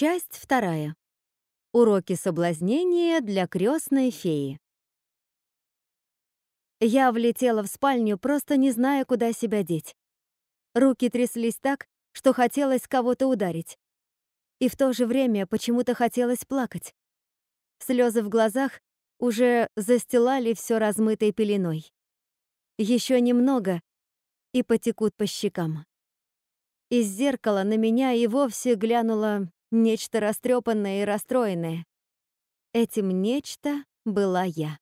Часть вторая. Уроки соблазнения для крестной феи. Я влетела в спальню, просто не зная, куда себя деть. Руки тряслись так, что хотелось кого-то ударить. И в то же время почему-то хотелось плакать. Слезы в глазах уже застилали все размытой пеленой. Еще немного и потекут по щекам. Из зеркала на меня и вовсе глянуло нечто растрепанное и расстроенное. Этим нечто была я.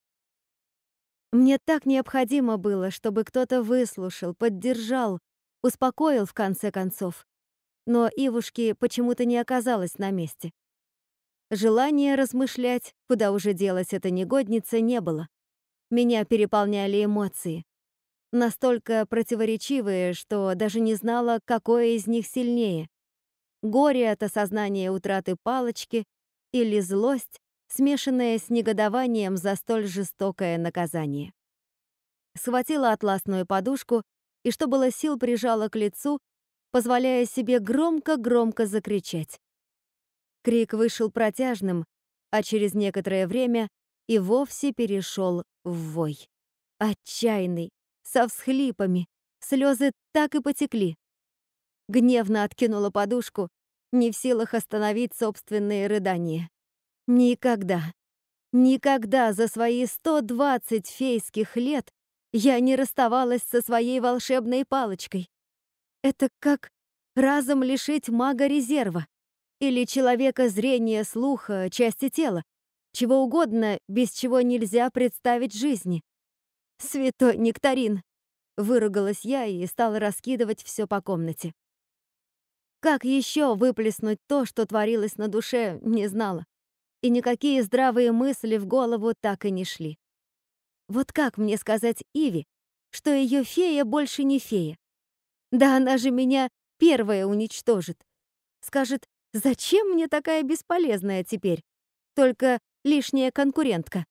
Мне так необходимо было, чтобы кто-то выслушал, поддержал, успокоил в конце концов. Но Ивушки почему-то не оказалось на месте. Желания размышлять, куда уже делась эта негодница, не было. Меня переполняли эмоции. Настолько противоречивые, что даже не знала, какое из них сильнее. Горе от осознания утраты палочки или злость, смешанная с негодованием за столь жестокое наказание. Схватила атласную подушку и, что было сил, прижала к лицу, позволяя себе громко-громко закричать. Крик вышел протяжным, а через некоторое время и вовсе перешел в вой. Отчаянный, со всхлипами, слезы так и потекли. Гневно откинула подушку, не в силах остановить собственные рыдания. Никогда, никогда за свои 120 фейских лет я не расставалась со своей волшебной палочкой. Это как разом лишить мага резерва или человека зрения, слуха, части тела, чего угодно, без чего нельзя представить жизни. Святой нектарин! Выругалась я и стала раскидывать все по комнате. Как еще выплеснуть то, что творилось на душе, не знала. И никакие здравые мысли в голову так и не шли. Вот как мне сказать Иви, что ее фея больше не фея? Да она же меня первая уничтожит. Скажет, зачем мне такая бесполезная теперь? Только лишняя конкурентка.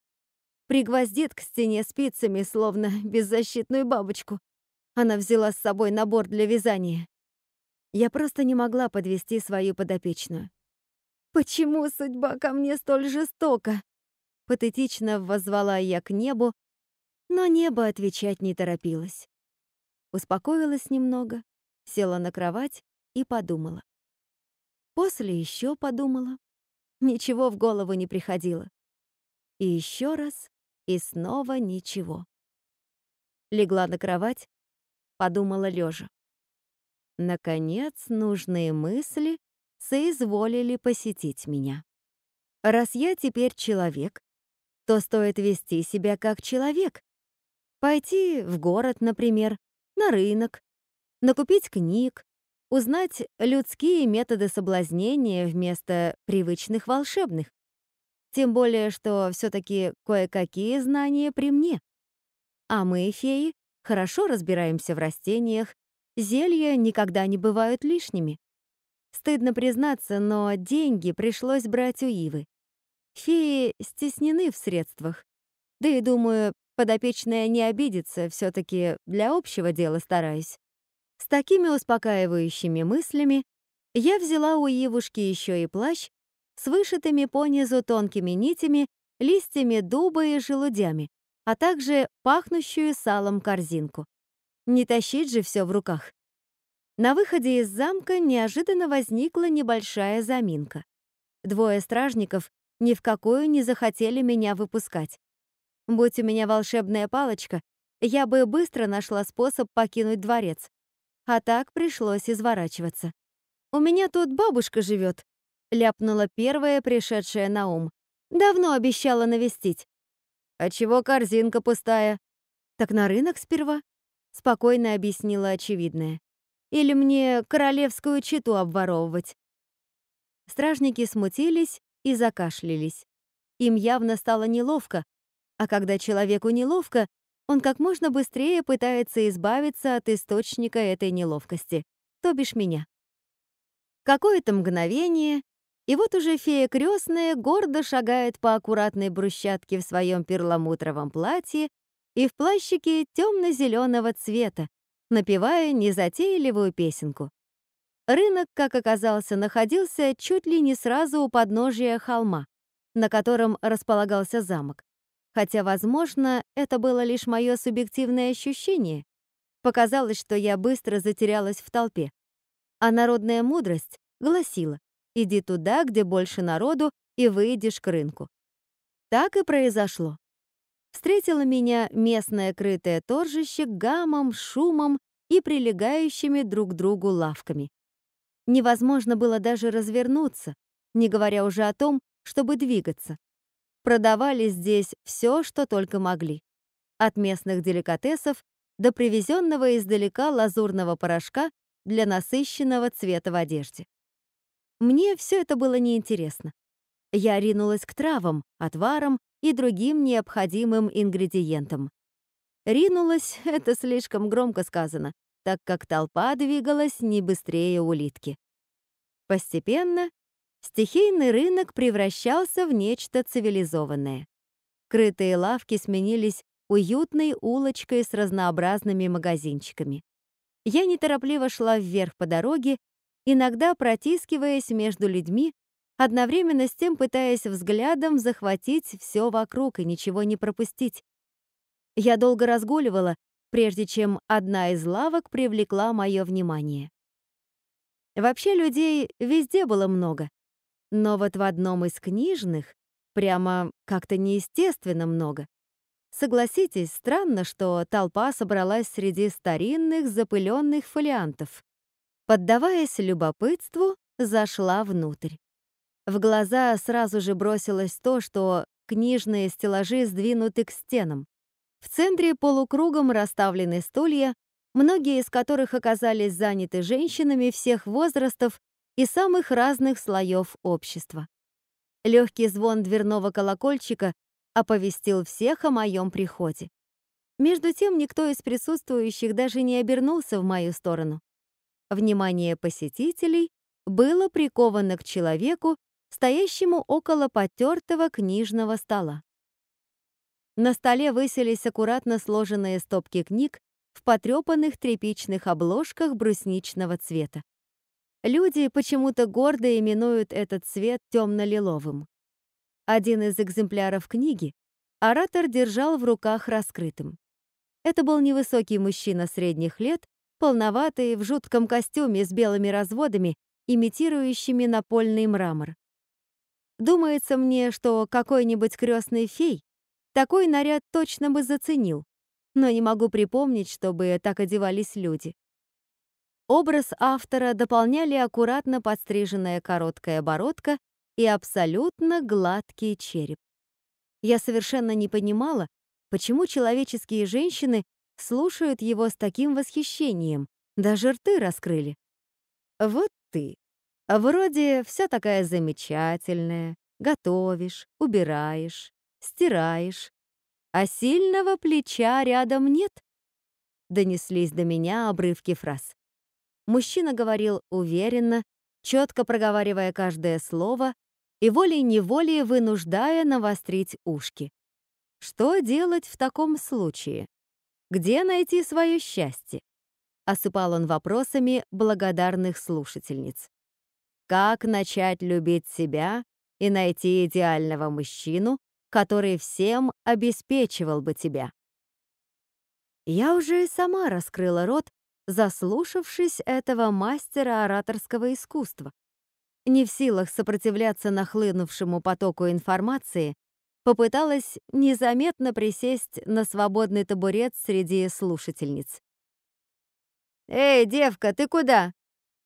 Пригвоздит к стене спицами, словно беззащитную бабочку. Она взяла с собой набор для вязания. Я просто не могла подвести свою подопечную. «Почему судьба ко мне столь жестока?» Патетично воззвала я к небу, но небо отвечать не торопилось. Успокоилась немного, села на кровать и подумала. После еще подумала. Ничего в голову не приходило. И еще раз, и снова ничего. Легла на кровать, подумала лежа. Наконец, нужные мысли соизволили посетить меня. Раз я теперь человек, то стоит вести себя как человек. Пойти в город, например, на рынок, накупить книг, узнать людские методы соблазнения вместо привычных волшебных. Тем более, что все таки кое-какие знания при мне. А мы, феи, хорошо разбираемся в растениях Зелья никогда не бывают лишними. Стыдно признаться, но деньги пришлось брать у Ивы. Феи стеснены в средствах. Да и, думаю, подопечная не обидится, все таки для общего дела стараюсь. С такими успокаивающими мыслями я взяла у Ивушки еще и плащ с вышитыми понизу тонкими нитями, листьями дуба и желудями, а также пахнущую салом корзинку. Не тащить же все в руках. На выходе из замка неожиданно возникла небольшая заминка. Двое стражников ни в какую не захотели меня выпускать. Будь у меня волшебная палочка, я бы быстро нашла способ покинуть дворец. А так пришлось изворачиваться. «У меня тут бабушка живет», — ляпнула первая, пришедшая на ум. «Давно обещала навестить». «А чего корзинка пустая?» «Так на рынок сперва», спокойно объяснила очевидное. Или мне королевскую читу обворовывать? Стражники смутились и закашлялись. Им явно стало неловко, а когда человеку неловко, он как можно быстрее пытается избавиться от источника этой неловкости, то бишь меня. Какое-то мгновение, и вот уже фея крестная гордо шагает по аккуратной брусчатке в своем перламутровом платье и в плащике темно-зеленого цвета, напевая незатейливую песенку. Рынок, как оказался, находился чуть ли не сразу у подножия холма, на котором располагался замок. Хотя, возможно, это было лишь мое субъективное ощущение. Показалось, что я быстро затерялась в толпе. А народная мудрость гласила «Иди туда, где больше народу, и выйдешь к рынку». Так и произошло. Встретило меня местное крытое торжище гамом, шумом и прилегающими друг к другу лавками. Невозможно было даже развернуться, не говоря уже о том, чтобы двигаться. Продавали здесь все, что только могли. От местных деликатесов до привезенного издалека лазурного порошка для насыщенного цвета в одежде. Мне все это было неинтересно. Я ринулась к травам, отварам и другим необходимым ингредиентам. Ринулась — это слишком громко сказано, так как толпа двигалась не быстрее улитки. Постепенно стихийный рынок превращался в нечто цивилизованное. Крытые лавки сменились уютной улочкой с разнообразными магазинчиками. Я неторопливо шла вверх по дороге, иногда протискиваясь между людьми, одновременно с тем пытаясь взглядом захватить все вокруг и ничего не пропустить. Я долго разгуливала, прежде чем одна из лавок привлекла мое внимание. Вообще людей везде было много, но вот в одном из книжных прямо как-то неестественно много. Согласитесь, странно, что толпа собралась среди старинных запыленных фолиантов. Поддаваясь любопытству, зашла внутрь. В глаза сразу же бросилось то, что книжные стеллажи сдвинуты к стенам. В центре полукругом расставлены стулья, многие из которых оказались заняты женщинами всех возрастов и самых разных слоев общества. Легкий звон дверного колокольчика оповестил всех о моем приходе. Между тем никто из присутствующих даже не обернулся в мою сторону. Внимание посетителей было приковано к человеку, стоящему около потертого книжного стола. На столе высились аккуратно сложенные стопки книг в потрепанных тряпичных обложках брусничного цвета. Люди почему-то гордо именуют этот цвет темно-лиловым. Один из экземпляров книги оратор держал в руках раскрытым. Это был невысокий мужчина средних лет, полноватый, в жутком костюме с белыми разводами, имитирующими напольный мрамор. Думается мне, что какой-нибудь крестный фей такой наряд точно бы заценил, но не могу припомнить, чтобы так одевались люди. Образ автора дополняли аккуратно подстриженная короткая бородка и абсолютно гладкий череп. Я совершенно не понимала, почему человеческие женщины слушают его с таким восхищением, даже рты раскрыли. Вот ты. Вроде вся такая замечательная, готовишь, убираешь, стираешь, а сильного плеча рядом нет. Донеслись до меня обрывки фраз. Мужчина говорил уверенно, четко проговаривая каждое слово и волей-неволей вынуждая навострить ушки. Что делать в таком случае? Где найти свое счастье? Осыпал он вопросами благодарных слушательниц. Как начать любить себя и найти идеального мужчину, который всем обеспечивал бы тебя. Я уже и сама раскрыла рот, заслушавшись этого мастера ораторского искусства. Не в силах сопротивляться нахлынувшему потоку информации, попыталась незаметно присесть на свободный табурет среди слушательниц. «Эй, девка, ты куда?»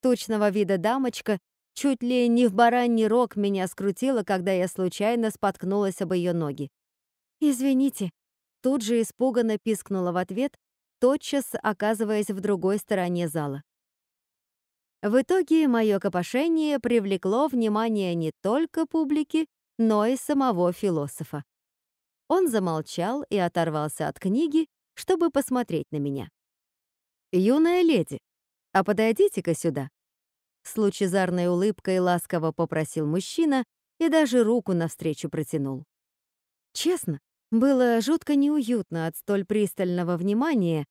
Тучного вида дамочка Чуть ли не в бараний рог меня скрутило, когда я случайно споткнулась об ее ноги. «Извините», — тут же испуганно пискнула в ответ, тотчас оказываясь в другой стороне зала. В итоге мое копошение привлекло внимание не только публики, но и самого философа. Он замолчал и оторвался от книги, чтобы посмотреть на меня. «Юная леди, а подойдите-ка сюда», с лучезарной улыбкой ласково попросил мужчина и даже руку навстречу протянул. Честно, было жутко неуютно от столь пристального внимания,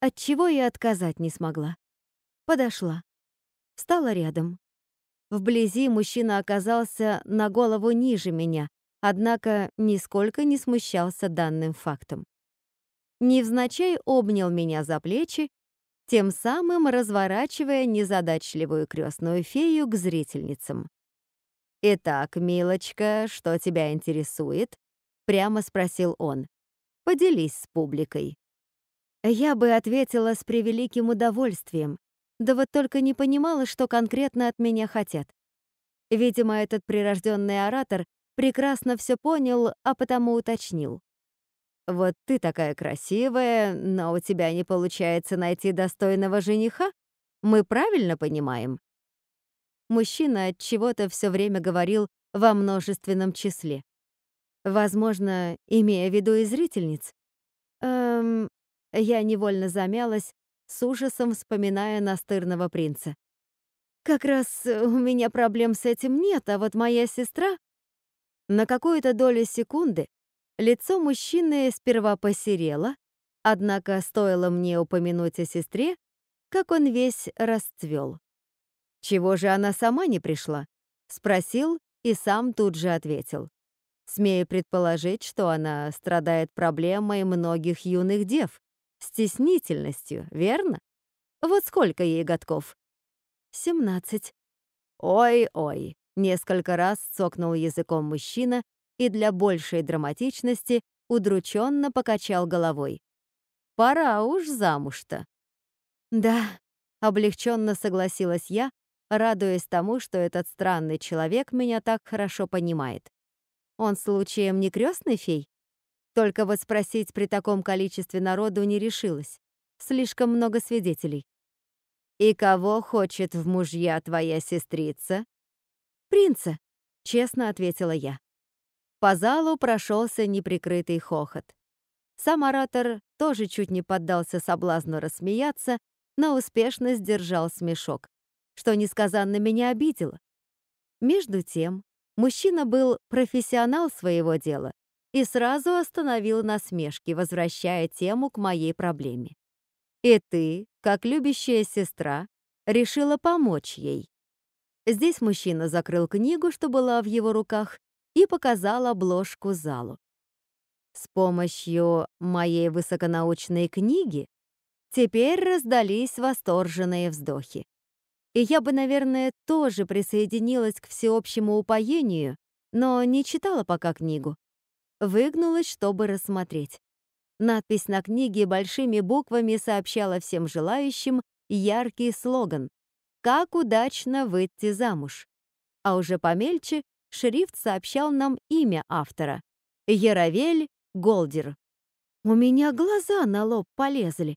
от чего я отказать не смогла. Подошла. Встала рядом. Вблизи мужчина оказался на голову ниже меня, однако нисколько не смущался данным фактом. Невзначай обнял меня за плечи, тем самым разворачивая незадачливую крестную фею к зрительницам. «Итак, милочка, что тебя интересует?» — прямо спросил он. «Поделись с публикой». Я бы ответила с превеликим удовольствием, да вот только не понимала, что конкретно от меня хотят. Видимо, этот прирожденный оратор прекрасно все понял, а потому уточнил. «Вот ты такая красивая, но у тебя не получается найти достойного жениха? Мы правильно понимаем?» Мужчина от чего-то все время говорил во множественном числе. Возможно, имея в виду и зрительниц. Эм, я невольно замялась, с ужасом вспоминая настырного принца. Как раз у меня проблем с этим нет, а вот моя сестра... На какую-то долю секунды лицо мужчины сперва посерело, однако стоило мне упомянуть о сестре, как он весь расцвел. «Чего же она сама не пришла?» — спросил и сам тут же ответил. Смею предположить, что она страдает проблемой многих юных дев, стеснительностью, верно? Вот сколько ей годков? Семнадцать. Ой-ой, несколько раз цокнул языком мужчина и для большей драматичности удрученно покачал головой. Пора уж замуж-то. Да, облегченно согласилась я, радуясь тому, что этот странный человек меня так хорошо понимает. Он случаем не крестный фей? Только вот спросить при таком количестве народу не решилась. Слишком много свидетелей. «И кого хочет в мужья твоя сестрица?» «Принца», — честно ответила я. По залу прошелся неприкрытый хохот. Сам оратор тоже чуть не поддался соблазну рассмеяться, но успешно сдержал смешок, что несказанно меня обидело. Между тем, мужчина был профессионал своего дела и сразу остановил насмешки, возвращая тему к моей проблеме. И ты, как любящая сестра, решила помочь ей. Здесь мужчина закрыл книгу, что была в его руках, и показал обложку залу. С помощью моей высоконаучной книги теперь раздались восторженные вздохи. И я бы, наверное, тоже присоединилась к всеобщему упоению, но не читала пока книгу выгнулась, чтобы рассмотреть. Надпись на книге большими буквами сообщала всем желающим яркий слоган «Как удачно выйти замуж». А уже помельче шрифт сообщал нам имя автора — Яровель Голдер. У меня глаза на лоб полезли.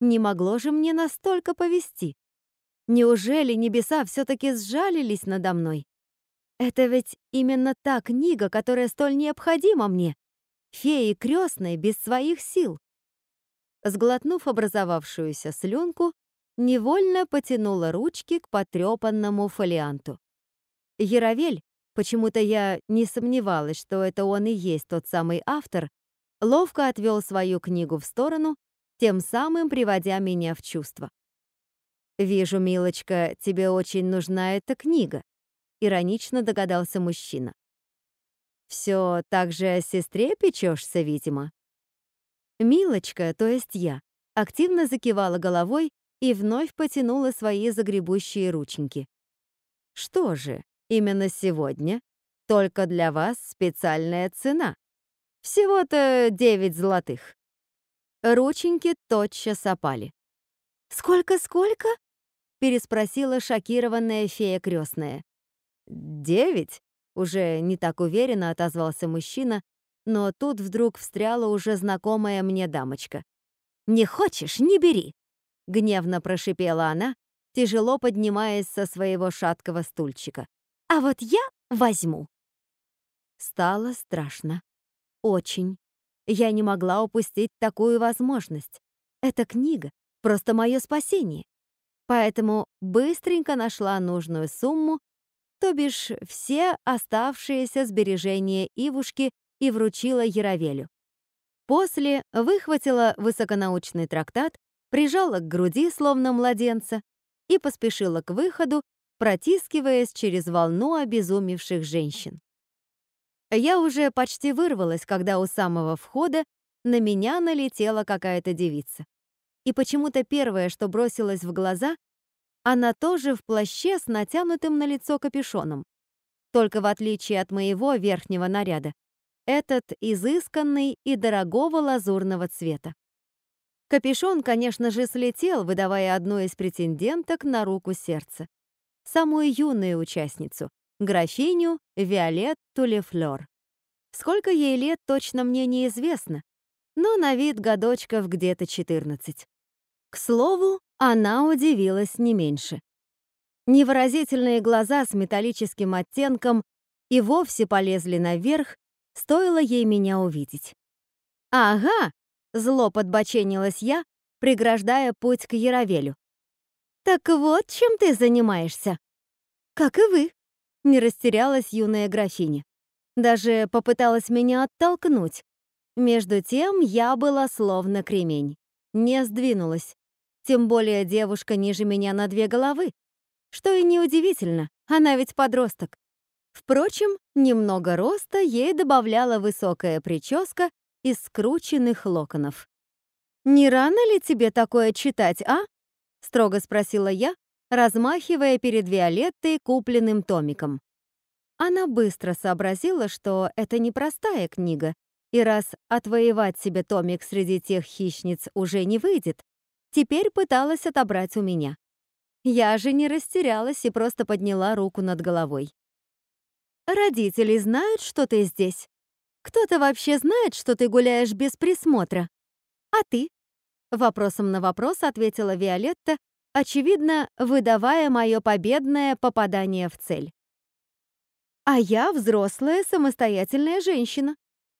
Не могло же мне настолько повести. Неужели небеса все-таки сжалились надо мной? Это ведь именно та книга, которая столь необходима мне. Феи крестной без своих сил. Сглотнув образовавшуюся слюнку, невольно потянула ручки к потрепанному фолианту. Яровель, почему-то я не сомневалась, что это он и есть тот самый автор, ловко отвел свою книгу в сторону, тем самым приводя меня в чувство. «Вижу, милочка, тебе очень нужна эта книга», иронично догадался мужчина. Все так же о сестре печешься, видимо. Милочка, то есть я, активно закивала головой и вновь потянула свои загребущие рученьки. Что же, именно сегодня только для вас специальная цена. Всего-то девять золотых. Рученьки тотчас опали. «Сколько-сколько?» — переспросила шокированная фея крестная. «Девять?» — уже не так уверенно отозвался мужчина, но тут вдруг встряла уже знакомая мне дамочка. «Не хочешь — не бери!» — гневно прошипела она, тяжело поднимаясь со своего шаткого стульчика. «А вот я возьму!» Стало страшно. Очень. Я не могла упустить такую возможность. Эта книга — просто мое спасение. Поэтому быстренько нашла нужную сумму то бишь все оставшиеся сбережения Ивушки и вручила Яровелю. После выхватила высоконаучный трактат, прижала к груди, словно младенца, и поспешила к выходу, протискиваясь через волну обезумевших женщин. Я уже почти вырвалась, когда у самого входа на меня налетела какая-то девица. И почему-то первое, что бросилось в глаза, она тоже в плаще с натянутым на лицо капюшоном. Только в отличие от моего верхнего наряда, этот изысканный и дорогого лазурного цвета. Капюшон, конечно же, слетел, выдавая одну из претенденток на руку сердца. Самую юную участницу, графиню Виолетту Лефлёр. Сколько ей лет, точно мне неизвестно, но на вид годочков где-то 14. К слову, она удивилась не меньше. Невыразительные глаза с металлическим оттенком и вовсе полезли наверх, стоило ей меня увидеть. «Ага!» — зло подбоченилась я, преграждая путь к Яровелю. «Так вот, чем ты занимаешься?» «Как и вы», — не растерялась юная графиня. Даже попыталась меня оттолкнуть. Между тем я была словно кремень. Не сдвинулась. Тем более девушка ниже меня на две головы. Что и неудивительно, она ведь подросток. Впрочем, немного роста ей добавляла высокая прическа из скрученных локонов. «Не рано ли тебе такое читать, а?» — строго спросила я, размахивая перед Виолеттой купленным томиком. Она быстро сообразила, что это непростая книга, и раз отвоевать себе томик среди тех хищниц уже не выйдет, теперь пыталась отобрать у меня. Я же не растерялась и просто подняла руку над головой. Родители знают, что ты здесь? Кто-то вообще знает, что ты гуляешь без присмотра? А ты? Вопросом на вопрос ответила Виолетта, очевидно, выдавая мое победное попадание в цель. А я взрослая самостоятельная женщина,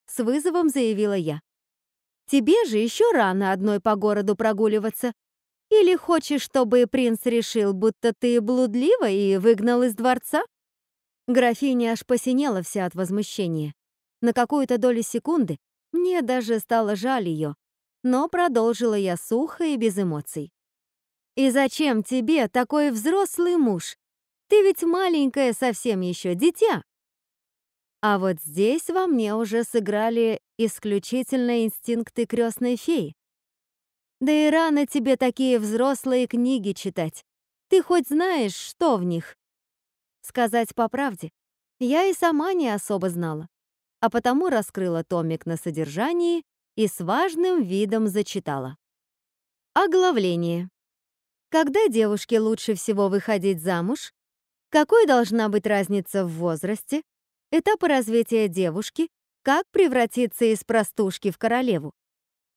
с вызовом заявила я. Тебе же еще рано одной по городу прогуливаться. Или хочешь, чтобы принц решил, будто ты блудлива и выгнал из дворца? Графиня аж посинела вся от возмущения. На какую-то долю секунды мне даже стало жаль ее, но продолжила я сухо и без эмоций. «И зачем тебе такой взрослый муж? Ты ведь маленькое совсем еще дитя!» А вот здесь во мне уже сыграли исключительно инстинкты крестной феи. Да и рано тебе такие взрослые книги читать. Ты хоть знаешь, что в них? Сказать по правде, я и сама не особо знала, а потому раскрыла томик на содержании и с важным видом зачитала. Оглавление. Когда девушке лучше всего выходить замуж? Какой должна быть разница в возрасте? Этапы развития девушки? Как превратиться из простушки в королеву?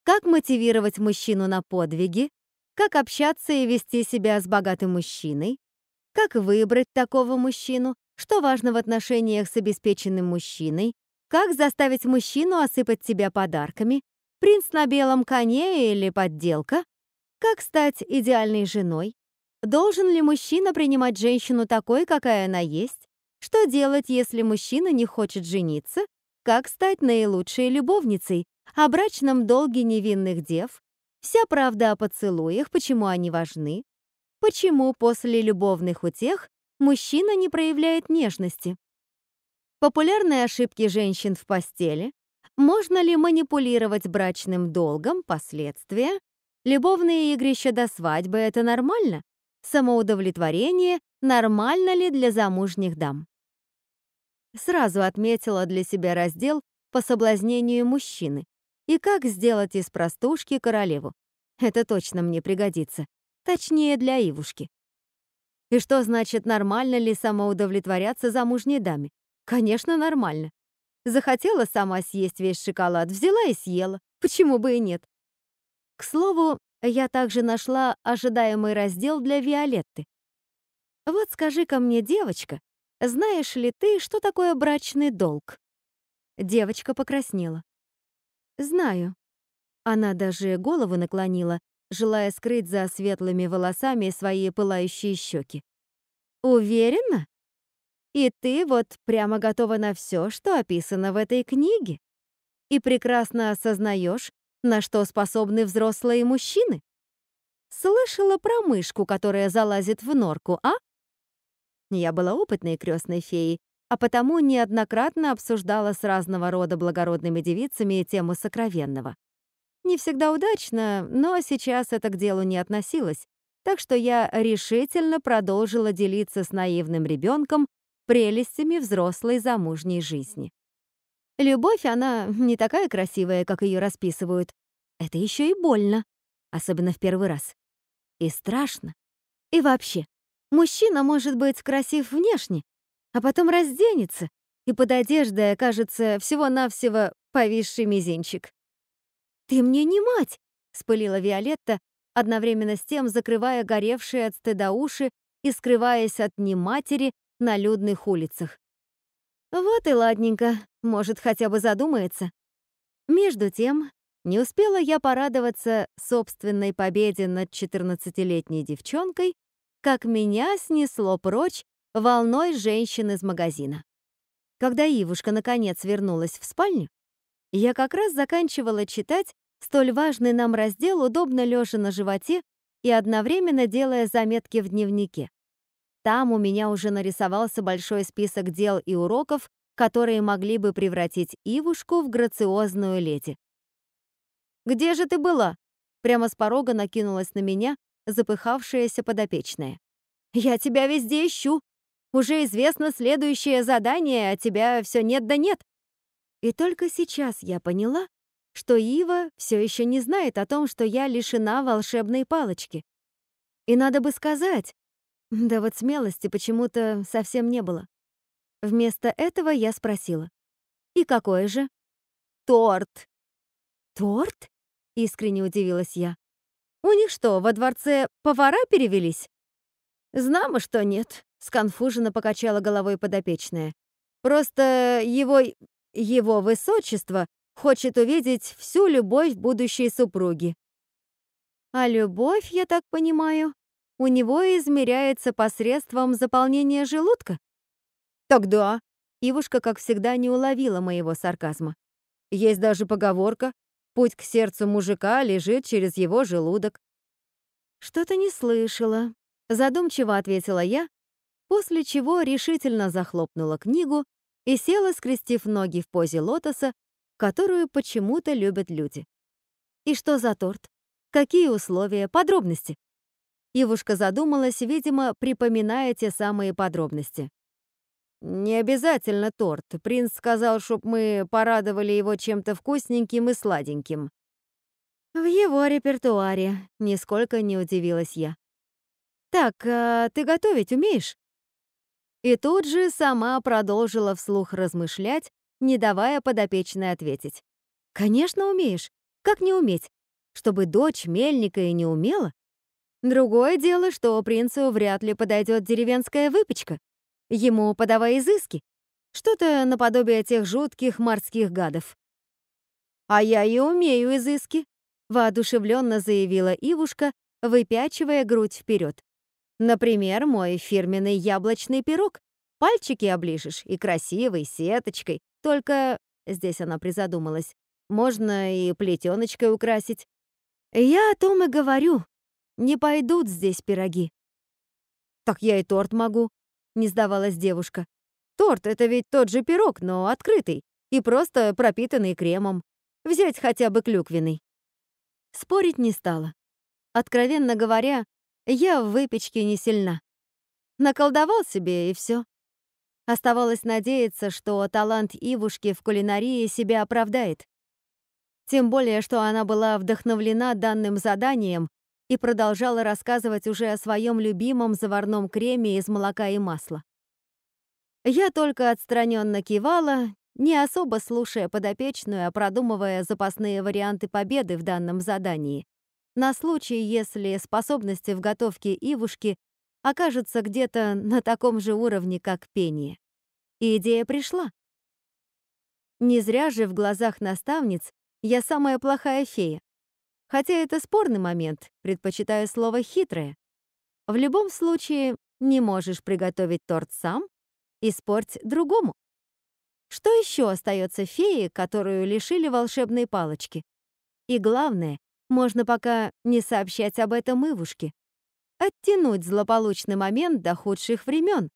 Как мотивировать мужчину на подвиги? Как общаться и вести себя с богатым мужчиной? Как выбрать такого мужчину? Что важно в отношениях с обеспеченным мужчиной? Как заставить мужчину осыпать тебя подарками? Принц на белом коне или подделка? Как стать идеальной женой? Должен ли мужчина принимать женщину такой, какая она есть? Что делать, если мужчина не хочет жениться? Как стать наилучшей любовницей? О брачном долге невинных дев? Вся правда о поцелуях, почему они важны? Почему после любовных утех мужчина не проявляет нежности? Популярные ошибки женщин в постели. Можно ли манипулировать брачным долгом? Последствия. Любовные игрища до свадьбы — это нормально? Самоудовлетворение нормально ли для замужних дам? Сразу отметила для себя раздел по соблазнению мужчины и как сделать из простушки королеву. Это точно мне пригодится. Точнее, для Ивушки. И что значит, нормально ли самоудовлетворяться замужней даме? Конечно, нормально. Захотела сама съесть весь шоколад, взяла и съела. Почему бы и нет? К слову, я также нашла ожидаемый раздел для Виолетты. Вот скажи-ка мне, девочка, знаешь ли ты, что такое брачный долг? Девочка покраснела. Знаю. Она даже голову наклонила, желая скрыть за светлыми волосами свои пылающие щеки. «Уверена? И ты вот прямо готова на все, что описано в этой книге? И прекрасно осознаешь, на что способны взрослые мужчины?» слышала про мышку, которая залазит в норку, а? Я была опытной крестной феей, а потому неоднократно обсуждала с разного рода благородными девицами тему сокровенного. Не всегда удачно, но сейчас это к делу не относилось, так что я решительно продолжила делиться с наивным ребенком прелестями взрослой замужней жизни. Любовь, она не такая красивая, как ее расписывают. Это еще и больно, особенно в первый раз. И страшно. И вообще, мужчина может быть красив внешне, а потом разденется, и под одеждой окажется всего-навсего повисший мизинчик. «Ты мне не мать!» — спылила Виолетта, одновременно с тем закрывая горевшие от стыда уши и скрываясь от нематери на людных улицах. Вот и ладненько, может, хотя бы задумается. Между тем, не успела я порадоваться собственной победе над 14-летней девчонкой, как меня снесло прочь волной женщин из магазина. Когда Ивушка наконец вернулась в спальню, я как раз заканчивала читать столь важный нам раздел, удобно лежа на животе и одновременно делая заметки в дневнике. Там у меня уже нарисовался большой список дел и уроков, которые могли бы превратить Ивушку в грациозную леди. «Где же ты была?» Прямо с порога накинулась на меня запыхавшаяся подопечная. «Я тебя везде ищу. Уже известно следующее задание, а тебя все нет да нет». И только сейчас я поняла, что Ива все еще не знает о том, что я лишена волшебной палочки. И надо бы сказать, да вот смелости почему-то совсем не было. Вместо этого я спросила. «И какое же?» «Торт». «Торт?» — искренне удивилась я. «У них что, во дворце повара перевелись?» «Знамо, что нет», — сконфуженно покачала головой подопечная. «Просто его... его высочество хочет увидеть всю любовь будущей супруги». «А любовь, я так понимаю, у него измеряется посредством заполнения желудка?» «Тогда...» Ивушка, как всегда, не уловила моего сарказма. «Есть даже поговорка «Путь к сердцу мужика лежит через его желудок». «Что-то не слышала», — задумчиво ответила я, после чего решительно захлопнула книгу и села, скрестив ноги в позе лотоса, которую почему-то любят люди. «И что за торт? Какие условия? Подробности?» Ивушка задумалась, видимо, припоминая те самые подробности. «Не обязательно торт. Принц сказал, чтоб мы порадовали его чем-то вкусненьким и сладеньким». «В его репертуаре», — нисколько не удивилась я. «Так, а ты готовить умеешь?» И тут же сама продолжила вслух размышлять, не давая подопечной ответить. «Конечно умеешь. Как не уметь? Чтобы дочь мельника и не умела? Другое дело, что принцу вряд ли подойдет деревенская выпечка. Ему подавай изыски. Что-то наподобие тех жутких морских гадов. «А я и умею изыски», — воодушевленно заявила Ивушка, выпячивая грудь вперед. «Например, мой фирменный яблочный пирог. Пальчики оближешь, и красивый, сеточкой. Только...» — здесь она призадумалась. «Можно и плетеночкой украсить». «Я о том и говорю. Не пойдут здесь пироги». «Так я и торт могу», не сдавалась девушка. Торт — это ведь тот же пирог, но открытый и просто пропитанный кремом. Взять хотя бы клюквенный. Спорить не стала. Откровенно говоря, я в выпечке не сильна. Наколдовал себе, и все. Оставалось надеяться, что талант Ивушки в кулинарии себя оправдает. Тем более, что она была вдохновлена данным заданием и продолжала рассказывать уже о своем любимом заварном креме из молока и масла. Я только отстраненно кивала, не особо слушая подопечную, а продумывая запасные варианты победы в данном задании, на случай, если способности в готовке Ивушки окажутся где-то на таком же уровне, как пение. Идея пришла. Не зря же в глазах наставниц я самая плохая фея. Хотя это спорный момент, предпочитаю слово «хитрое». В любом случае, не можешь приготовить торт сам, испорть другому. Что еще остается фее, которую лишили волшебной палочки? И главное, Можно пока не сообщать об этом Ивушке. Оттянуть злополучный момент до худших времен,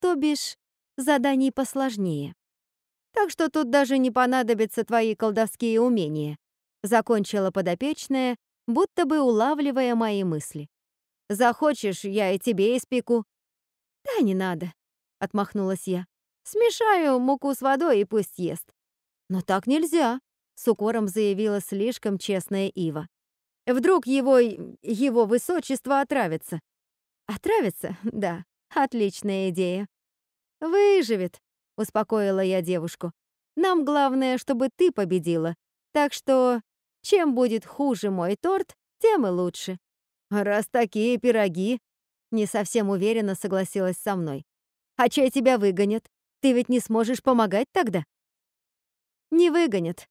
то бишь заданий посложнее. Так что тут даже не понадобятся твои колдовские умения. Закончила подопечная, будто бы улавливая мои мысли. Захочешь, я и тебе испеку. Да не надо, отмахнулась я. Смешаю муку с водой и пусть ест. Но так нельзя, с укором заявила слишком честная Ива. Вдруг его... его высочество отравится. Отравится? Да, отличная идея. Выживет, успокоила я девушку. Нам главное, чтобы ты победила. Так что чем будет хуже мой торт, тем и лучше. Раз такие пироги, не совсем уверенно согласилась со мной. А чей тебя выгонят? Ты ведь не сможешь помогать тогда? Не выгонят.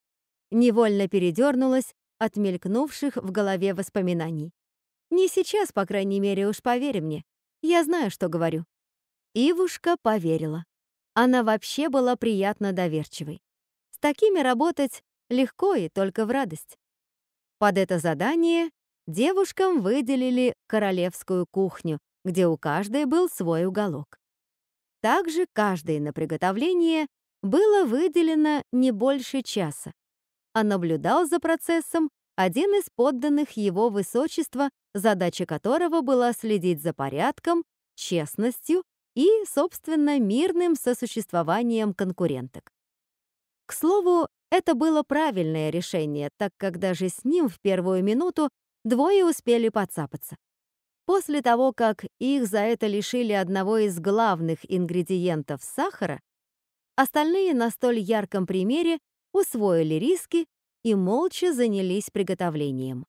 Невольно передернулась от мелькнувших в голове воспоминаний. Не сейчас, по крайней мере, уж поверь мне. Я знаю, что говорю. Ивушка поверила. Она вообще была приятно доверчивой. С такими работать легко и только в радость. Под это задание девушкам выделили королевскую кухню, где у каждой был свой уголок. Также каждой на приготовление было выделено не больше часа, а наблюдал за процессом один из подданных его высочества, задача которого была следить за порядком, честностью и, собственно, мирным сосуществованием конкуренток. К слову, это было правильное решение, так как даже с ним в первую минуту двое успели подцапаться. После того, как их за это лишили одного из главных ингредиентов сахара, остальные на столь ярком примере усвоили риски и молча занялись приготовлением.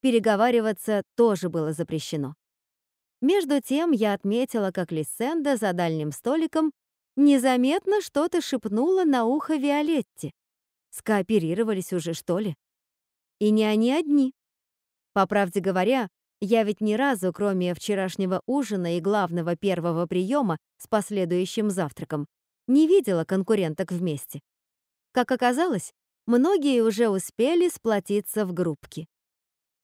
Переговариваться тоже было запрещено. Между тем я отметила, как Лиссенда за дальним столиком незаметно что-то шепнула на ухо Виолетте. Скооперировались уже, что ли? И не они одни. По правде говоря, я ведь ни разу, кроме вчерашнего ужина и главного первого приема с последующим завтраком, не видела конкуренток вместе. Как оказалось, многие уже успели сплотиться в группки.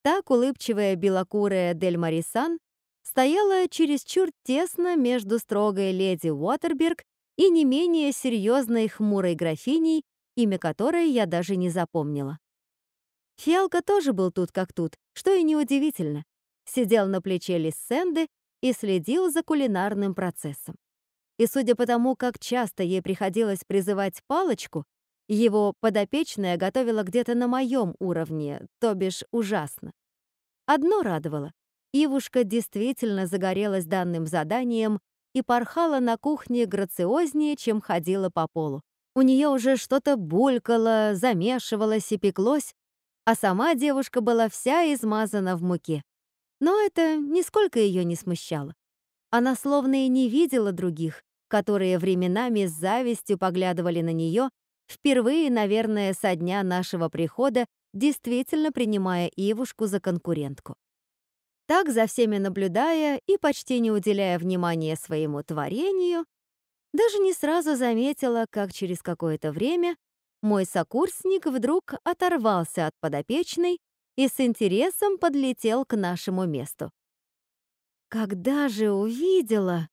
Так улыбчивая белокурая Дель Марисан стояла чересчур тесно между строгой леди Уотерберг и не менее серьезной хмурой графиней, имя которой я даже не запомнила. Фиалка тоже был тут как тут, что и неудивительно. Сидел на плече Лиссенды и следил за кулинарным процессом. И судя по тому, как часто ей приходилось призывать палочку, его подопечная готовила где-то на моем уровне, то бишь ужасно. Одно радовало. Ивушка действительно загорелась данным заданием и порхала на кухне грациознее, чем ходила по полу. У нее уже что-то булькало, замешивалось и пеклось, а сама девушка была вся измазана в муке. Но это нисколько ее не смущало. Она словно и не видела других, которые временами с завистью поглядывали на нее, впервые, наверное, со дня нашего прихода, действительно принимая Ивушку за конкурентку. Так, за всеми наблюдая и почти не уделяя внимания своему творению, даже не сразу заметила, как через какое-то время мой сокурсник вдруг оторвался от подопечной и с интересом подлетел к нашему месту. Когда же увидела...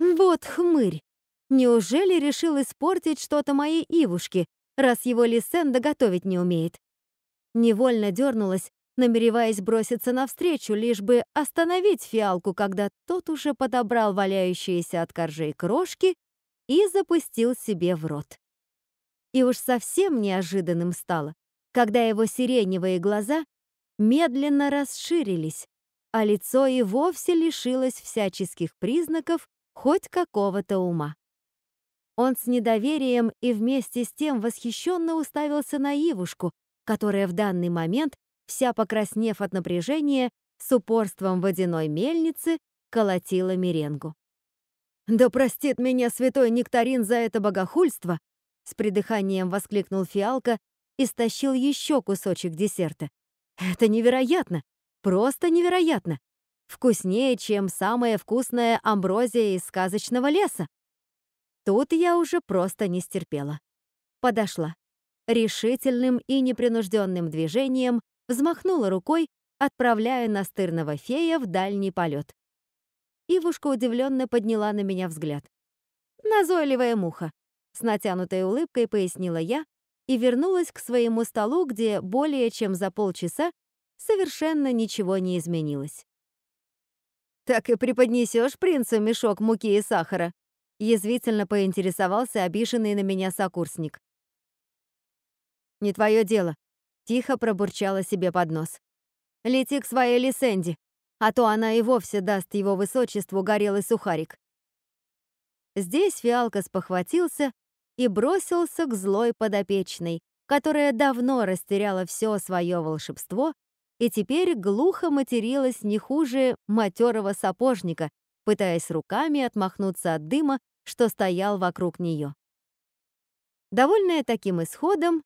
Вот хмырь! Неужели решил испортить что-то моей Ивушке, раз его Лисенда готовить не умеет? Невольно дернулась, намереваясь броситься навстречу, лишь бы остановить фиалку, когда тот уже подобрал валяющиеся от коржей крошки и запустил себе в рот. И уж совсем неожиданным стало, когда его сиреневые глаза медленно расширились, а лицо и вовсе лишилось всяческих признаков хоть какого-то ума. Он с недоверием и вместе с тем восхищенно уставился на Ивушку, которая в данный момент, вся покраснев от напряжения, с упорством водяной мельницы колотила меренгу. «Да простит меня святой нектарин за это богохульство!» С придыханием воскликнул Фиалка и стащил еще кусочек десерта. «Это невероятно! Просто невероятно! Вкуснее, чем самая вкусная амброзия из сказочного леса!» Тут я уже просто не стерпела. Подошла. Решительным и непринужденным движением взмахнула рукой, отправляя настырного фея в дальний полет. Ивушка удивленно подняла на меня взгляд. «Назойливая муха», — с натянутой улыбкой пояснила я и вернулась к своему столу, где более чем за полчаса совершенно ничего не изменилось. «Так и преподнесешь принцу мешок муки и сахара?» — язвительно поинтересовался обиженный на меня сокурсник. «Не твое дело», — тихо пробурчала себе под нос. «Лети к своей Лисенди, а то она и вовсе даст его высочеству горелый сухарик». Здесь фиалка спохватился и бросился к злой подопечной, которая давно растеряла все свое волшебство и теперь глухо материлась не хуже матерого сапожника, пытаясь руками отмахнуться от дыма, что стоял вокруг нее. Довольная таким исходом,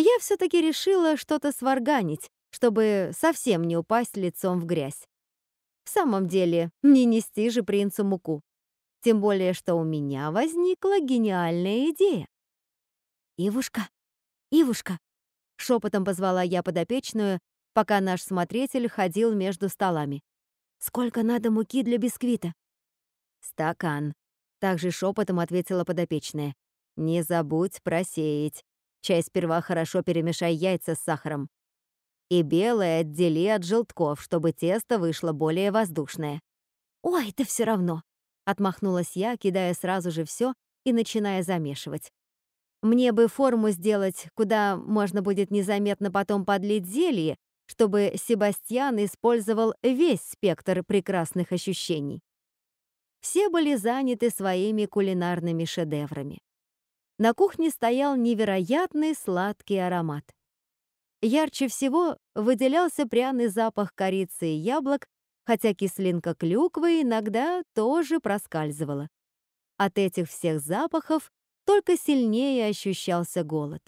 я все-таки решила что-то сварганить, чтобы совсем не упасть лицом в грязь. В самом деле, не нести же принцу муку. Тем более, что у меня возникла гениальная идея. «Ивушка, Ивушка!» — шепотом позвала я подопечную, пока наш смотритель ходил между столами. «Сколько надо муки для бисквита?» «Стакан», — также шепотом ответила подопечная. «Не забудь просеять. Чай сперва хорошо перемешай яйца с сахаром. И белое отдели от желтков, чтобы тесто вышло более воздушное». «Ой, да все равно», — отмахнулась я, кидая сразу же все и начиная замешивать. Мне бы форму сделать, куда можно будет незаметно потом подлить зелье, чтобы Себастьян использовал весь спектр прекрасных ощущений. Все были заняты своими кулинарными шедеврами. На кухне стоял невероятный сладкий аромат. Ярче всего выделялся пряный запах корицы и яблок, хотя кислинка клюквы иногда тоже проскальзывала. От этих всех запахов только сильнее ощущался голод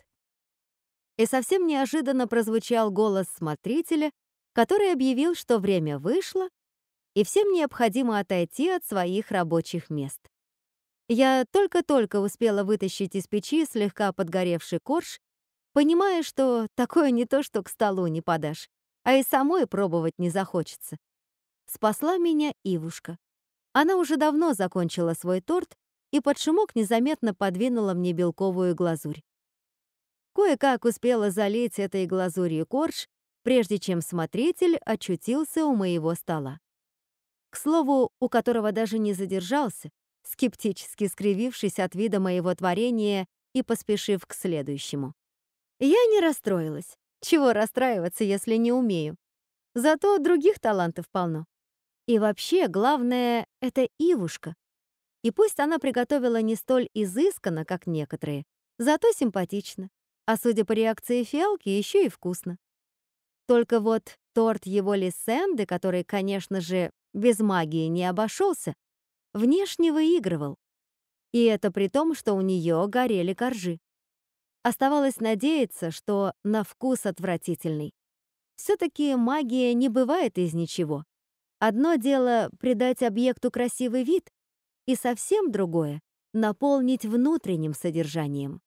и совсем неожиданно прозвучал голос смотрителя, который объявил, что время вышло, и всем необходимо отойти от своих рабочих мест. Я только-только успела вытащить из печи слегка подгоревший корж, понимая, что такое не то, что к столу не подашь, а и самой пробовать не захочется. Спасла меня Ивушка. Она уже давно закончила свой торт и под шумок незаметно подвинула мне белковую глазурь. Кое-как успела залить этой глазурью корж, прежде чем смотритель очутился у моего стола. К слову, у которого даже не задержался, скептически скривившись от вида моего творения и поспешив к следующему. Я не расстроилась. Чего расстраиваться, если не умею? Зато других талантов полно. И вообще, главное — это Ивушка. И пусть она приготовила не столь изысканно, как некоторые, зато симпатично. А судя по реакции фиалки, еще и вкусно. Только вот торт его Лиссенды, который, конечно же, без магии не обошелся, внешне выигрывал. И это при том, что у нее горели коржи. Оставалось надеяться, что на вкус отвратительный. Все-таки магия не бывает из ничего. Одно дело — придать объекту красивый вид, и совсем другое — наполнить внутренним содержанием.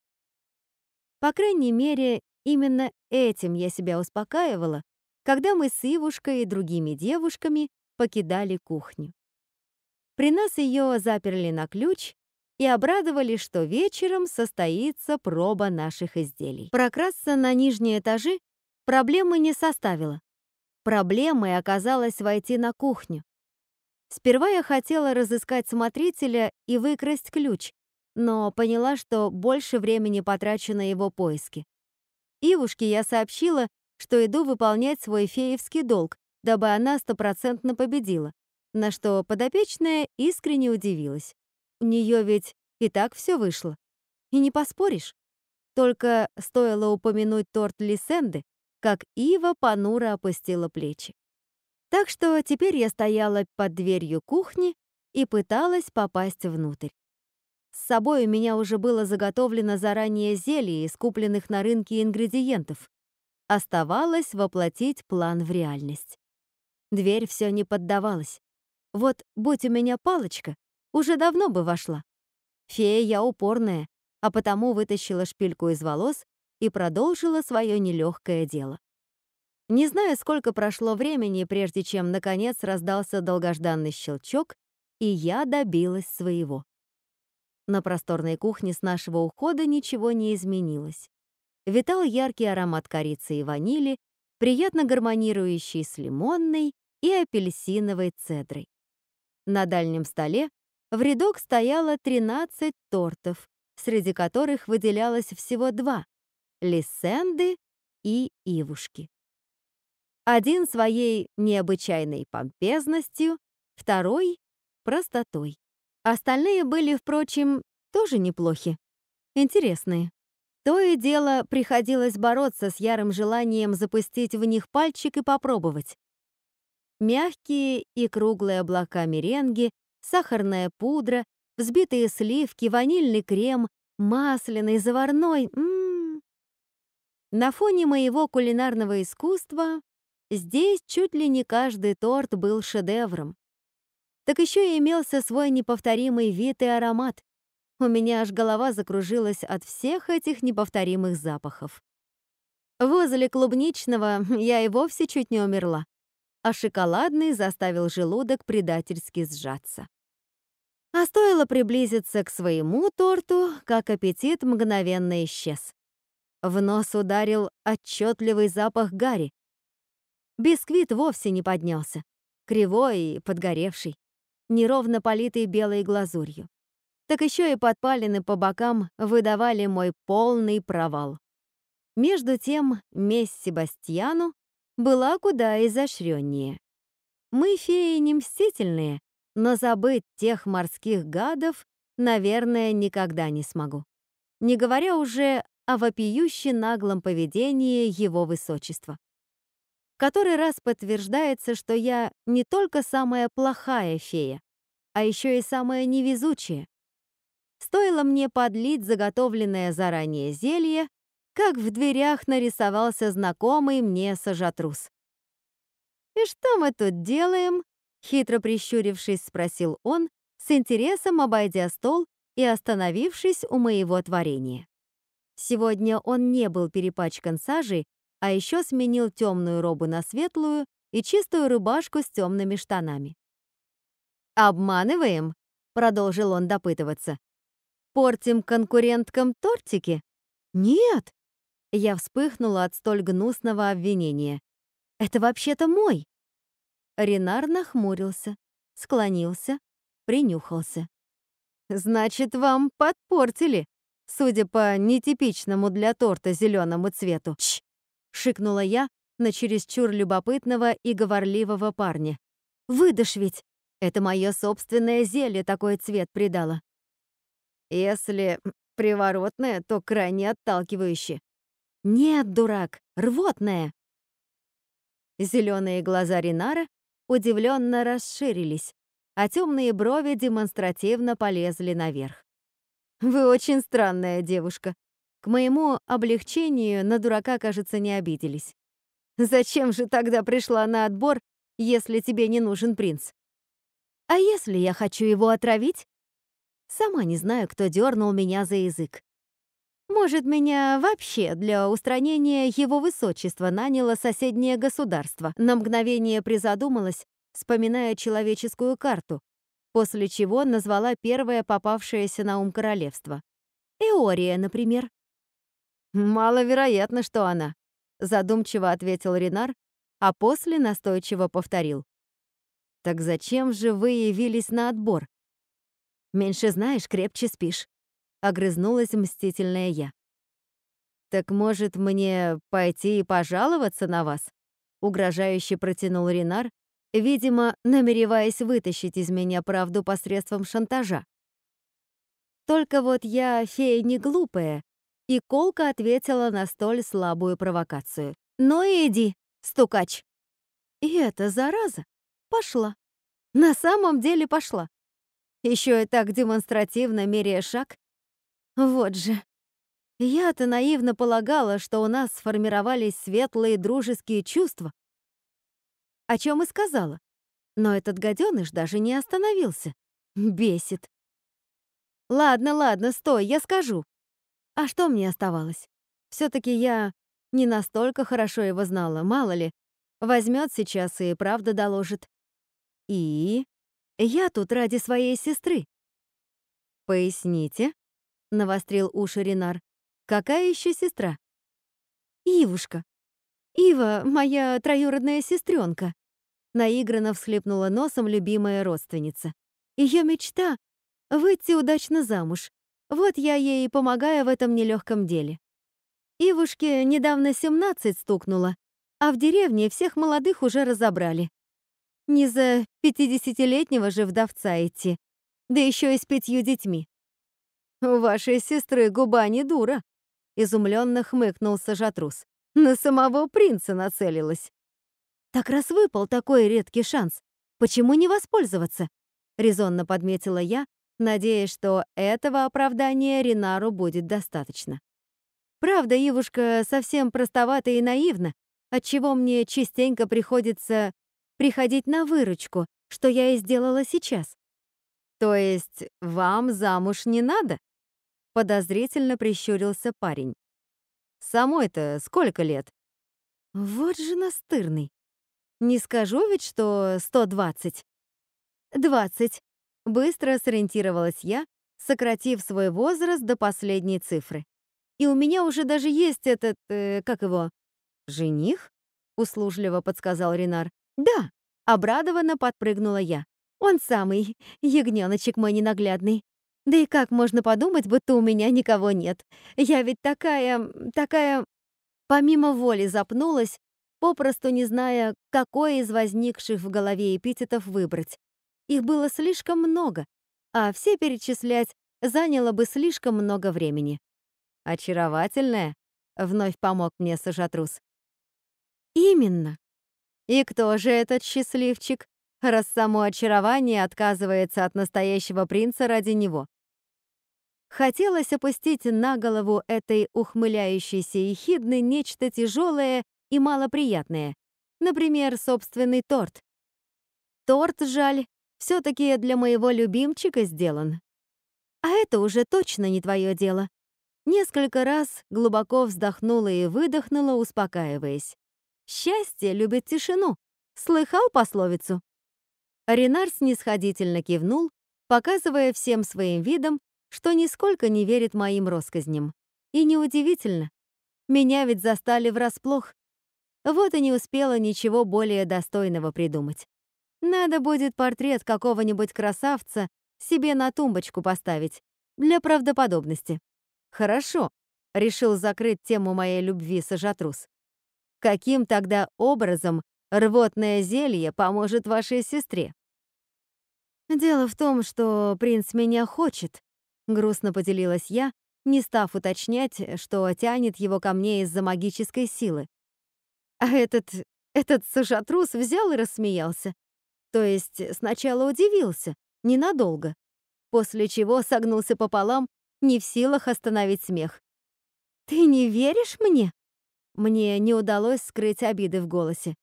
По крайней мере, именно этим я себя успокаивала, когда мы с Ивушкой и другими девушками покидали кухню. При нас ее заперли на ключ и обрадовали, что вечером состоится проба наших изделий. Прокрасться на нижние этажи проблемы не составило. Проблемой оказалось войти на кухню. Сперва я хотела разыскать смотрителя и выкрасть ключ, но поняла, что больше времени потрачу на его поиски. Ивушке я сообщила, что иду выполнять свой феевский долг, дабы она стопроцентно победила, на что подопечная искренне удивилась. У нее ведь и так все вышло. И не поспоришь. Только стоило упомянуть торт Лисенды, как Ива понуро опустила плечи. Так что теперь я стояла под дверью кухни и пыталась попасть внутрь. С собой у меня уже было заготовлено заранее зелье из купленных на рынке ингредиентов. Оставалось воплотить план в реальность. Дверь все не поддавалась. Вот, будь у меня палочка, уже давно бы вошла. Фея я упорная, а потому вытащила шпильку из волос и продолжила свое нелегкое дело. Не знаю, сколько прошло времени, прежде чем, наконец, раздался долгожданный щелчок, и я добилась своего. На просторной кухне с нашего ухода ничего не изменилось. Витал яркий аромат корицы и ванили, приятно гармонирующий с лимонной и апельсиновой цедрой. На дальнем столе в рядок стояло 13 тортов, среди которых выделялось всего два — лисенды и ивушки. Один своей необычайной помпезностью, второй — простотой. Остальные были, впрочем, тоже неплохи. Интересные. То и дело приходилось бороться с ярым желанием запустить в них пальчик и попробовать. Мягкие и круглые облака меренги, сахарная пудра, взбитые сливки, ванильный крем, масляный, заварной. М -м -м. На фоне моего кулинарного искусства здесь чуть ли не каждый торт был шедевром. Так еще и имелся свой неповторимый вид и аромат. У меня аж голова закружилась от всех этих неповторимых запахов. Возле клубничного я и вовсе чуть не умерла, а шоколадный заставил желудок предательски сжаться. А стоило приблизиться к своему торту, как аппетит мгновенно исчез. В нос ударил отчетливый запах гари. Бисквит вовсе не поднялся, кривой и подгоревший неровно политый белой глазурью. Так еще и подпалины по бокам выдавали мой полный провал. Между тем, месть Себастьяну была куда изощреннее. Мы, феи, не мстительные, но забыть тех морских гадов, наверное, никогда не смогу. Не говоря уже о вопиюще наглом поведении его высочества который раз подтверждается, что я не только самая плохая фея, а еще и самая невезучая. Стоило мне подлить заготовленное заранее зелье, как в дверях нарисовался знакомый мне сажатрус. «И что мы тут делаем?» Хитро прищурившись, спросил он, с интересом обойдя стол и остановившись у моего творения. Сегодня он не был перепачкан сажей, а еще сменил темную робу на светлую и чистую рубашку с темными штанами. «Обманываем?» — продолжил он допытываться. «Портим конкуренткам тортики?» «Нет!» Я вспыхнула от столь гнусного обвинения. «Это вообще-то мой!» Ренар нахмурился, склонился, принюхался. «Значит, вам подпортили, судя по нетипичному для торта зеленому цвету. Чш! шикнула я на чересчур любопытного и говорливого парня. «Выдашь ведь! Это мое собственное зелье такой цвет придало». «Если приворотное, то крайне отталкивающе». «Нет, дурак, рвотное!» Зеленые глаза Ринара удивленно расширились, а темные брови демонстративно полезли наверх. «Вы очень странная девушка», к моему облегчению на дурака, кажется, не обиделись. Зачем же тогда пришла на отбор, если тебе не нужен принц? А если я хочу его отравить? Сама не знаю, кто дернул меня за язык. Может, меня вообще для устранения его высочества наняло соседнее государство. На мгновение призадумалась, вспоминая человеческую карту, после чего назвала первое попавшееся на ум королевство. Эория, например. «Маловероятно, что она», — задумчиво ответил Ренар, а после настойчиво повторил. «Так зачем же вы явились на отбор?» «Меньше знаешь, крепче спишь», — огрызнулась мстительная я. «Так, может, мне пойти и пожаловаться на вас?» — угрожающе протянул Ренар, видимо, намереваясь вытащить из меня правду посредством шантажа. Только вот я фея не глупая и колко ответила на столь слабую провокацию. «Ну иди, стукач!» И эта зараза пошла. На самом деле пошла. Еще и так демонстративно меряя шаг. Вот же. Я-то наивно полагала, что у нас сформировались светлые дружеские чувства. О чем и сказала. Но этот гаденыш даже не остановился. Бесит. «Ладно, ладно, стой, я скажу. А что мне оставалось? Все-таки я Не настолько хорошо его знала, мало ли. Возьмет сейчас и правда доложит. И я тут ради своей сестры. Поясните, навострил уши Ренар. Какая еще сестра? Ивушка. Ива, моя троюродная сестренка. Наигранно всхлипнула носом любимая родственница. Ее мечта — выйти удачно замуж. Вот я ей помогаю в этом нелегком деле. Ивушке недавно 17 стукнуло, а в деревне всех молодых уже разобрали. Не за пятидесятилетнего же вдовца идти, да еще и с пятью детьми. «У вашей сестры губа не дура», — изумленно хмыкнул Сажатрус. «На самого принца нацелилась». «Так раз выпал такой редкий шанс, почему не воспользоваться?» — резонно подметила я, надеясь, что этого оправдания Ринару будет достаточно. Правда, Ивушка совсем простовата и наивна, отчего мне частенько приходится приходить на выручку, что я и сделала сейчас. То есть вам замуж не надо? Подозрительно прищурился парень. Самой-то сколько лет? Вот же настырный. Не скажу ведь, что 120. 20. Быстро сориентировалась я, сократив свой возраст до последней цифры. И у меня уже даже есть этот, э, как его, жених? Услужливо подсказал Ренар. Да, обрадованно подпрыгнула я. Он самый, ягнёночек мой ненаглядный. Да и как можно подумать, будто у меня никого нет? Я ведь такая, такая... Помимо воли запнулась, попросту не зная, какой из возникших в голове эпитетов выбрать. Их было слишком много, а все перечислять заняло бы слишком много времени. «Очаровательная?» — вновь помог мне Сажатрус. «Именно. И кто же этот счастливчик, раз само очарование отказывается от настоящего принца ради него?» Хотелось опустить на голову этой ухмыляющейся и хидной нечто тяжелое и малоприятное, например, собственный торт. Торт, жаль, все-таки для моего любимчика сделан. А это уже точно не твое дело. Несколько раз глубоко вздохнула и выдохнула, успокаиваясь. «Счастье любит тишину. Слыхал пословицу?» Ренар снисходительно кивнул, показывая всем своим видом, что нисколько не верит моим россказням. И неудивительно. Меня ведь застали врасплох. Вот и не успела ничего более достойного придумать. Надо будет портрет какого-нибудь красавца себе на тумбочку поставить для правдоподобности. Хорошо, решил закрыть тему моей любви Сажатрус. Каким тогда образом рвотное зелье поможет вашей сестре? Дело в том, что принц меня хочет, грустно поделилась я, не став уточнять, что тянет его ко мне из-за магической силы. А этот этот Сажатрус взял и рассмеялся. То есть сначала удивился, ненадолго, после чего согнулся пополам не в силах остановить смех. «Ты не веришь мне?» Мне не удалось скрыть обиды в голосе.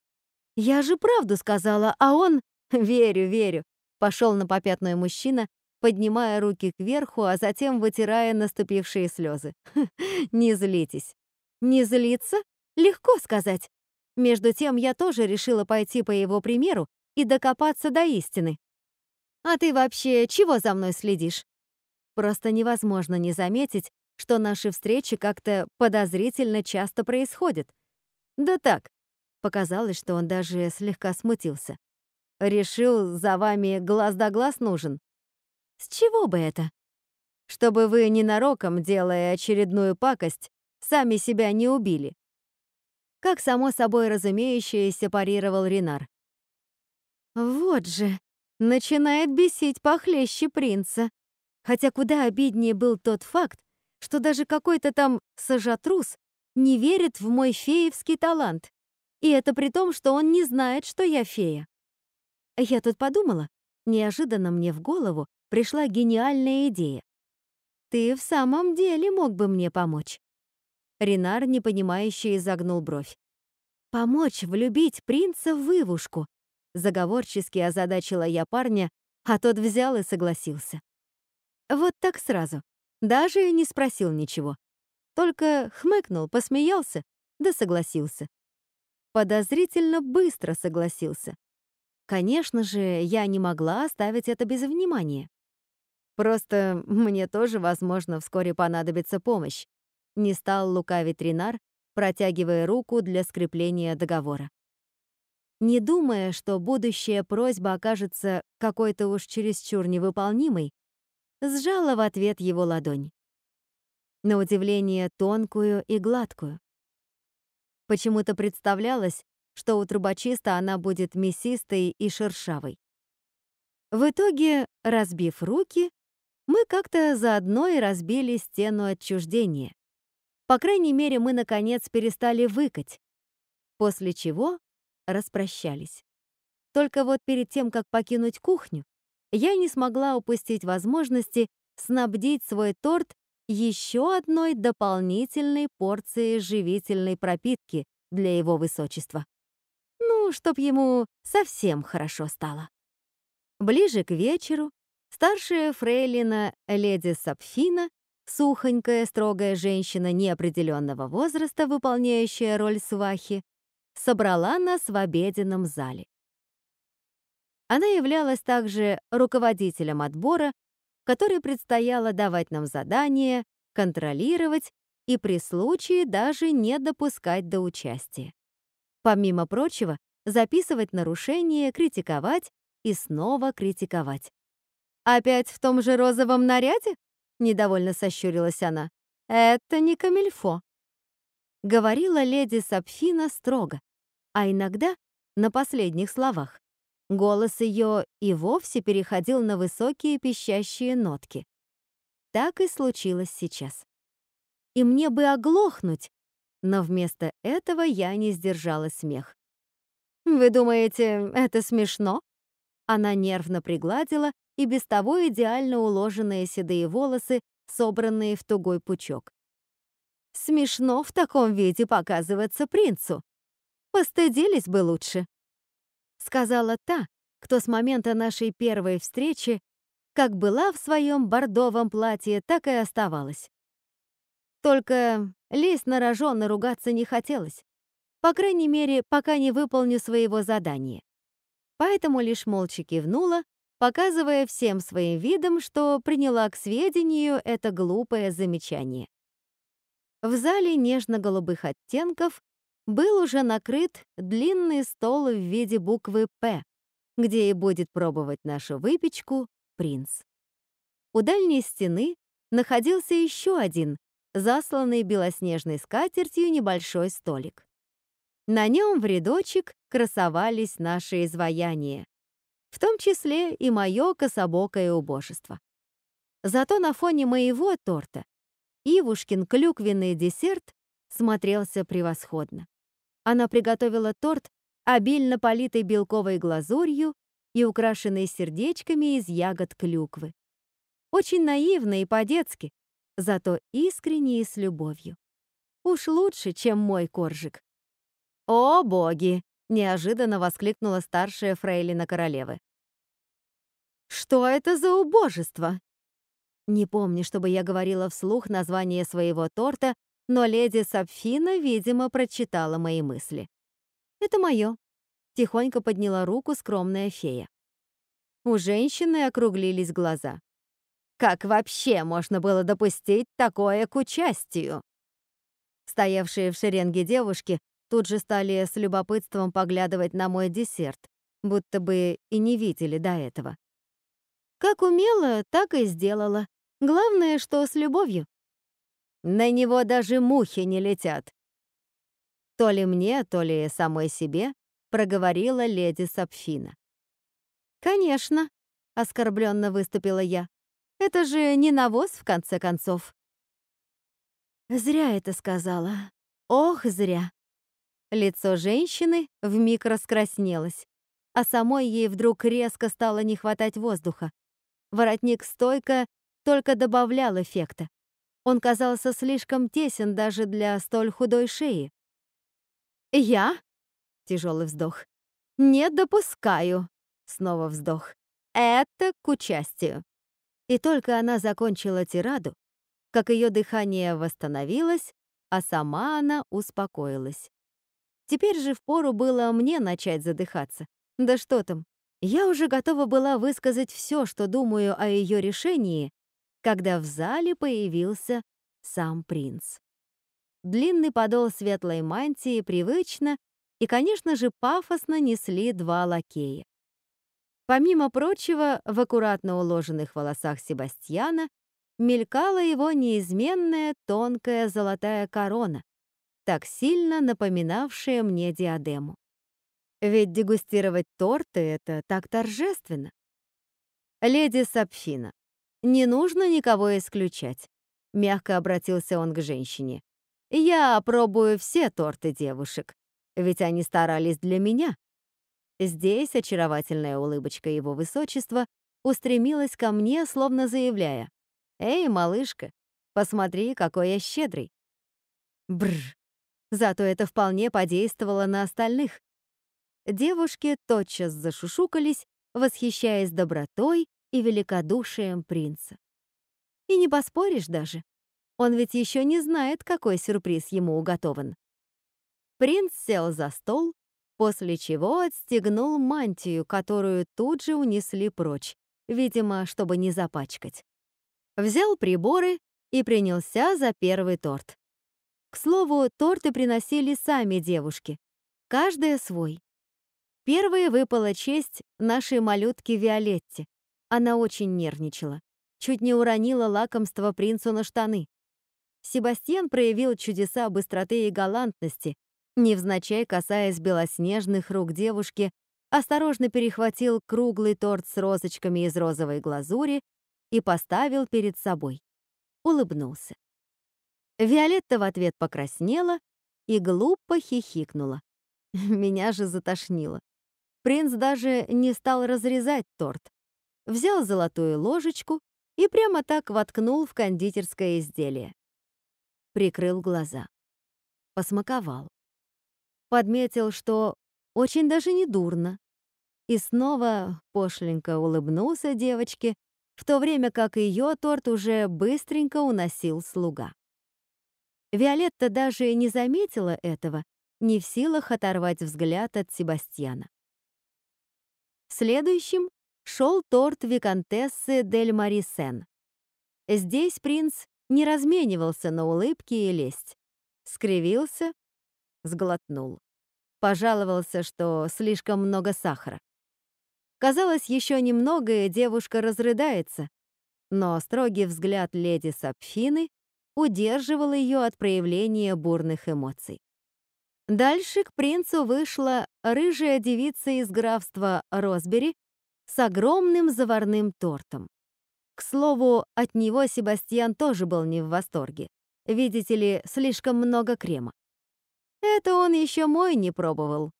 «Я же правду сказала, а он...» «Верю, верю», — пошел на попятную мужчина, поднимая руки кверху, а затем вытирая наступившие слезы. «Не злитесь». «Не злиться? Легко сказать. Между тем, я тоже решила пойти по его примеру и докопаться до истины. А ты вообще чего за мной следишь? Просто невозможно не заметить, что наши встречи как-то подозрительно часто происходят. Да так, показалось, что он даже слегка смутился. Решил, за вами глаз да глаз нужен. С чего бы это? Чтобы вы ненароком, делая очередную пакость, сами себя не убили. Как само собой разумеющееся парировал Ренар. Вот же, начинает бесить похлеще принца. Хотя куда обиднее был тот факт, что даже какой-то там сажатрус не верит в мой феевский талант. И это при том, что он не знает, что я фея. Я тут подумала, неожиданно мне в голову пришла гениальная идея. Ты в самом деле мог бы мне помочь. Ренар, непонимающе, изогнул бровь. Помочь влюбить принца в вывушку. Заговорчески озадачила я парня, а тот взял и согласился. Вот так сразу. Даже не спросил ничего. Только хмыкнул, посмеялся, да согласился. Подозрительно быстро согласился. Конечно же, я не могла оставить это без внимания. Просто мне тоже, возможно, вскоре понадобится помощь. Не стал лукавить Ренар, протягивая руку для скрепления договора. Не думая, что будущая просьба окажется какой-то уж чересчур невыполнимой, сжала в ответ его ладонь. На удивление тонкую и гладкую. Почему-то представлялось, что у трубочиста она будет мясистой и шершавой. В итоге, разбив руки, мы как-то заодно и разбили стену отчуждения. По крайней мере, мы, наконец, перестали выкать, после чего распрощались. Только вот перед тем, как покинуть кухню, я не смогла упустить возможности снабдить свой торт еще одной дополнительной порцией живительной пропитки для его высочества. Ну, чтоб ему совсем хорошо стало. Ближе к вечеру старшая фрейлина леди Сапфина, сухонькая, строгая женщина неопределенного возраста, выполняющая роль свахи, собрала нас в обеденном зале. Она являлась также руководителем отбора, который предстояло давать нам задания, контролировать и при случае даже не допускать до участия. Помимо прочего, записывать нарушения, критиковать и снова критиковать. «Опять в том же розовом наряде?» — недовольно сощурилась она. «Это не камильфо». Говорила леди Сапфина строго, а иногда на последних словах. Голос ее и вовсе переходил на высокие пищащие нотки. Так и случилось сейчас. И мне бы оглохнуть, но вместо этого я не сдержала смех. «Вы думаете, это смешно?» Она нервно пригладила и без того идеально уложенные седые волосы, собранные в тугой пучок. «Смешно в таком виде показываться принцу. Постыдились бы лучше» сказала та, кто с момента нашей первой встречи как была в своем бордовом платье, так и оставалась. Только лезть на рожон и ругаться не хотелось. По крайней мере, пока не выполню своего задания. Поэтому лишь молча кивнула, показывая всем своим видом, что приняла к сведению это глупое замечание. В зале нежно-голубых оттенков был уже накрыт длинный стол в виде буквы «П», где и будет пробовать нашу выпечку принц. У дальней стены находился еще один, засланный белоснежной скатертью небольшой столик. На нем в рядочек красовались наши изваяния, в том числе и мое кособокое убожество. Зато на фоне моего торта Ивушкин клюквенный десерт смотрелся превосходно. Она приготовила торт, обильно политый белковой глазурью и украшенный сердечками из ягод клюквы. Очень наивно и по-детски, зато искренне и с любовью. Уж лучше, чем мой коржик. «О, боги!» — неожиданно воскликнула старшая фрейлина королевы. «Что это за убожество?» Не помню, чтобы я говорила вслух название своего торта но леди Сапфина, видимо, прочитала мои мысли. «Это мое», — тихонько подняла руку скромная фея. У женщины округлились глаза. «Как вообще можно было допустить такое к участию?» Стоявшие в шеренге девушки тут же стали с любопытством поглядывать на мой десерт, будто бы и не видели до этого. Как умела, так и сделала. Главное, что с любовью. На него даже мухи не летят. То ли мне, то ли самой себе проговорила леди Сапфина. «Конечно», — оскорбленно выступила я. «Это же не навоз, в конце концов». Зря это сказала. Ох, зря. Лицо женщины вмиг раскраснелось, а самой ей вдруг резко стало не хватать воздуха. Воротник стойко только добавлял эффекта. Он казался слишком тесен даже для столь худой шеи. «Я?» — тяжелый вздох. «Не допускаю!» — снова вздох. «Это к участию!» И только она закончила тираду, как ее дыхание восстановилось, а сама она успокоилась. Теперь же впору было мне начать задыхаться. Да что там, я уже готова была высказать все, что думаю о ее решении, когда в зале появился сам принц. Длинный подол светлой мантии привычно и, конечно же, пафосно несли два лакея. Помимо прочего, в аккуратно уложенных волосах Себастьяна мелькала его неизменная тонкая золотая корона, так сильно напоминавшая мне диадему. Ведь дегустировать торты — это так торжественно. «Леди Сапфина, не нужно никого исключать», — мягко обратился он к женщине. «Я опробую все торты девушек, ведь они старались для меня». Здесь очаровательная улыбочка его высочества устремилась ко мне, словно заявляя, «Эй, малышка, посмотри, какой я щедрый». Бррр. Зато это вполне подействовало на остальных. Девушки тотчас зашушукались, восхищаясь добротой и великодушием принца. И не поспоришь даже. Он ведь еще не знает, какой сюрприз ему уготован. Принц сел за стол, после чего отстегнул мантию, которую тут же унесли прочь, видимо, чтобы не запачкать. Взял приборы и принялся за первый торт. К слову, торты приносили сами девушки, каждая свой. Первой выпала честь нашей малютке Виолетте. Она очень нервничала. Чуть не уронила лакомство принцу на штаны. Себастьян проявил чудеса быстроты и галантности, невзначай касаясь белоснежных рук девушки, осторожно перехватил круглый торт с розочками из розовой глазури и поставил перед собой. Улыбнулся. Виолетта в ответ покраснела и глупо хихикнула. Меня же затошнило. Принц даже не стал разрезать торт. Взял золотую ложечку и прямо так воткнул в кондитерское изделие. Прикрыл глаза. Посмаковал. Подметил, что очень даже не дурно. И снова пошленько улыбнулся девочке, в то время как ее торт уже быстренько уносил слуга. Виолетта даже не заметила этого, не в силах оторвать взгляд от Себастьяна. Следующим шел торт виконтессы Дель Марисен. Здесь принц не разменивался на улыбки и лесть. Скривился, сглотнул. Пожаловался, что слишком много сахара. Казалось, еще немного, и девушка разрыдается, но строгий взгляд леди Сапфины удерживал ее от проявления бурных эмоций. Дальше к принцу вышла рыжая девица из графства Росбери с огромным заварным тортом. К слову, от него Себастьян тоже был не в восторге. Видите ли, слишком много крема. Это он еще мой не пробовал.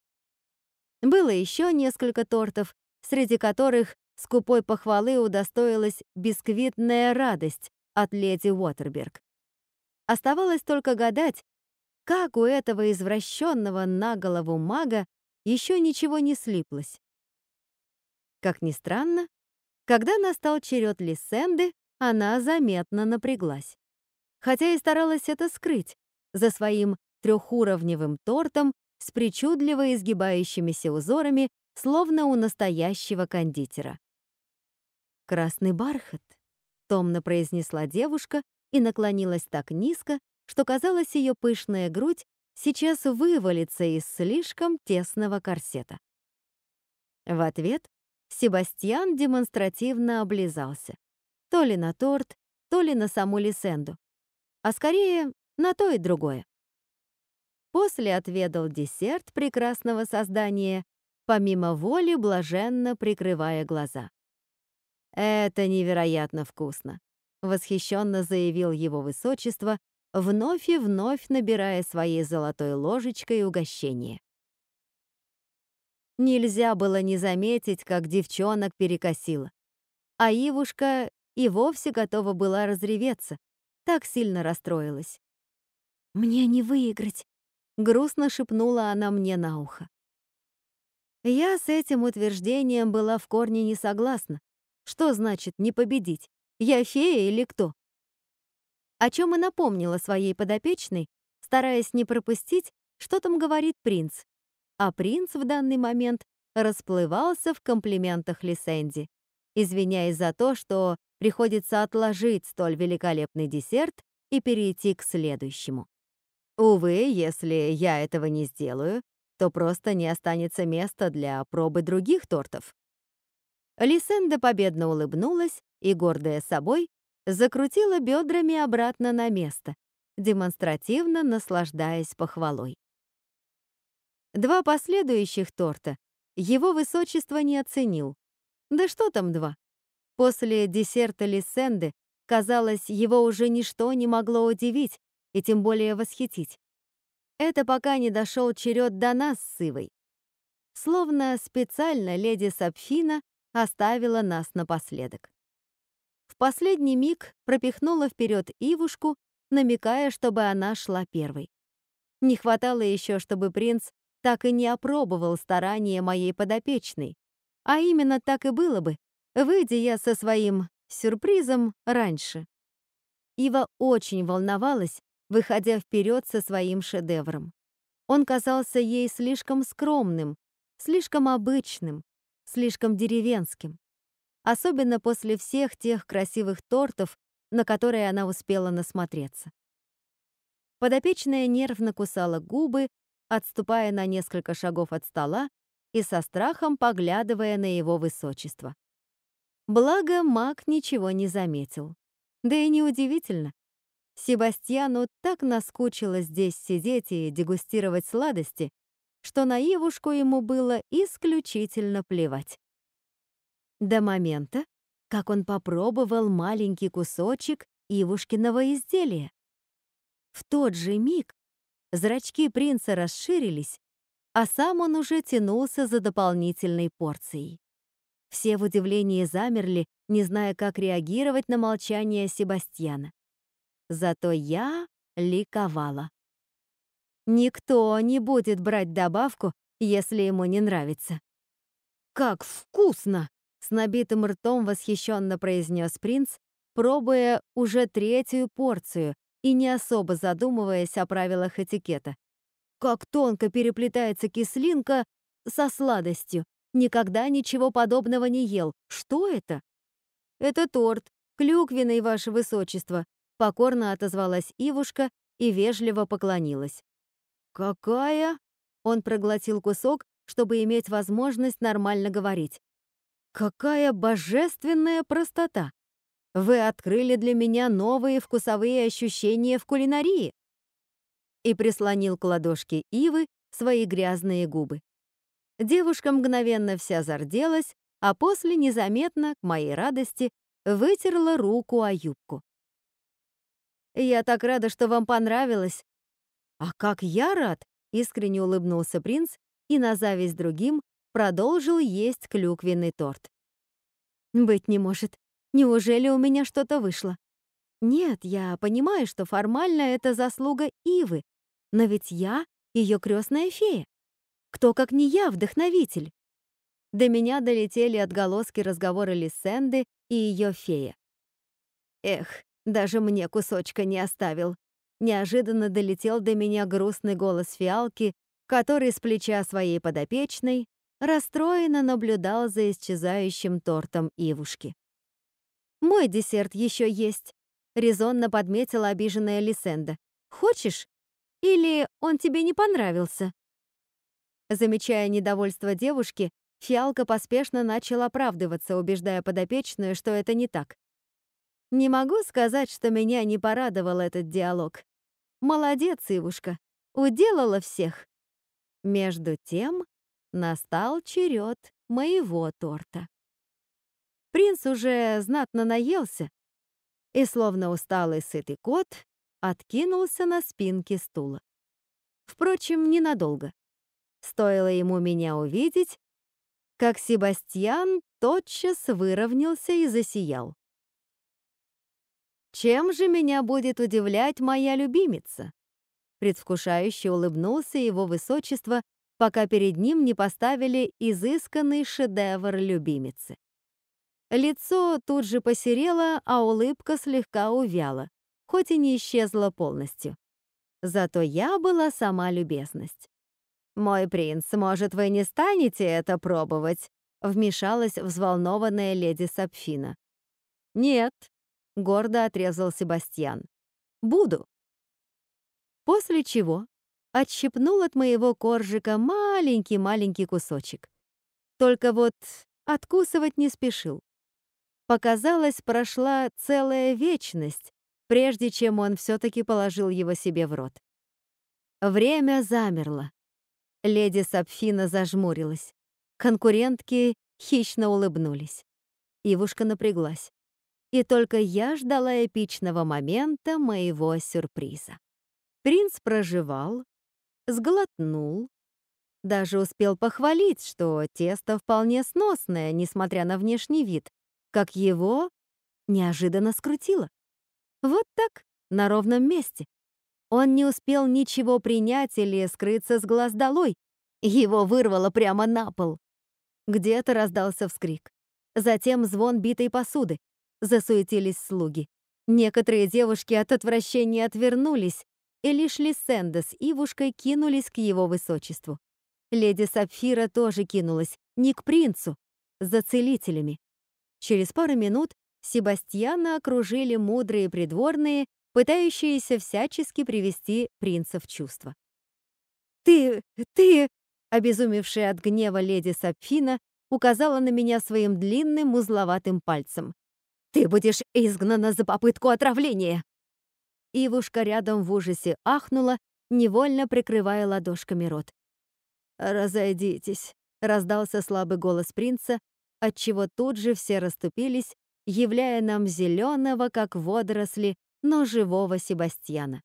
Было еще несколько тортов, среди которых скупой похвалы удостоилась бисквитная радость от леди Уотерберг. Оставалось только гадать, как у этого извращенного на голову мага еще ничего не слиплось. Как ни странно, когда настал черед Лисенды, она заметно напряглась. Хотя и старалась это скрыть за своим трехуровневым тортом с причудливо изгибающимися узорами, словно у настоящего кондитера. «Красный бархат», — томно произнесла девушка и наклонилась так низко, что казалось, ее пышная грудь сейчас вывалится из слишком тесного корсета. В ответ Себастьян демонстративно облизался. То ли на торт, то ли на саму Лисенду. А скорее, на то и другое. После отведал десерт прекрасного создания, помимо воли блаженно прикрывая глаза. «Это невероятно вкусно», — восхищенно заявил его высочество, вновь и вновь набирая своей золотой ложечкой угощение. Нельзя было не заметить, как девчонок перекосило. А Ивушка и вовсе готова была разреветься, так сильно расстроилась. «Мне не выиграть», — грустно шепнула она мне на ухо. Я с этим утверждением была в корне не согласна. Что значит «не победить»? Я фея или кто? о чем и напомнила своей подопечной, стараясь не пропустить, что там говорит принц. А принц в данный момент расплывался в комплиментах Лисенди, извиняясь за то, что приходится отложить столь великолепный десерт и перейти к следующему. Увы, если я этого не сделаю, то просто не останется места для пробы других тортов. Лисенда победно улыбнулась и, гордая собой, закрутила бедрами обратно на место, демонстративно наслаждаясь похвалой. Два последующих торта его высочество не оценил. Да что там два? После десерта Лисенды, казалось, его уже ничто не могло удивить и тем более восхитить. Это пока не дошел черед до нас с Ивой. Словно специально леди Сапфина оставила нас напоследок. В последний миг пропихнула вперед Ивушку, намекая, чтобы она шла первой. Не хватало еще, чтобы принц так и не опробовал старания моей подопечной. А именно так и было бы, выйдя я со своим сюрпризом раньше. Ива очень волновалась, выходя вперед со своим шедевром. Он казался ей слишком скромным, слишком обычным, слишком деревенским. Особенно после всех тех красивых тортов, на которые она успела насмотреться. Подопечная нервно кусала губы, отступая на несколько шагов от стола и со страхом поглядывая на его высочество. Благо, маг ничего не заметил. Да и неудивительно. Себастьяну так наскучило здесь сидеть и дегустировать сладости, что на Ивушку ему было исключительно плевать. До момента, как он попробовал маленький кусочек Ивушкиного изделия. В тот же миг зрачки принца расширились, а сам он уже тянулся за дополнительной порцией. Все в удивлении замерли, не зная, как реагировать на молчание Себастьяна. Зато я ликовала. Никто не будет брать добавку, если ему не нравится. «Как вкусно!» — с набитым ртом восхищенно произнес принц, пробуя уже третью порцию и не особо задумываясь о правилах этикета. Как тонко переплетается кислинка со сладостью. Никогда ничего подобного не ел. Что это? Это торт, клюквенный, ваше высочество, покорно отозвалась Ивушка и вежливо поклонилась. Какая? Он проглотил кусок, чтобы иметь возможность нормально говорить. Какая божественная простота! Вы открыли для меня новые вкусовые ощущения в кулинарии!» И прислонил к ладошке Ивы свои грязные губы. Девушка мгновенно вся зарделась, а после незаметно, к моей радости, вытерла руку о юбку. «Я так рада, что вам понравилось!» «А как я рад!» — искренне улыбнулся принц и на зависть другим продолжил есть клюквенный торт. «Быть не может. Неужели у меня что-то вышло? Нет, я понимаю, что формально это заслуга Ивы, но ведь я ее крестная фея. Кто, как не я, вдохновитель? До меня долетели отголоски разговора Лисенды и ее фея. Эх, даже мне кусочка не оставил. Неожиданно долетел до меня грустный голос фиалки, который с плеча своей подопечной расстроенно наблюдал за исчезающим тортом Ивушки. Мой десерт еще есть», — резонно подметила обиженная Лисенда. «Хочешь? Или он тебе не понравился?» Замечая недовольство девушки, Фиалка поспешно начал оправдываться, убеждая подопечную, что это не так. Не могу сказать, что меня не порадовал этот диалог. Молодец, Ивушка, уделала всех. Между тем настал черед моего торта. Принц уже знатно наелся и, словно усталый сытый кот, откинулся на спинке стула. Впрочем, ненадолго. Стоило ему меня увидеть, как Себастьян тотчас выровнялся и засиял. «Чем же меня будет удивлять моя любимица?» Предвкушающе улыбнулся его высочество, пока перед ним не поставили изысканный шедевр любимицы. Лицо тут же посерело, а улыбка слегка увяла, хоть и не исчезла полностью. Зато я была сама любезность. «Мой принц, может, вы не станете это пробовать?» вмешалась взволнованная леди Сапфина. «Нет», — гордо отрезал Себастьян. «Буду». После чего отщипнул от моего коржика маленький-маленький кусочек. Только вот откусывать не спешил. Показалось, прошла целая вечность, прежде чем он все-таки положил его себе в рот. Время замерло. Леди Сапфина зажмурилась. Конкурентки хищно улыбнулись. Ивушка напряглась. И только я ждала эпичного момента моего сюрприза. Принц проживал, сглотнул, даже успел похвалить, что тесто вполне сносное, несмотря на внешний вид, как его неожиданно скрутило. Вот так, на ровном месте. Он не успел ничего принять или скрыться с глаз долой. Его вырвало прямо на пол. Где-то раздался вскрик. Затем звон битой посуды. Засуетились слуги. Некоторые девушки от отвращения отвернулись, и лишь Лисенда с Ивушкой кинулись к его высочеству. Леди Сапфира тоже кинулась, не к принцу, за целителями. Через пару минут Себастьяна окружили мудрые придворные, пытающиеся всячески привести принца в чувство. «Ты... ты...» — обезумевшая от гнева леди Сапфина указала на меня своим длинным узловатым пальцем. «Ты будешь изгнана за попытку отравления!» Ивушка рядом в ужасе ахнула, невольно прикрывая ладошками рот. «Разойдитесь», — раздался слабый голос принца, отчего тут же все расступились, являя нам зеленого, как водоросли, но живого Себастьяна.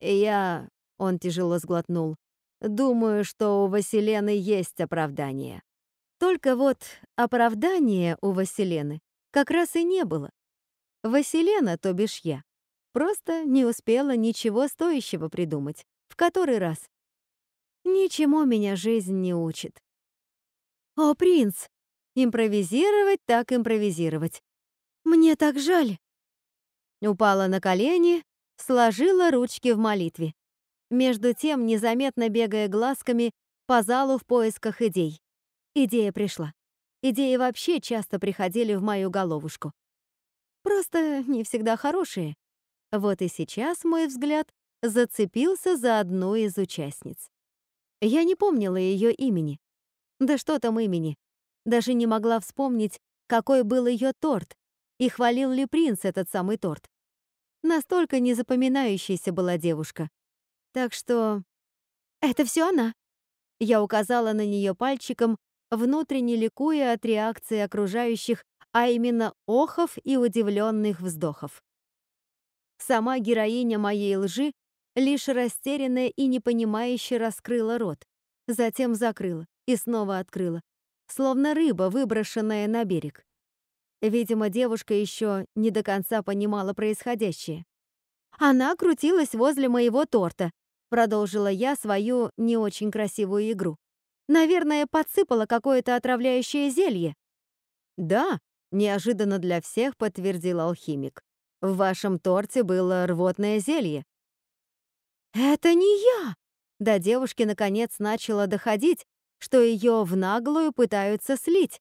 «Я...» — он тяжело сглотнул. «Думаю, что у Василены есть оправдание». Только вот оправдания у Василены как раз и не было. Василена, то бишь я, просто не успела ничего стоящего придумать. В который раз. Ничему меня жизнь не учит. О, принц! Импровизировать так импровизировать. Мне так жаль. Упала на колени, сложила ручки в молитве. Между тем, незаметно бегая глазками по залу в поисках идей. Идея пришла. Идеи вообще часто приходили в мою головушку. Просто не всегда хорошие. Вот и сейчас мой взгляд зацепился за одну из участниц. Я не помнила ее имени. Да что там имени? Даже не могла вспомнить, какой был ее торт, и хвалил ли принц этот самый торт. Настолько незапоминающейся была девушка. Так что... Это все она. Я указала на нее пальчиком, внутренне ликуя от реакции окружающих, а именно охов и удивленных вздохов. Сама героиня моей лжи лишь растерянная и непонимающе раскрыла рот, затем закрыла и снова открыла, словно рыба, выброшенная на берег. Видимо, девушка еще не до конца понимала происходящее. Она крутилась возле моего торта, продолжила я свою не очень красивую игру. Наверное, подсыпала какое-то отравляющее зелье. Да, неожиданно для всех подтвердил алхимик. В вашем торте было рвотное зелье. «Это не я!» До девушки наконец начала доходить, что ее в наглую пытаются слить.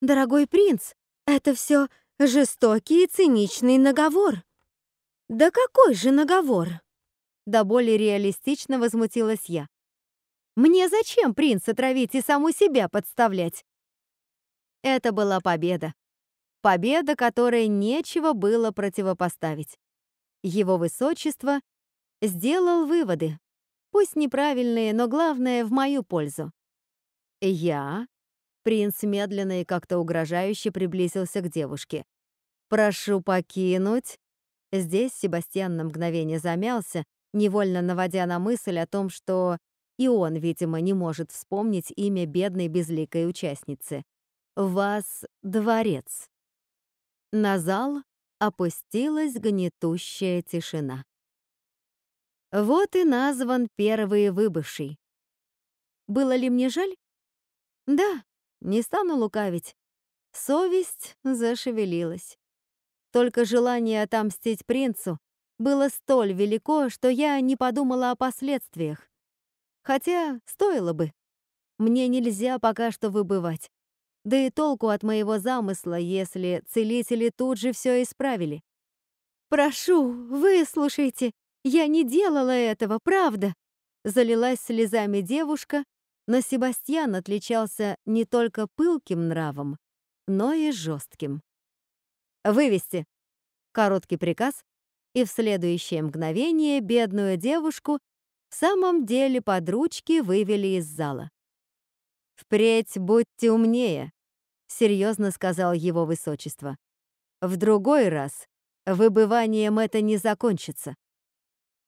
«Дорогой принц, это все жестокий и циничный наговор». «Да какой же наговор?» Да более реалистично возмутилась я. «Мне зачем принца травить и саму себя подставлять?» Это была победа. Победа, которой нечего было противопоставить. Его высочество сделал выводы, пусть неправильные, но главное, в мою пользу. Я, принц медленно и как-то угрожающе приблизился к девушке. «Прошу покинуть». Здесь Себастьян на мгновение замялся, невольно наводя на мысль о том, что и он, видимо, не может вспомнить имя бедной безликой участницы. «Вас дворец». На зал опустилась гнетущая тишина. Вот и назван первый выбывший. Было ли мне жаль? Да, не стану лукавить. Совесть зашевелилась. Только желание отомстить принцу было столь велико, что я не подумала о последствиях. Хотя стоило бы. Мне нельзя пока что выбывать. Да и толку от моего замысла, если целители тут же все исправили. «Прошу, выслушайте, я не делала этого, правда!» Залилась слезами девушка, но Себастьян отличался не только пылким нравом, но и жестким. «Вывести!» Короткий приказ, и в следующее мгновение бедную девушку в самом деле под ручки вывели из зала. «Впредь будьте умнее», — серьезно сказал его высочество. «В другой раз выбыванием это не закончится».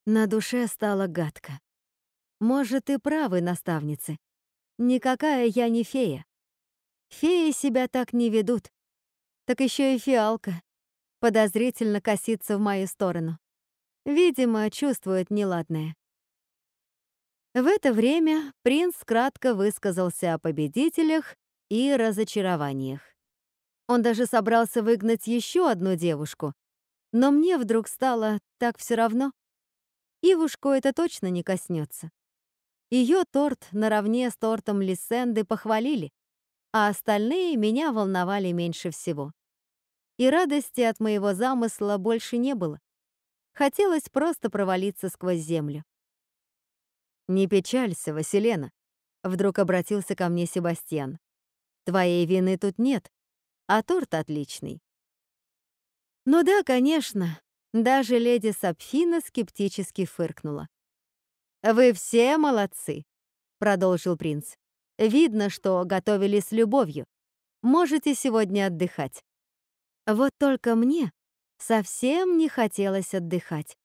На душе стало гадко. Может, и правы наставницы. Никакая я не фея. Феи себя так не ведут. Так еще и фиалка подозрительно косится в мою сторону. Видимо, чувствует неладное. В это время принц кратко высказался о победителях и разочарованиях. Он даже собрался выгнать еще одну девушку, но мне вдруг стало так все равно. Ивушку это точно не коснется. Ее торт наравне с тортом Лисенды похвалили, а остальные меня волновали меньше всего. И радости от моего замысла больше не было. Хотелось просто провалиться сквозь землю. «Не печалься, Василена», — вдруг обратился ко мне Себастьян. «Твоей вины тут нет, а торт отличный». «Ну да, конечно», — даже леди Сапфина скептически фыркнула. «Вы все молодцы», — продолжил принц. «Видно, что готовили с любовью. Можете сегодня отдыхать». Вот только мне совсем не хотелось отдыхать.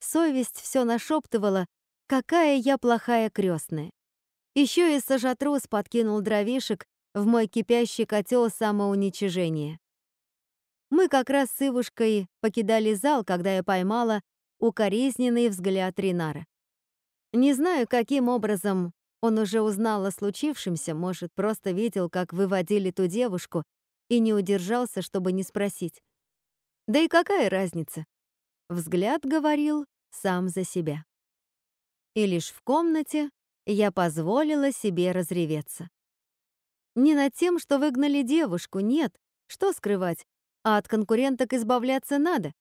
Совесть все нашептывала, какая я плохая крестная. Еще и Сажатрус подкинул дровишек в мой кипящий котел самоуничижения. Мы как раз с Ивушкой покидали зал, когда я поймала укоризненный взгляд Ринара. Не знаю, каким образом он уже узнал о случившемся, может, просто видел, как выводили ту девушку и не удержался, чтобы не спросить. Да и какая разница? Взгляд говорил сам за себя. И лишь в комнате я позволила себе разреветься. Не над тем, что выгнали девушку, нет, что скрывать, а от конкуренток избавляться надо.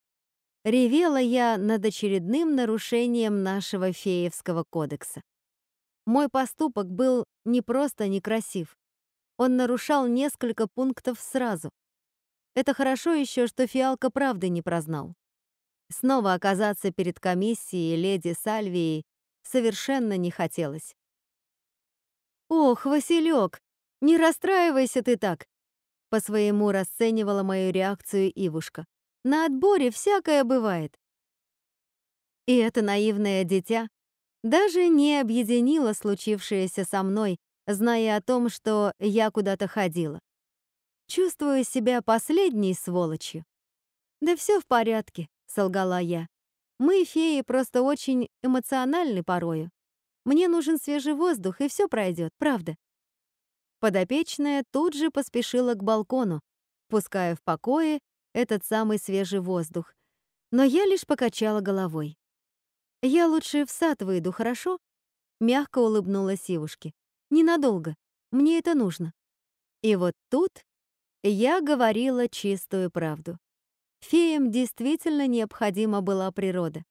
Ревела я над очередным нарушением нашего феевского кодекса. Мой поступок был не просто некрасив. Он нарушал несколько пунктов сразу. Это хорошо еще, что Фиалка правды не прознал. Снова оказаться перед комиссией леди Сальвией совершенно не хотелось. «Ох, Василек, не расстраивайся ты так!» По-своему расценивала мою реакцию Ивушка. На отборе всякое бывает. И это наивное дитя даже не объединило случившееся со мной, зная о том, что я куда-то ходила. Чувствую себя последней сволочью. «Да все в порядке», — солгала я. «Мы, феи, просто очень эмоциональны порою. Мне нужен свежий воздух, и все пройдет, правда». Подопечная тут же поспешила к балкону, пуская в покое этот самый свежий воздух. Но я лишь покачала головой. «Я лучше в сад выйду, хорошо?» Мягко улыбнулась Ивушке. «Ненадолго. Мне это нужно». И вот тут я говорила чистую правду. Феям действительно необходима была природа.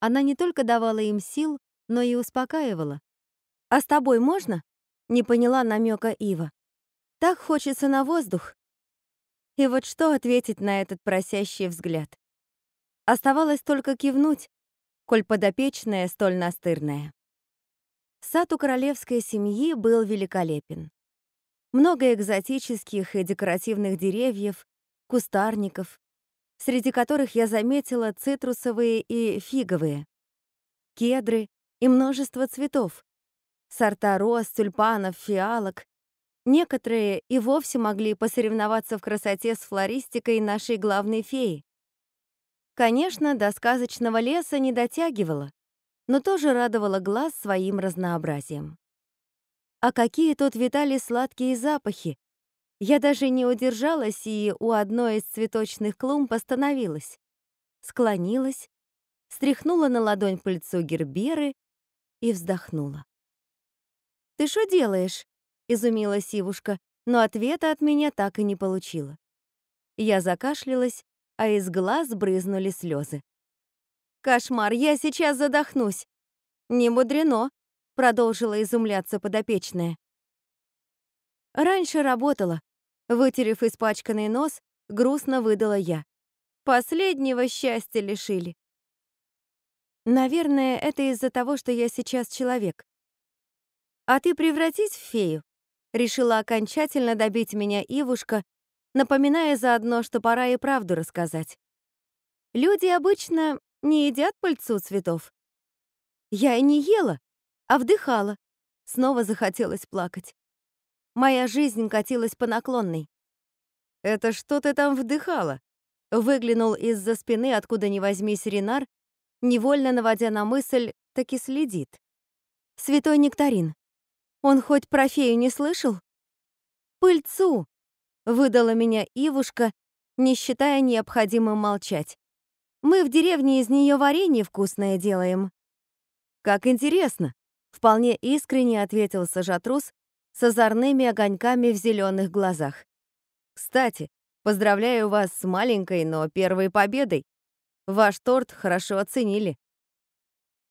Она не только давала им сил, но и успокаивала. «А с тобой можно?» — не поняла намека Ива. «Так хочется на воздух, и вот что ответить на этот просящий взгляд? Оставалось только кивнуть, коль подопечная столь настырная. Сад у королевской семьи был великолепен. Много экзотических и декоративных деревьев, кустарников, среди которых я заметила цитрусовые и фиговые, кедры и множество цветов, сорта роз, тюльпанов, фиалок, Некоторые и вовсе могли посоревноваться в красоте с флористикой нашей главной феи. Конечно, до сказочного леса не дотягивала, но тоже радовала глаз своим разнообразием. А какие тут витали сладкие запахи! Я даже не удержалась и у одной из цветочных клумб остановилась, склонилась стряхнула на ладонь пыльцу герберы и вздохнула. «Ты что делаешь?» — изумилась Ивушка, но ответа от меня так и не получила. Я закашлялась, а из глаз брызнули слезы. «Кошмар, я сейчас задохнусь!» «Не мудрено», — продолжила изумляться подопечная. Раньше работала. Вытерев испачканный нос, грустно выдала я. Последнего счастья лишили. Наверное, это из-за того, что я сейчас человек. А ты превратись в фею. Решила окончательно добить меня Ивушка, напоминая заодно, что пора и правду рассказать. Люди обычно не едят пыльцу цветов. Я и не ела, а вдыхала. Снова захотелось плакать. Моя жизнь катилась по наклонной. «Это что ты там вдыхала?» Выглянул из-за спины, откуда ни возьмись Ренар, невольно наводя на мысль, таки следит. «Святой нектарин. Он хоть про фею не слышал?» «Пыльцу!» — выдала меня Ивушка, не считая необходимым молчать. «Мы в деревне из нее варенье вкусное делаем». «Как интересно!» — вполне искренне ответил Сажатрус, с озорными огоньками в зеленых глазах. «Кстати, поздравляю вас с маленькой, но первой победой. Ваш торт хорошо оценили».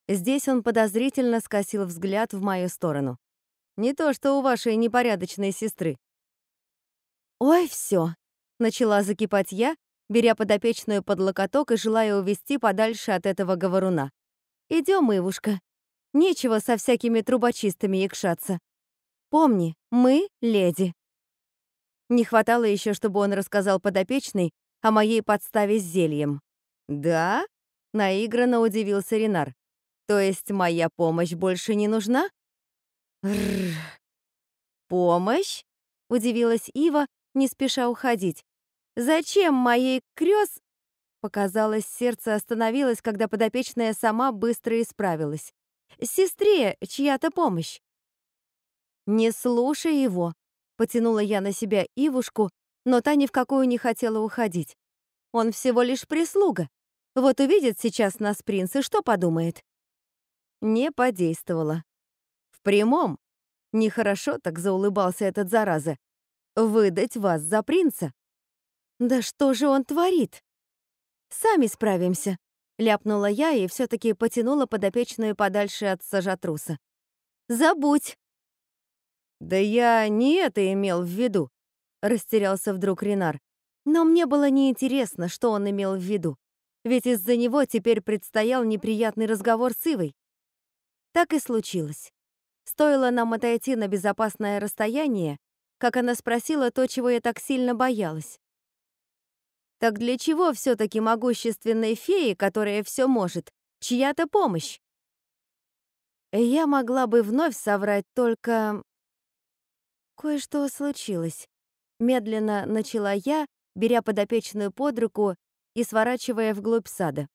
Здесь он подозрительно скосил взгляд в мою сторону. Не то, что у вашей непорядочной сестры. «Ой, все, начала закипать я, беря подопечную под локоток и желая увести подальше от этого говоруна. Идем, Ивушка. Нечего со всякими трубочистами якшаться. Помни, мы — леди. Не хватало еще, чтобы он рассказал подопечной о моей подставе с зельем. «Да?» — наигранно удивился Ренар. «То есть моя помощь больше не нужна?» «Рррр. «Помощь?» — удивилась Ива, не спеша уходить. «Зачем моей крёс...» Показалось, сердце остановилось, когда подопечная сама быстро исправилась. «Сестре чья-то помощь». «Не слушай его», — потянула я на себя Ивушку, но та ни в какую не хотела уходить. «Он всего лишь прислуга. Вот увидит сейчас нас принц и что подумает?» Не подействовало. В прямом, нехорошо так заулыбался этот зараза, выдать вас за принца. «Да что же он творит?» «Сами справимся», — ляпнула я и все таки потянула подопечную подальше от сажатруса. «Забудь!» «Да я не это имел в виду», — растерялся вдруг Ренар. Но мне было неинтересно, что он имел в виду, ведь из-за него теперь предстоял неприятный разговор с Ивой. Так и случилось. Стоило нам отойти на безопасное расстояние, как она спросила то, чего я так сильно боялась. Так для чего все-таки могущественной феи, которая все может, чья-то помощь? Я могла бы вновь соврать только Кое-что случилось. Медленно начала я, беря подопечную под руку и сворачивая вглубь сада.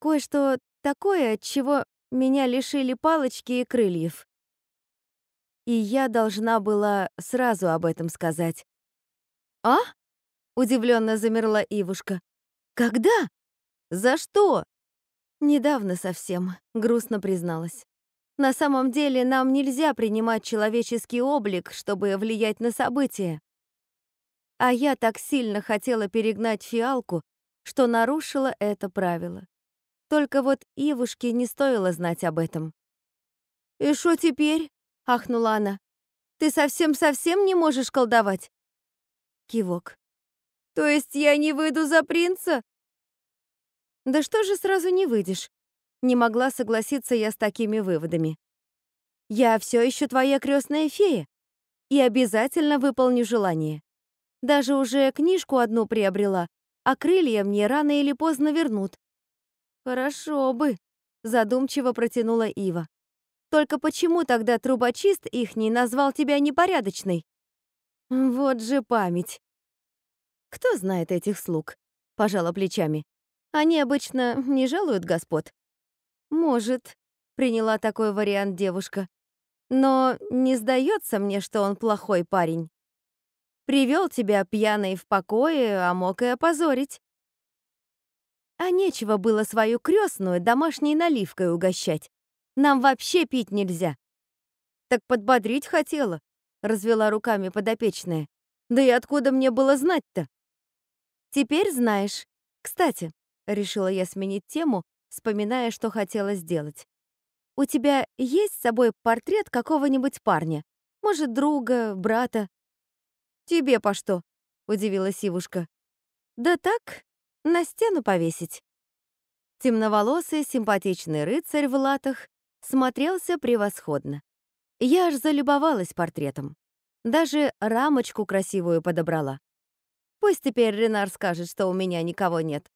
Кое-что такое, от чего меня лишили палочки и крыльев. И я должна была сразу об этом сказать. «А?» — удивленно замерла Ивушка. «Когда? За что?» «Недавно совсем», — грустно призналась. На самом деле нам нельзя принимать человеческий облик, чтобы влиять на события. А я так сильно хотела перегнать фиалку, что нарушила это правило. Только вот Ивушке не стоило знать об этом. «И что теперь?» — ахнула она. «Ты совсем-совсем не можешь колдовать?» Кивок. «То есть я не выйду за принца?» «Да что же сразу не выйдешь? Не могла согласиться я с такими выводами. Я все еще твоя крестная фея и обязательно выполню желание. Даже уже книжку одну приобрела, а крылья мне рано или поздно вернут. Хорошо бы, задумчиво протянула Ива. Только почему тогда трубочист ихний назвал тебя непорядочной? Вот же память. Кто знает этих слуг? Пожала плечами. Они обычно не жалуют господ. «Может», — приняла такой вариант девушка. «Но не сдается мне, что он плохой парень. Привел тебя пьяной в покое, а мог и опозорить». А нечего было свою крестную домашней наливкой угощать. Нам вообще пить нельзя. Так подбодрить хотела, развела руками подопечная. Да и откуда мне было знать-то? Теперь знаешь. Кстати, решила я сменить тему, вспоминая, что хотела сделать. У тебя есть с собой портрет какого-нибудь парня? Может, друга, брата? Тебе по что? удивилась Ивушка. Да так, на стену повесить. Темноволосый, симпатичный рыцарь в латах смотрелся превосходно. Я аж залюбовалась портретом. Даже рамочку красивую подобрала. Пусть теперь Ренар скажет, что у меня никого нет.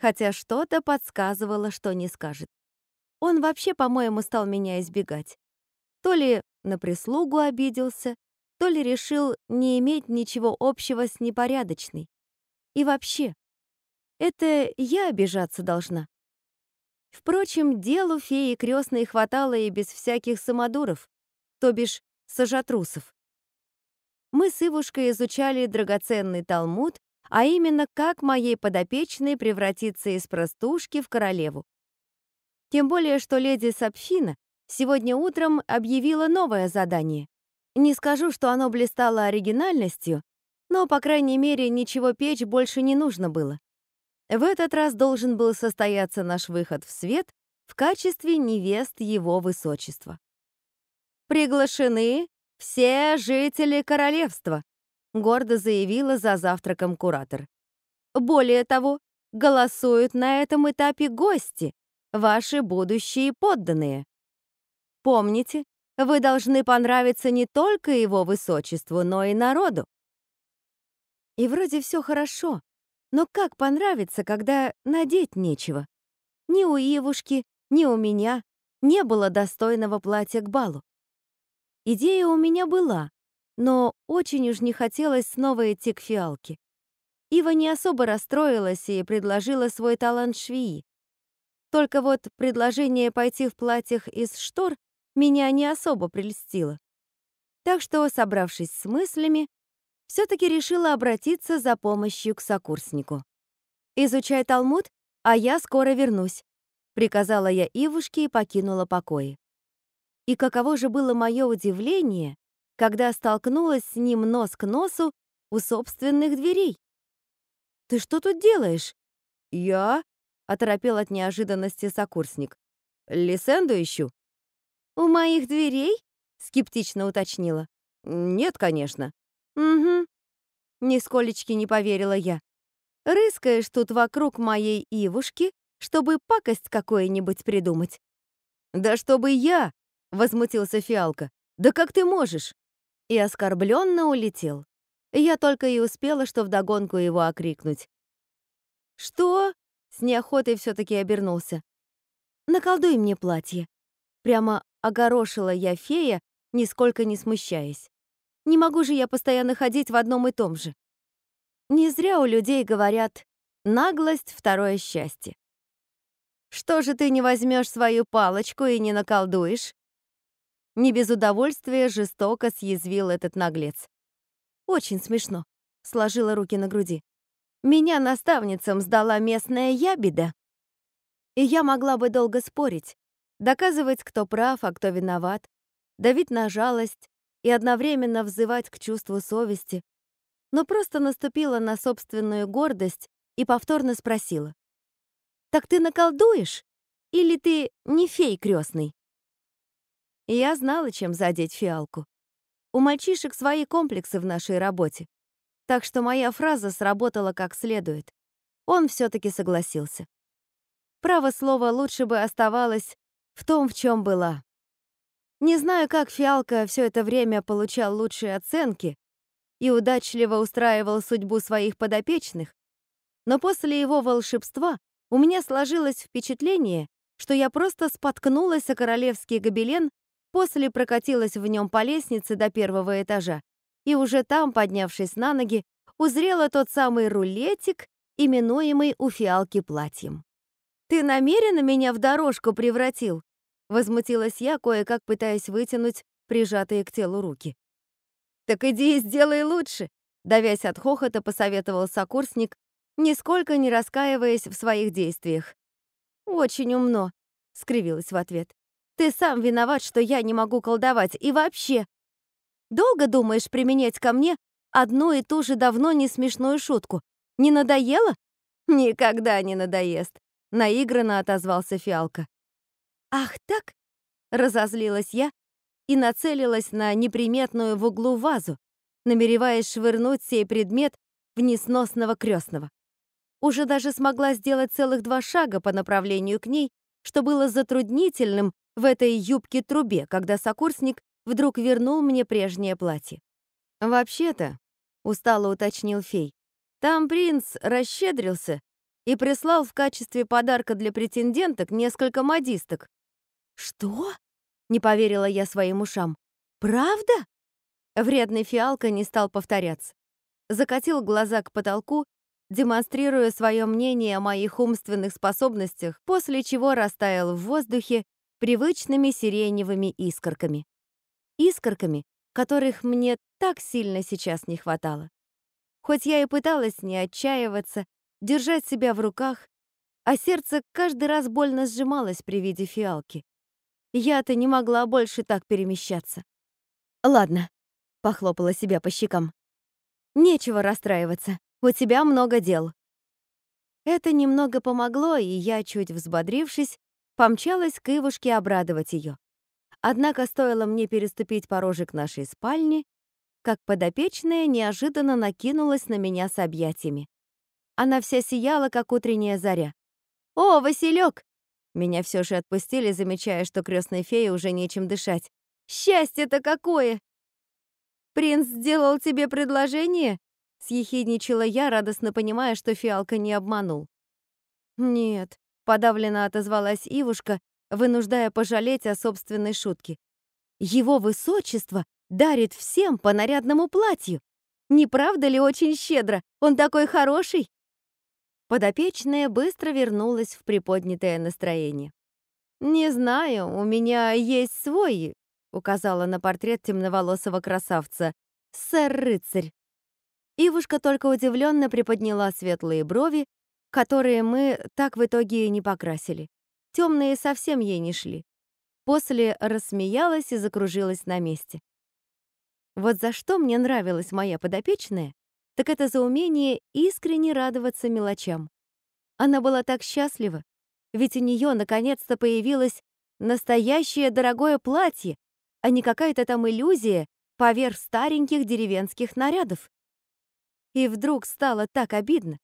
Хотя что-то подсказывало, что не скажет. Он вообще, по-моему, стал меня избегать. То ли на прислугу обиделся, то ли решил не иметь ничего общего с непорядочной. И вообще, это я обижаться должна. Впрочем, делу феи крестной хватало и без всяких самодуров, то бишь сажатрусов. Мы с Ивушкой изучали драгоценный Талмуд, а именно как моей подопечной превратиться из простушки в королеву. Тем более, что леди Сапфина сегодня утром объявила новое задание. Не скажу, что оно блистало оригинальностью, но, по крайней мере, ничего печь больше не нужно было. В этот раз должен был состояться наш выход в свет в качестве невест его высочества. «Приглашены все жители королевства», — гордо заявила за завтраком куратор. «Более того, голосуют на этом этапе гости, ваши будущие подданные. Помните, вы должны понравиться не только его высочеству, но и народу. И вроде все хорошо, но как понравится, когда надеть нечего? Ни у Ивушки, ни у меня не было достойного платья к балу. Идея у меня была, но очень уж не хотелось снова идти к фиалке. Ива не особо расстроилась и предложила свой талант швеи. Только вот предложение пойти в платьях из штор меня не особо прельстило. Так что, собравшись с мыслями, все-таки решила обратиться за помощью к сокурснику. «Изучай Талмуд, а я скоро вернусь», — приказала я Ивушке и покинула покои. И каково же было мое удивление, когда столкнулась с ним нос к носу у собственных дверей. «Ты что тут делаешь?» «Я?» — оторопел от неожиданности сокурсник. «Лисенду ищу». «У моих дверей?» — скептично уточнила. «Нет, конечно. «Угу», — нисколечки не поверила я. «Рыскаешь тут вокруг моей Ивушки, чтобы пакость какую-нибудь придумать». «Да чтобы я!» — возмутился Фиалка. «Да как ты можешь?» И оскорбленно улетел. Я только и успела, что вдогонку его окрикнуть. «Что?» — с неохотой все-таки обернулся. «Наколдуй мне платье». Прямо огорошила я фея, нисколько не смущаясь. Не могу же я постоянно ходить в одном и том же. Не зря у людей говорят «наглость — второе счастье». Что же ты не возьмешь свою палочку и не наколдуешь? Не без удовольствия жестоко съязвил этот наглец. Очень смешно. Сложила руки на груди. Меня наставницам сдала местная ябеда. И я могла бы долго спорить, доказывать, кто прав, а кто виноват, давить на жалость, и одновременно взывать к чувству совести, но просто наступила на собственную гордость и повторно спросила. «Так ты наколдуешь? Или ты не фей крестный?» Я знала, чем задеть фиалку. У мальчишек свои комплексы в нашей работе, так что моя фраза сработала как следует. Он все-таки согласился. Право слово лучше бы оставалось в том, в чем была. Не знаю, как Фиалка все это время получал лучшие оценки и удачливо устраивал судьбу своих подопечных, но после его волшебства у меня сложилось впечатление, что я просто споткнулась о королевский гобелен, после прокатилась в нем по лестнице до первого этажа и уже там, поднявшись на ноги, узрела тот самый рулетик, именуемый у фиалки платьем. «Ты намеренно меня в дорожку превратил?» Возмутилась я, кое-как пытаясь вытянуть прижатые к телу руки. «Так иди и сделай лучше!» Давясь от хохота, посоветовал сокурсник, нисколько не раскаиваясь в своих действиях. «Очень умно», — скривилась в ответ. «Ты сам виноват, что я не могу колдовать, и вообще. Долго думаешь применять ко мне одну и ту же давно не смешную шутку? Не надоело?» «Никогда не надоест», — наигранно отозвался Фиалка. «Ах так?» — разозлилась я и нацелилась на неприметную в углу вазу, намереваясь швырнуть сей предмет в несносного крестного. Уже даже смогла сделать целых два шага по направлению к ней, что было затруднительным в этой юбке-трубе, когда сокурсник вдруг вернул мне прежнее платье. «Вообще-то», — устало уточнил фей, «там принц расщедрился и прислал в качестве подарка для претенденток несколько модисток». «Что?» — не поверила я своим ушам. «Правда?» Вредный фиалка не стал повторяться. Закатил глаза к потолку, демонстрируя свое мнение о моих умственных способностях, после чего растаял в воздухе привычными сиреневыми искорками. Искорками, которых мне так сильно сейчас не хватало. Хоть я и пыталась не отчаиваться, держать себя в руках, а сердце каждый раз больно сжималось при виде фиалки. Я-то не могла больше так перемещаться. «Ладно», — похлопала себя по щекам. «Нечего расстраиваться, у тебя много дел». Это немного помогло, и я, чуть взбодрившись, помчалась к Ивушке обрадовать ее. Однако стоило мне переступить порожек нашей спальни, как подопечная неожиданно накинулась на меня с объятиями. Она вся сияла, как утренняя заря. «О, Василек!» Меня все же отпустили, замечая, что крестной фее уже нечем дышать. «Счастье-то какое!» «Принц сделал тебе предложение?» Съехидничала я, радостно понимая, что фиалка не обманул. «Нет», — подавленно отозвалась Ивушка, вынуждая пожалеть о собственной шутке. «Его высочество дарит всем по нарядному платью. Не правда ли очень щедро? Он такой хороший!» Подопечная быстро вернулась в приподнятое настроение. «Не знаю, у меня есть свой», — указала на портрет темноволосого красавца, «сэр-рыцарь». Ивушка только удивленно приподняла светлые брови, которые мы так в итоге и не покрасили. Темные совсем ей не шли. После рассмеялась и закружилась на месте. Вот за что мне нравилась моя подопечная, так это за умение искренне радоваться мелочам. Она была так счастлива, ведь у нее наконец-то появилось настоящее дорогое платье, а не какая-то там иллюзия поверх стареньких деревенских нарядов. И вдруг стало так обидно.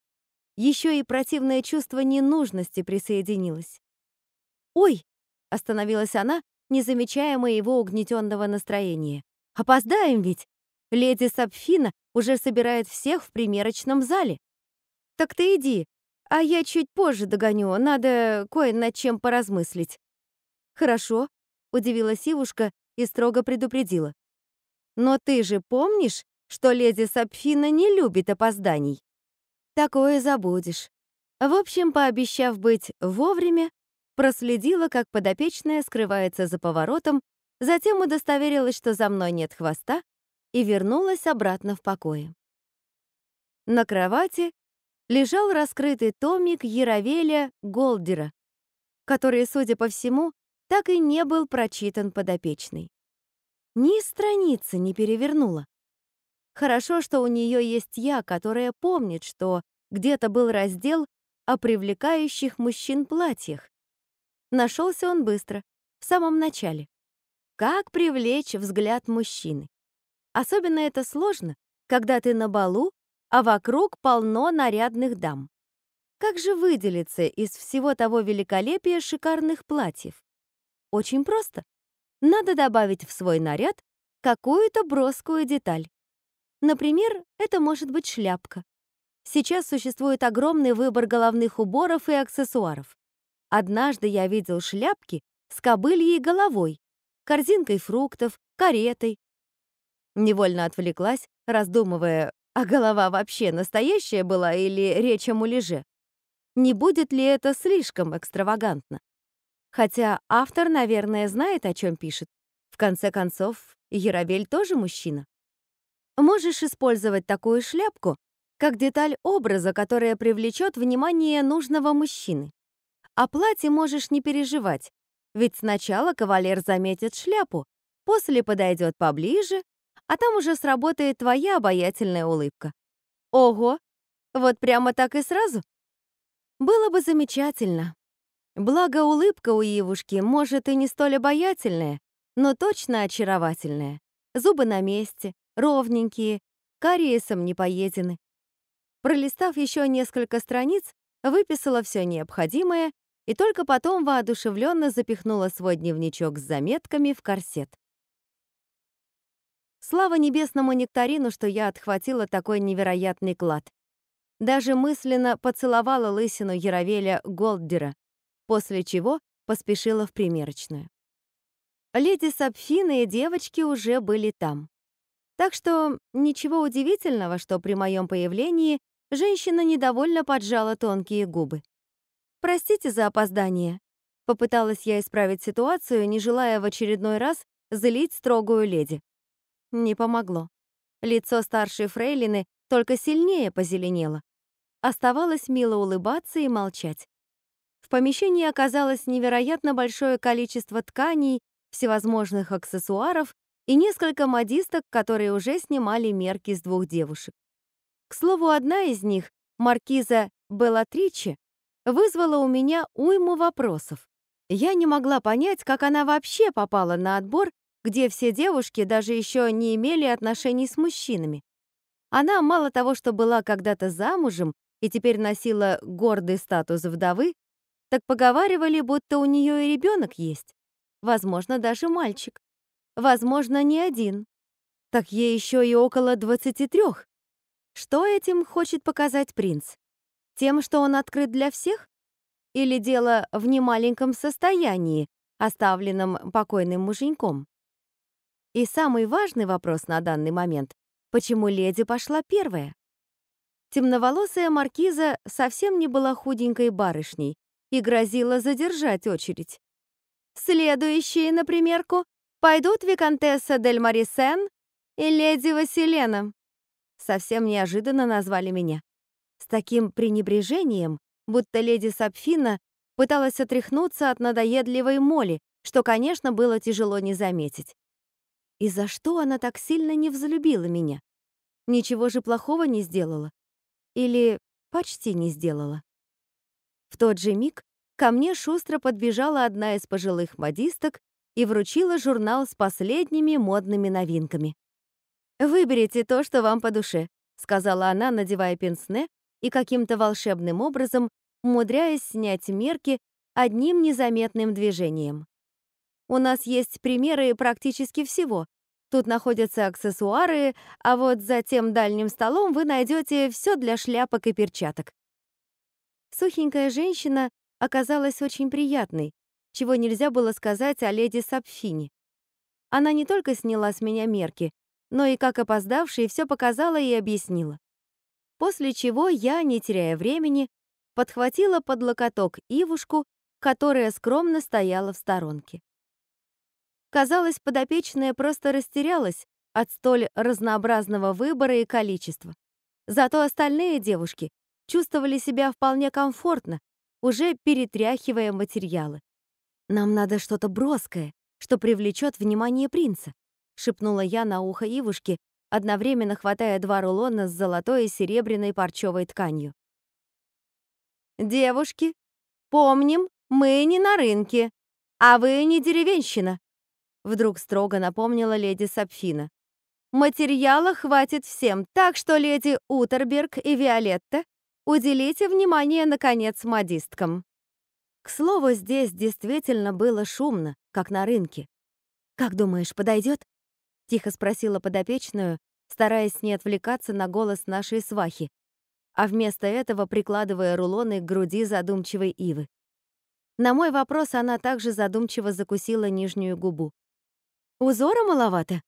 Еще и противное чувство ненужности присоединилось. «Ой!» — остановилась она, не замечая моего угнетенного настроения. «Опоздаем ведь! Леди Сапфина уже собирает всех в примерочном зале. Так ты иди, а я чуть позже догоню, надо кое над чем поразмыслить. Хорошо, удивилась Ивушка и строго предупредила. Но ты же помнишь, что леди Сапфина не любит опозданий? Такое забудешь. В общем, пообещав быть вовремя, проследила, как подопечная скрывается за поворотом, затем удостоверилась, что за мной нет хвоста, и вернулась обратно в покое. На кровати лежал раскрытый томик Яровеля Голдера, который, судя по всему, так и не был прочитан подопечной. Ни страницы не перевернула. Хорошо, что у нее есть я, которая помнит, что где-то был раздел о привлекающих мужчин платьях. Нашелся он быстро, в самом начале. Как привлечь взгляд мужчины? Особенно это сложно, когда ты на балу, а вокруг полно нарядных дам. Как же выделиться из всего того великолепия шикарных платьев? Очень просто. Надо добавить в свой наряд какую-то броскую деталь. Например, это может быть шляпка. Сейчас существует огромный выбор головных уборов и аксессуаров. Однажды я видел шляпки с кобыльей головой, корзинкой фруктов, каретой, Невольно отвлеклась, раздумывая, а голова вообще настоящая была или речь о муляже? Не будет ли это слишком экстравагантно? Хотя автор, наверное, знает, о чем пишет. В конце концов, Яровель тоже мужчина. Можешь использовать такую шляпку, как деталь образа, которая привлечет внимание нужного мужчины. О платье можешь не переживать, ведь сначала кавалер заметит шляпу, после подойдет поближе, а там уже сработает твоя обаятельная улыбка. Ого, вот прямо так и сразу? Было бы замечательно. Благо, улыбка у Ивушки, может, и не столь обаятельная, но точно очаровательная. Зубы на месте, ровненькие, кариесом не поедены. Пролистав еще несколько страниц, выписала все необходимое и только потом воодушевленно запихнула свой дневничок с заметками в корсет. Слава небесному нектарину, что я отхватила такой невероятный клад. Даже мысленно поцеловала лысину Яровеля Голддера, после чего поспешила в примерочную. Леди Сапфина и девочки уже были там. Так что ничего удивительного, что при моем появлении женщина недовольно поджала тонкие губы. «Простите за опоздание», — попыталась я исправить ситуацию, не желая в очередной раз злить строгую леди. Не помогло. Лицо старшей фрейлины только сильнее позеленело. Оставалось мило улыбаться и молчать. В помещении оказалось невероятно большое количество тканей, всевозможных аксессуаров и несколько модисток, которые уже снимали мерки с двух девушек. К слову, одна из них, маркиза Белатриче, вызвала у меня уйму вопросов. Я не могла понять, как она вообще попала на отбор, где все девушки даже еще не имели отношений с мужчинами. Она мало того, что была когда-то замужем и теперь носила гордый статус вдовы, так поговаривали, будто у нее и ребенок есть. Возможно, даже мальчик. Возможно, не один. Так ей еще и около 23. Что этим хочет показать принц? Тем, что он открыт для всех? Или дело в немаленьком состоянии, оставленном покойным муженьком? И самый важный вопрос на данный момент — почему леди пошла первая? Темноволосая маркиза совсем не была худенькой барышней и грозила задержать очередь. Следующие на примерку пойдут виконтесса Дель Марисен и леди Василена. Совсем неожиданно назвали меня. С таким пренебрежением, будто леди Сапфина пыталась отряхнуться от надоедливой моли, что, конечно, было тяжело не заметить. И за что она так сильно не взлюбила меня? Ничего же плохого не сделала. Или почти не сделала. В тот же миг ко мне шустро подбежала одна из пожилых модисток и вручила журнал с последними модными новинками. «Выберите то, что вам по душе», — сказала она, надевая пенсне и каким-то волшебным образом умудряясь снять мерки одним незаметным движением. У нас есть примеры практически всего. Тут находятся аксессуары, а вот за тем дальним столом вы найдете все для шляпок и перчаток. Сухенькая женщина оказалась очень приятной, чего нельзя было сказать о леди Сапфине. Она не только сняла с меня мерки, но и как опоздавший все показала и объяснила. После чего я, не теряя времени, подхватила под локоток Ивушку, которая скромно стояла в сторонке. Казалось, подопечная просто растерялась от столь разнообразного выбора и количества. Зато остальные девушки чувствовали себя вполне комфортно, уже перетряхивая материалы. «Нам надо что-то броское, что привлечет внимание принца», шепнула я на ухо Ивушке, одновременно хватая два рулона с золотой и серебряной парчевой тканью. «Девушки, помним, мы не на рынке, а вы не деревенщина», Вдруг строго напомнила леди Сапфина. «Материала хватит всем, так что леди Утерберг и Виолетта уделите внимание, наконец, модисткам». К слову, здесь действительно было шумно, как на рынке. «Как думаешь, подойдет?» — тихо спросила подопечную, стараясь не отвлекаться на голос нашей свахи, а вместо этого прикладывая рулоны к груди задумчивой ивы. На мой вопрос она также задумчиво закусила нижнюю губу. Узора маловато.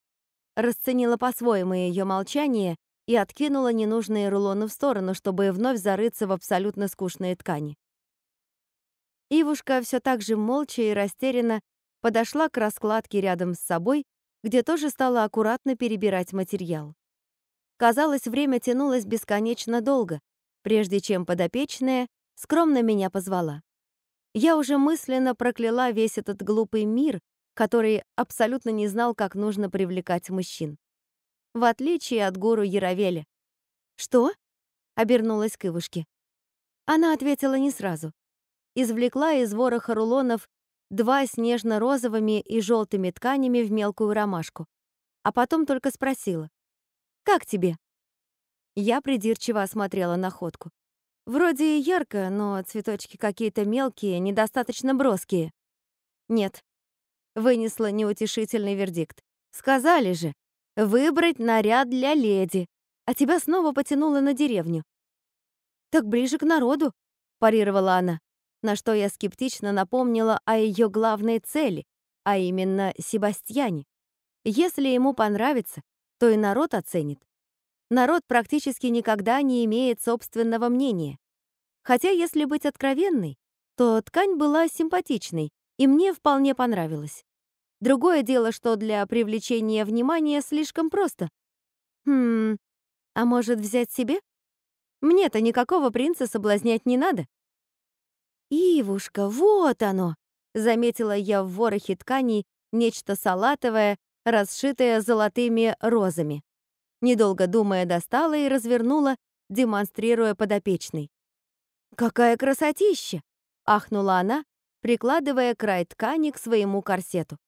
Расценила по-своему ее молчание и откинула ненужные рулоны в сторону, чтобы вновь зарыться в абсолютно скучные ткани. Ивушка все так же молча и растерянно подошла к раскладке рядом с собой, где тоже стала аккуратно перебирать материал. Казалось, время тянулось бесконечно долго, прежде чем подопечная скромно меня позвала. Я уже мысленно прокляла весь этот глупый мир, который абсолютно не знал, как нужно привлекать мужчин. В отличие от гуру Яровеля. «Что?» — обернулась к Ивушке. Она ответила не сразу. Извлекла из вороха рулонов два с нежно-розовыми и желтыми тканями в мелкую ромашку, а потом только спросила. «Как тебе?» Я придирчиво осмотрела находку. Вроде ярко, но цветочки какие-то мелкие, недостаточно броские. Нет. Вынесла неутешительный вердикт. Сказали же, выбрать наряд для леди, а тебя снова потянуло на деревню. Так ближе к народу, парировала она, на что я скептично напомнила о ее главной цели, а именно Себастьяне. Если ему понравится, то и народ оценит народ практически никогда не имеет собственного мнения. Хотя, если быть откровенной, то ткань была симпатичной, и мне вполне понравилась. Другое дело, что для привлечения внимания слишком просто. Хм, а может взять себе? Мне-то никакого принца соблазнять не надо. «Ивушка, вот оно!» — заметила я в ворохе тканей нечто салатовое, расшитое золотыми розами. Недолго думая, достала и развернула, демонстрируя подопечный. «Какая красотища!» — ахнула она, прикладывая край ткани к своему корсету.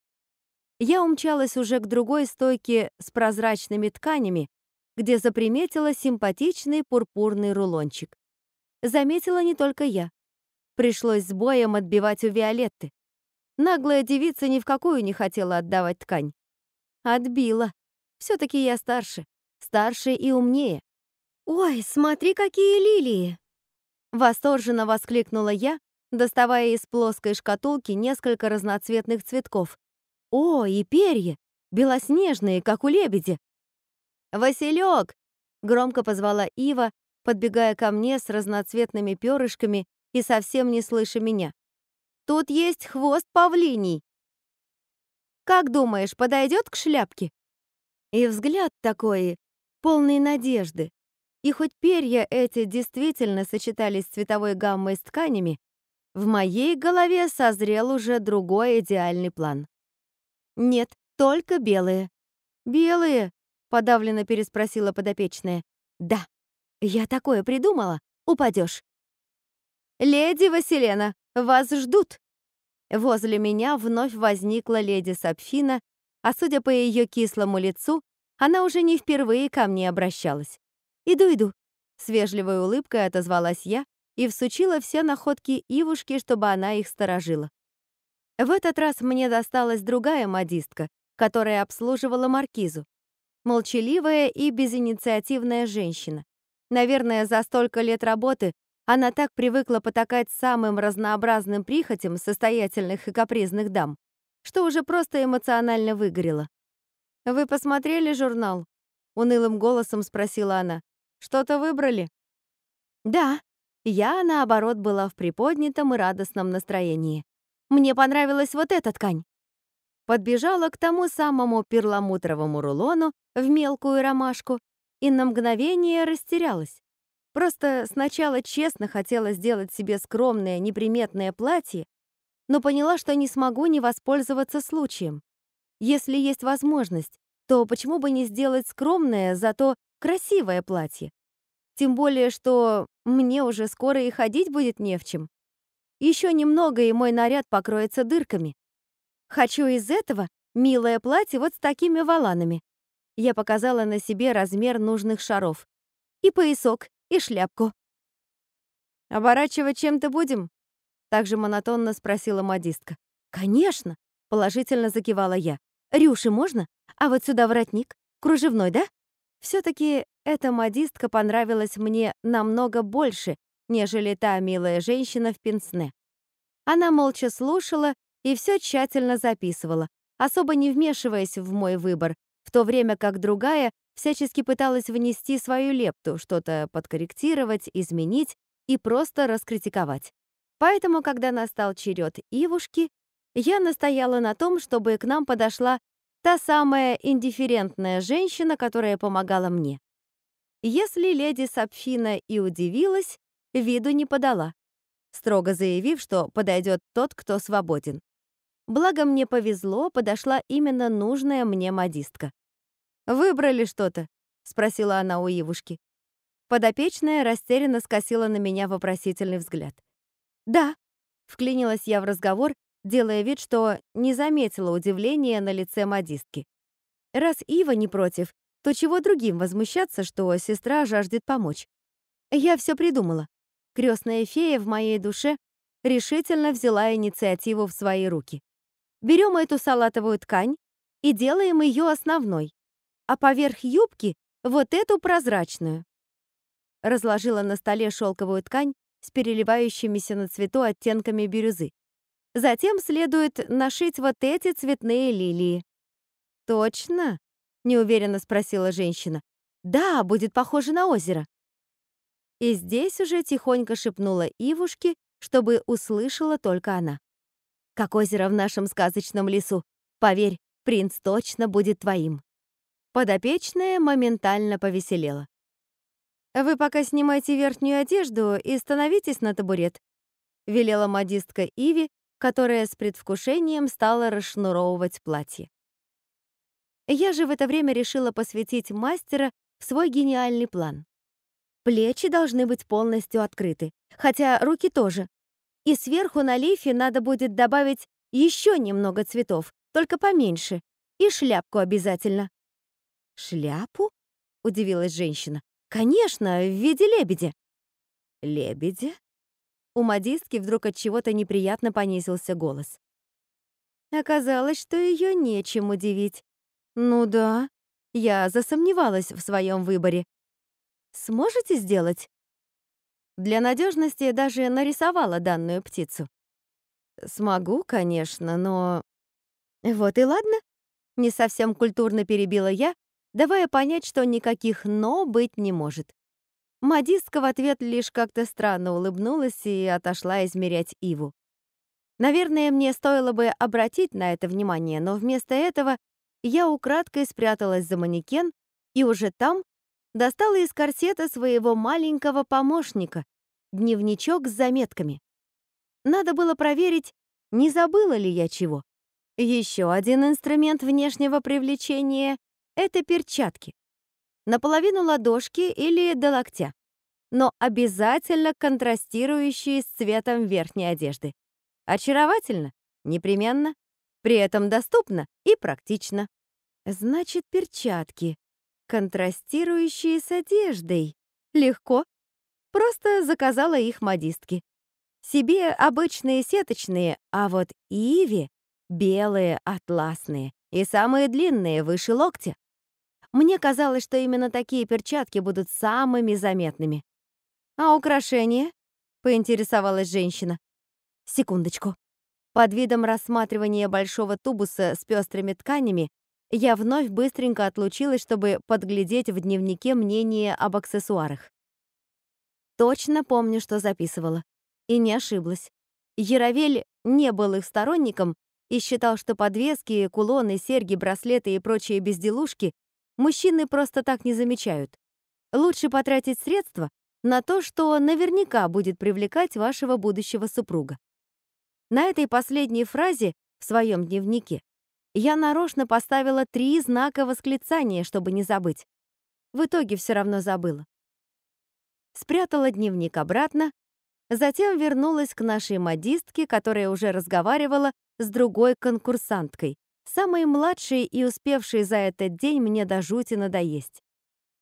Я умчалась уже к другой стойке с прозрачными тканями, где заприметила симпатичный пурпурный рулончик. Заметила не только я. Пришлось с боем отбивать у Виолетты. Наглая девица ни в какую не хотела отдавать ткань. Отбила. все таки я старше старше и умнее. «Ой, смотри, какие лилии!» Восторженно воскликнула я, доставая из плоской шкатулки несколько разноцветных цветков. «О, и перья! Белоснежные, как у лебеди!» «Василек!» — громко позвала Ива, подбегая ко мне с разноцветными перышками и совсем не слыша меня. «Тут есть хвост павлиний!» «Как думаешь, подойдет к шляпке?» И взгляд такой полный надежды. И хоть перья эти действительно сочетались с цветовой гаммой с тканями, в моей голове созрел уже другой идеальный план. «Нет, только белые». «Белые?» — подавленно переспросила подопечная. «Да, я такое придумала. Упадешь». «Леди Василена, вас ждут!» Возле меня вновь возникла леди Сапфина, а судя по ее кислому лицу, она уже не впервые ко мне обращалась. «Иду, иду», — с вежливой улыбкой отозвалась я и всучила все находки Ивушки, чтобы она их сторожила. В этот раз мне досталась другая модистка, которая обслуживала маркизу. Молчаливая и безинициативная женщина. Наверное, за столько лет работы она так привыкла потакать самым разнообразным прихотям состоятельных и капризных дам, что уже просто эмоционально выгорела. «Вы посмотрели журнал?» — унылым голосом спросила она. «Что-то выбрали?» «Да». Я, наоборот, была в приподнятом и радостном настроении. «Мне понравилась вот эта ткань». Подбежала к тому самому перламутровому рулону в мелкую ромашку и на мгновение растерялась. Просто сначала честно хотела сделать себе скромное, неприметное платье, но поняла, что не смогу не воспользоваться случаем. Если есть возможность, то почему бы не сделать скромное, зато красивое платье? Тем более, что мне уже скоро и ходить будет не в чем. Еще немного, и мой наряд покроется дырками. Хочу из этого милое платье вот с такими воланами. Я показала на себе размер нужных шаров. И поясок, и шляпку. «Оборачивать чем-то будем?» Также монотонно спросила модистка. «Конечно!» — положительно закивала я. «Рюши можно? А вот сюда воротник. Кружевной, да?» Все-таки эта модистка понравилась мне намного больше, нежели та милая женщина в пенсне. Она молча слушала и все тщательно записывала, особо не вмешиваясь в мой выбор, в то время как другая всячески пыталась внести свою лепту, что-то подкорректировать, изменить и просто раскритиковать. Поэтому, когда настал черед Ивушки, я настояла на том, чтобы к нам подошла та самая индифферентная женщина, которая помогала мне. Если леди Сапфина и удивилась, виду не подала, строго заявив, что подойдет тот, кто свободен. Благо мне повезло, подошла именно нужная мне модистка. «Выбрали что-то?» — спросила она у Ивушки. Подопечная растерянно скосила на меня вопросительный взгляд. «Да», — вклинилась я в разговор, делая вид, что не заметила удивления на лице модистки. Раз Ива не против, то чего другим возмущаться, что сестра жаждет помочь? Я все придумала. Крестная фея в моей душе решительно взяла инициативу в свои руки. Берем эту салатовую ткань и делаем ее основной, а поверх юбки вот эту прозрачную. Разложила на столе шелковую ткань с переливающимися на цвету оттенками бирюзы. Затем следует нашить вот эти цветные лилии. «Точно?» — неуверенно спросила женщина. «Да, будет похоже на озеро». И здесь уже тихонько шепнула Ивушке, чтобы услышала только она. «Как озеро в нашем сказочном лесу. Поверь, принц точно будет твоим». Подопечная моментально повеселела. «Вы пока снимайте верхнюю одежду и становитесь на табурет», велела модистка Иви, которая с предвкушением стала расшнуровывать платье. Я же в это время решила посвятить мастера в свой гениальный план. Плечи должны быть полностью открыты, хотя руки тоже. И сверху на лифе надо будет добавить еще немного цветов, только поменьше, и шляпку обязательно. «Шляпу?» — удивилась женщина. «Конечно, в виде лебедя». «Лебедя?» У модистки вдруг от чего-то неприятно понизился голос. Оказалось, что ее нечем удивить. Ну да, я засомневалась в своем выборе. Сможете сделать? Для надежности даже нарисовала данную птицу. Смогу, конечно, но... Вот и ладно. Не совсем культурно перебила я, давая понять, что никаких «но» быть не может. Модистка в ответ лишь как-то странно улыбнулась и отошла измерять Иву. Наверное, мне стоило бы обратить на это внимание, но вместо этого я украдкой спряталась за манекен и уже там достала из корсета своего маленького помощника, дневничок с заметками. Надо было проверить, не забыла ли я чего. Еще один инструмент внешнего привлечения — это перчатки наполовину ладошки или до локтя, но обязательно контрастирующие с цветом верхней одежды. Очаровательно? Непременно. При этом доступно и практично. Значит, перчатки, контрастирующие с одеждой. Легко. Просто заказала их модистки. Себе обычные сеточные, а вот Иве — белые атласные и самые длинные, выше локтя. Мне казалось, что именно такие перчатки будут самыми заметными. «А украшения?» — поинтересовалась женщина. «Секундочку». Под видом рассматривания большого тубуса с пестрыми тканями я вновь быстренько отлучилась, чтобы подглядеть в дневнике мнение об аксессуарах. Точно помню, что записывала. И не ошиблась. Яровель не был их сторонником и считал, что подвески, кулоны, серьги, браслеты и прочие безделушки мужчины просто так не замечают. Лучше потратить средства на то, что наверняка будет привлекать вашего будущего супруга. На этой последней фразе в своем дневнике я нарочно поставила три знака восклицания, чтобы не забыть. В итоге все равно забыла. Спрятала дневник обратно, затем вернулась к нашей модистке, которая уже разговаривала с другой конкурсанткой, самой младшей и успевшей за этот день мне до жути надоесть.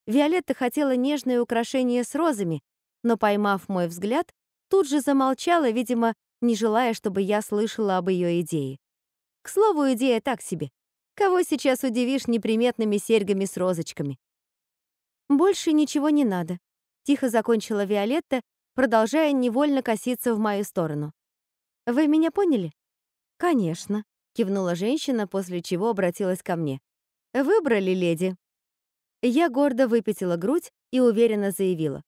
Виолетта хотела нежное украшение с розами, но, поймав мой взгляд, тут же замолчала, видимо, не желая, чтобы я слышала об ее идее. К слову, идея так себе. Кого сейчас удивишь неприметными серьгами с розочками? «Больше ничего не надо», — тихо закончила Виолетта, продолжая невольно коситься в мою сторону. «Вы меня поняли?» «Конечно», кивнула женщина, после чего обратилась ко мне. Выбрали, леди. Я гордо выпятила грудь и уверенно заявила: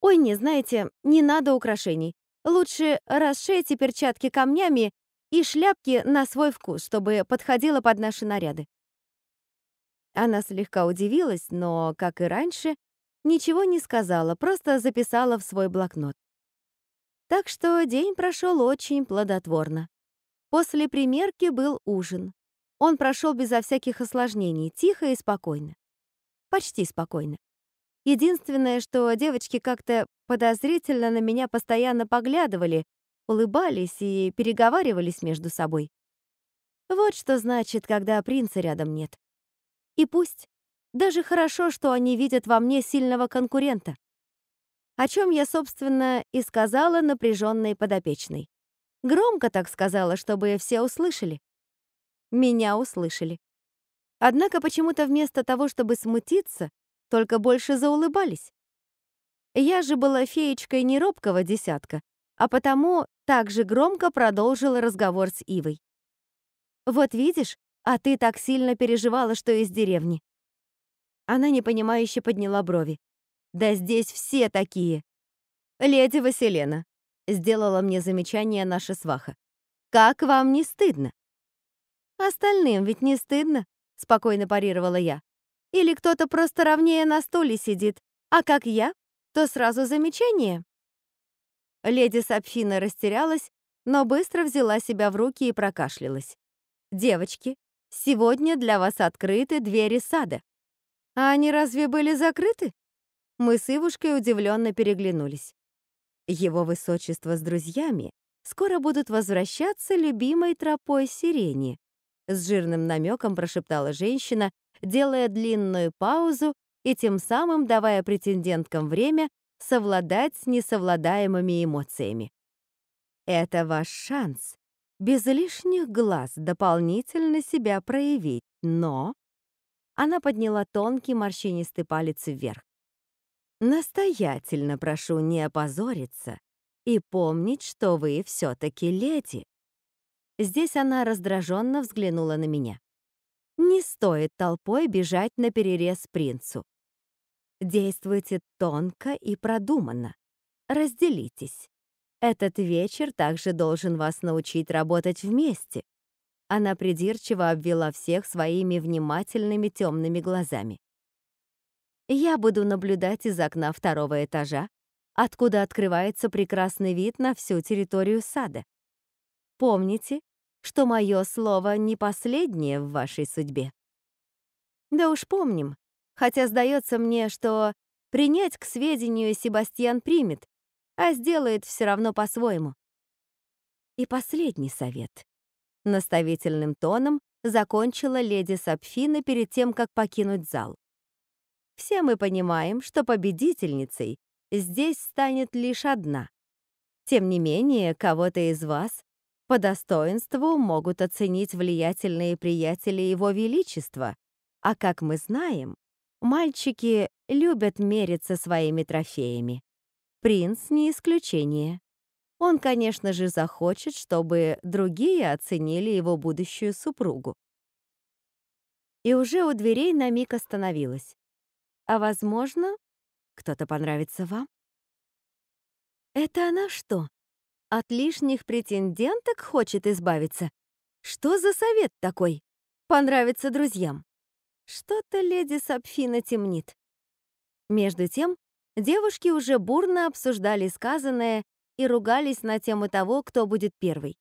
"Ой, не знаете, не надо украшений. Лучше расшейте перчатки камнями и шляпки на свой вкус, чтобы подходило под наши наряды". Она слегка удивилась, но, как и раньше, ничего не сказала, просто записала в свой блокнот. Так что день прошел очень плодотворно. После примерки был ужин. Он прошел безо всяких осложнений, тихо и спокойно. Почти спокойно. Единственное, что девочки как-то подозрительно на меня постоянно поглядывали, улыбались и переговаривались между собой. Вот что значит, когда принца рядом нет. И пусть. Даже хорошо, что они видят во мне сильного конкурента. О чем я, собственно, и сказала напряженной подопечной. Громко так сказала, чтобы все услышали. Меня услышали. Однако почему-то вместо того, чтобы смутиться, только больше заулыбались. Я же была феечкой не робкого десятка, а потому также громко продолжила разговор с Ивой. «Вот видишь, а ты так сильно переживала, что из деревни». Она непонимающе подняла брови. «Да здесь все такие». «Леди Василена», — сделала мне замечание наша сваха. «Как вам не стыдно?» «Остальным ведь не стыдно», — спокойно парировала я. «Или кто-то просто ровнее на стуле сидит, а как я, то сразу замечание». Леди Сапфина растерялась, но быстро взяла себя в руки и прокашлялась. «Девочки, сегодня для вас открыты двери сада». «А они разве были закрыты?» Мы с Ивушкой удивленно переглянулись. Его высочество с друзьями скоро будут возвращаться любимой тропой сирени, с жирным намеком прошептала женщина, делая длинную паузу и тем самым давая претенденткам время совладать с несовладаемыми эмоциями. Это ваш шанс без лишних глаз дополнительно себя проявить, но... Она подняла тонкий морщинистый палец вверх. Настоятельно прошу не опозориться и помнить, что вы все-таки леди. Здесь она раздраженно взглянула на меня. Не стоит толпой бежать на перерез принцу. Действуйте тонко и продуманно. Разделитесь. Этот вечер также должен вас научить работать вместе. Она придирчиво обвела всех своими внимательными темными глазами. Я буду наблюдать из окна второго этажа, откуда открывается прекрасный вид на всю территорию сада. Помните, что мое слово не последнее в вашей судьбе. Да уж помним, хотя сдается мне, что принять к сведению Себастьян примет, а сделает все равно по-своему. И последний совет. Наставительным тоном закончила леди Сапфина перед тем, как покинуть зал. Все мы понимаем, что победительницей здесь станет лишь одна. Тем не менее, кого-то из вас по достоинству могут оценить влиятельные приятели Его Величества, а как мы знаем, мальчики любят мериться своими трофеями. Принц не исключение. Он, конечно же, захочет, чтобы другие оценили его будущую супругу. И уже у дверей на миг остановилась. А возможно, кто-то понравится вам? Это она что, от лишних претенденток хочет избавиться. Что за совет такой? Понравится друзьям. Что-то леди Сапфина темнит. Между тем, девушки уже бурно обсуждали сказанное и ругались на тему того, кто будет первый.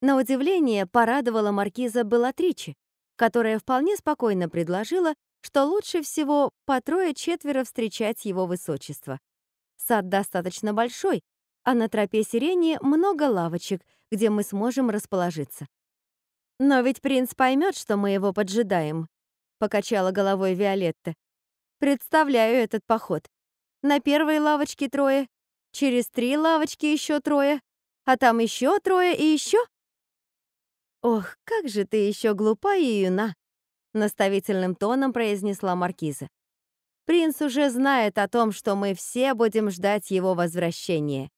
На удивление порадовала маркиза Белатричи, которая вполне спокойно предложила, что лучше всего по трое-четверо встречать его высочество. Сад достаточно большой, а на тропе сирени много лавочек, где мы сможем расположиться. «Но ведь принц поймет, что мы его поджидаем», — покачала головой Виолетта. «Представляю этот поход. На первой лавочке трое, через три лавочки еще трое, а там еще трое и еще...» «Ох, как же ты еще глупа и юна!» — наставительным тоном произнесла маркиза. «Принц уже знает о том, что мы все будем ждать его возвращения.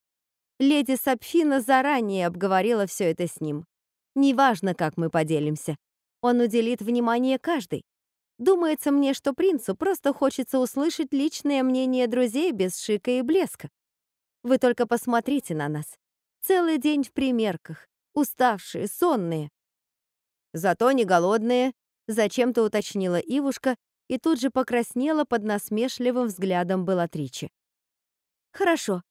Леди Сапфина заранее обговорила все это с ним. Неважно, как мы поделимся. Он уделит внимание каждой. Думается мне, что принцу просто хочется услышать личное мнение друзей без шика и блеска. Вы только посмотрите на нас. Целый день в примерках, уставшие, сонные. Зато не голодные, зачем-то уточнила Ивушка, и тут же покраснела под насмешливым взглядом Белатричи. «Хорошо».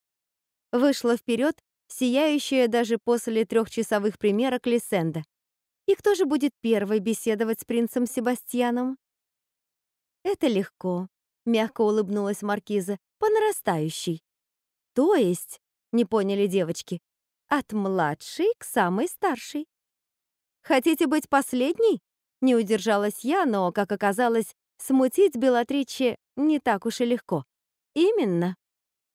Вышла вперед, сияющая даже после трехчасовых примерок Лисенда. «И кто же будет первой беседовать с принцем Себастьяном?» «Это легко», — мягко улыбнулась Маркиза, — «по нарастающей». «То есть?» — не поняли девочки. «От младшей к самой старшей». «Хотите быть последней?» — не удержалась я, но, как оказалось, смутить Белатриче не так уж и легко. «Именно».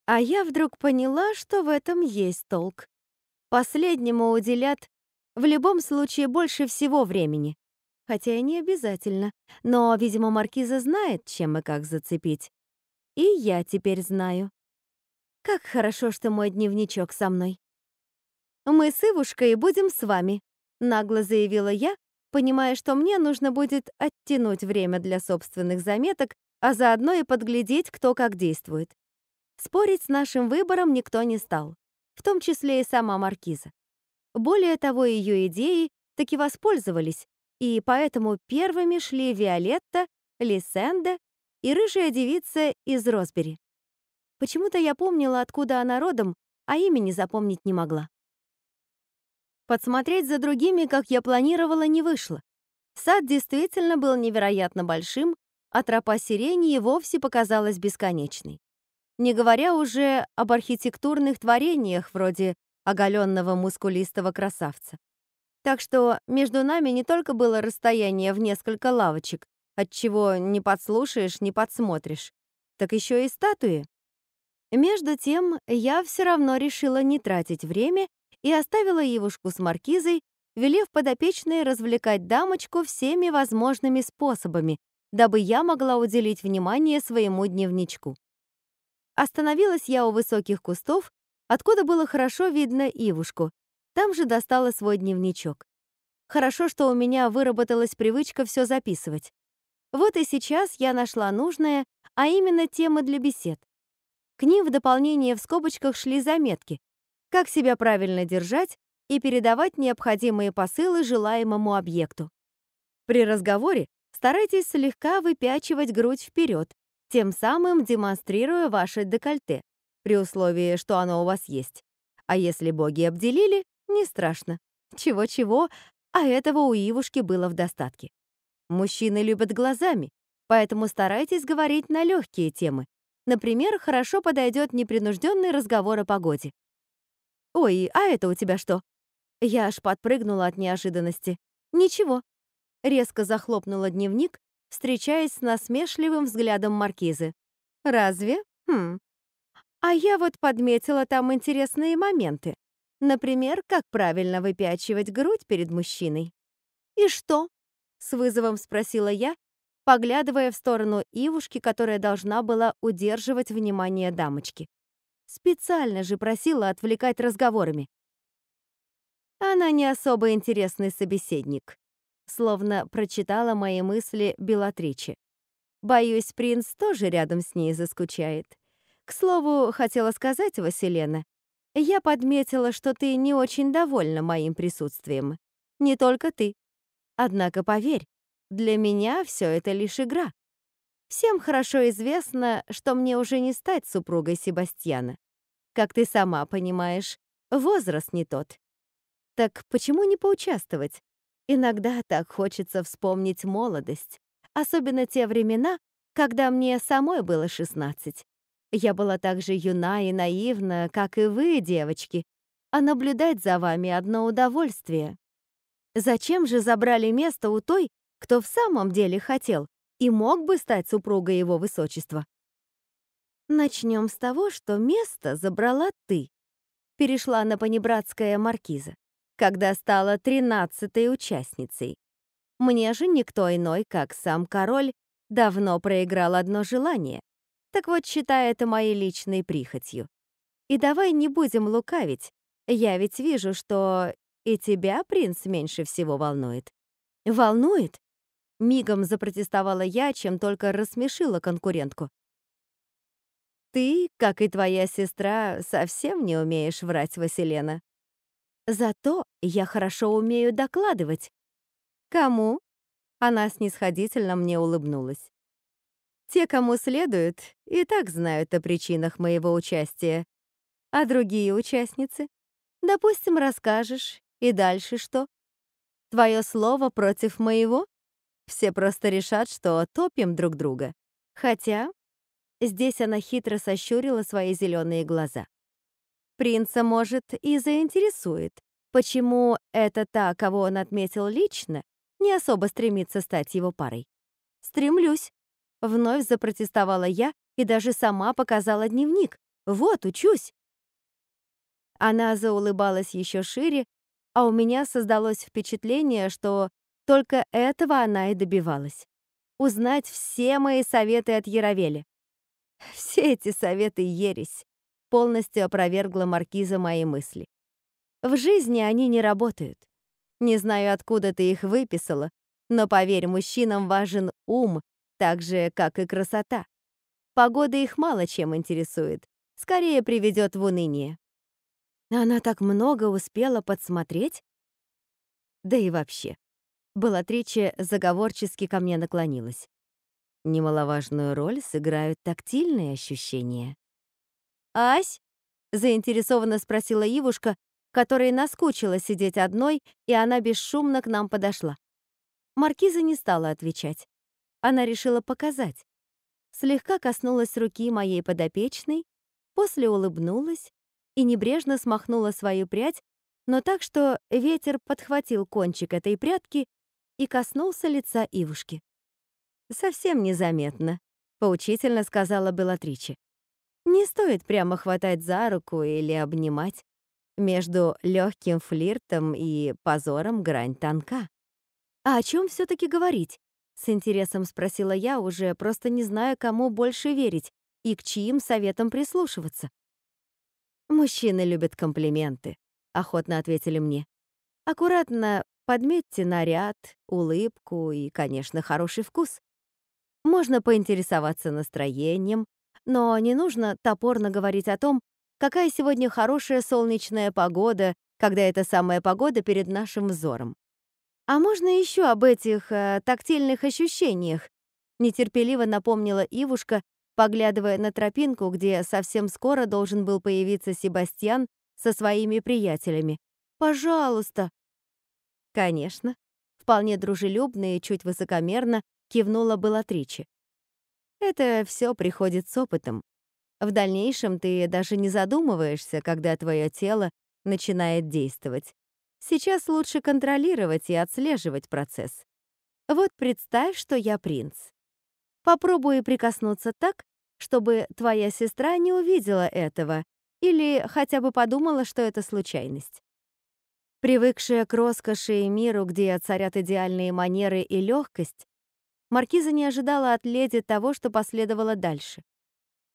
А я вдруг поняла, что в этом есть толк. Последнему уделят в любом случае больше всего времени. Хотя и не обязательно. Но, видимо, Маркиза знает, чем и как зацепить. И я теперь знаю. Как хорошо, что мой дневничок со мной. «Мы с Ивушкой будем с вами», — нагло заявила я, понимая, что мне нужно будет оттянуть время для собственных заметок, а заодно и подглядеть, кто как действует. Спорить с нашим выбором никто не стал, в том числе и сама Маркиза. Более того, ее идеи таки воспользовались, и поэтому первыми шли Виолетта, Лисенда и рыжая девица из Росбери. Почему-то я помнила, откуда она родом, а имени запомнить не могла. Подсмотреть за другими, как я планировала, не вышло. Сад действительно был невероятно большим, а тропа сирени вовсе показалась бесконечной. Не говоря уже об архитектурных творениях вроде оголенного мускулистого красавца. Так что между нами не только было расстояние в несколько лавочек, от чего не подслушаешь, не подсмотришь, так еще и статуи. Между тем, я все равно решила не тратить время и оставила Ивушку с маркизой, велев подопечной развлекать дамочку всеми возможными способами, дабы я могла уделить внимание своему дневничку. Остановилась я у высоких кустов, откуда было хорошо видно Ивушку. Там же достала свой дневничок. Хорошо, что у меня выработалась привычка все записывать. Вот и сейчас я нашла нужное, а именно темы для бесед. К ним в дополнение в скобочках шли заметки, как себя правильно держать и передавать необходимые посылы желаемому объекту. При разговоре старайтесь слегка выпячивать грудь вперед, тем самым демонстрируя ваше декольте, при условии, что оно у вас есть. А если боги обделили, не страшно. Чего-чего, а этого у Ивушки было в достатке. Мужчины любят глазами, поэтому старайтесь говорить на легкие темы. Например, хорошо подойдет непринужденный разговор о погоде. «Ой, а это у тебя что?» Я аж подпрыгнула от неожиданности. «Ничего». Резко захлопнула дневник, встречаясь с насмешливым взглядом маркизы. «Разве? Хм. А я вот подметила там интересные моменты. Например, как правильно выпячивать грудь перед мужчиной. «И что?» — с вызовом спросила я, поглядывая в сторону Ивушки, которая должна была удерживать внимание дамочки. Специально же просила отвлекать разговорами. Она не особо интересный собеседник. Словно прочитала мои мысли Белатриче. Боюсь, принц тоже рядом с ней заскучает. К слову, хотела сказать, Василена, я подметила, что ты не очень довольна моим присутствием. Не только ты. Однако поверь, для меня все это лишь игра. Всем хорошо известно, что мне уже не стать супругой Себастьяна. Как ты сама понимаешь, возраст не тот. Так почему не поучаствовать? Иногда так хочется вспомнить молодость, особенно те времена, когда мне самой было 16. Я была так же юна и наивна, как и вы, девочки, а наблюдать за вами одно удовольствие. Зачем же забрали место у той, кто в самом деле хотел и мог бы стать супругой его высочества? Начнем с того, что место забрала ты. Перешла на понебратская маркиза, когда стала тринадцатой участницей. Мне же никто иной, как сам король, давно проиграл одно желание. Так вот, считай это моей личной прихотью. И давай не будем лукавить. Я ведь вижу, что и тебя принц меньше всего волнует. Волнует? Мигом запротестовала я, чем только рассмешила конкурентку. Ты, как и твоя сестра, совсем не умеешь врать, Василена. Зато я хорошо умею докладывать. Кому? Она снисходительно мне улыбнулась. Те, кому следует, и так знают о причинах моего участия. А другие участницы? Допустим, расскажешь, и дальше что? Твое слово против моего? Все просто решат, что топим друг друга. Хотя здесь она хитро сощурила свои зеленые глаза. Принца, может, и заинтересует, почему это та, кого он отметил лично, не особо стремится стать его парой. «Стремлюсь», — вновь запротестовала я и даже сама показала дневник. «Вот, учусь». Она заулыбалась еще шире, а у меня создалось впечатление, что только этого она и добивалась. Узнать все мои советы от Яровели. Все эти советы ересь. Полностью опровергла Маркиза мои мысли. В жизни они не работают. Не знаю, откуда ты их выписала, но поверь, мужчинам важен ум, так же, как и красота. Погода их мало чем интересует, скорее приведет в уныние. Она так много успела подсмотреть? Да и вообще. Белатриче заговорчески ко мне наклонилась. Немаловажную роль сыграют тактильные ощущения. «Ась?» — заинтересованно спросила Ивушка, которой наскучила сидеть одной, и она бесшумно к нам подошла. Маркиза не стала отвечать. Она решила показать. Слегка коснулась руки моей подопечной, после улыбнулась и небрежно смахнула свою прядь, но так, что ветер подхватил кончик этой прядки и коснулся лица Ивушки. «Совсем незаметно», — поучительно сказала Белатриче. «Не стоит прямо хватать за руку или обнимать. Между легким флиртом и позором грань тонка». «А о чем все таки говорить?» — с интересом спросила я, уже просто не зная, кому больше верить и к чьим советам прислушиваться. «Мужчины любят комплименты», — охотно ответили мне. «Аккуратно подметьте наряд, улыбку и, конечно, хороший вкус. Можно поинтересоваться настроением, но не нужно топорно говорить о том, какая сегодня хорошая солнечная погода, когда эта самая погода перед нашим взором. А можно еще об этих э, тактильных ощущениях? Нетерпеливо напомнила Ивушка, поглядывая на тропинку, где совсем скоро должен был появиться Себастьян со своими приятелями. «Пожалуйста!» «Конечно», — вполне дружелюбно и чуть высокомерно кивнула Белатриче. «Это все приходит с опытом. В дальнейшем ты даже не задумываешься, когда твое тело начинает действовать. Сейчас лучше контролировать и отслеживать процесс. Вот представь, что я принц. Попробуй прикоснуться так, чтобы твоя сестра не увидела этого или хотя бы подумала, что это случайность. Привыкшая к роскоши и миру, где царят идеальные манеры и легкость, Маркиза не ожидала от леди того, что последовало дальше.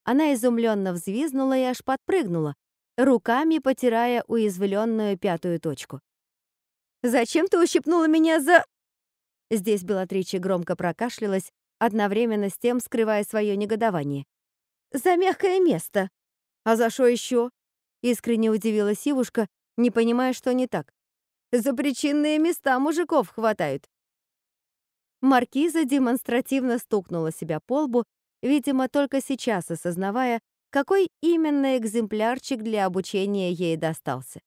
Она изумленно взвизнула и аж подпрыгнула, руками потирая уязвленную пятую точку. «Зачем ты ущипнула меня за...» Здесь Белатричи громко прокашлялась, одновременно с тем скрывая свое негодование. «За мягкое место!» «А за что еще?» Искренне удивилась Ивушка, не понимая, что не так. «За причинные места мужиков хватают!» Маркиза демонстративно стукнула себя по лбу, видимо, только сейчас осознавая, какой именно экземплярчик для обучения ей достался.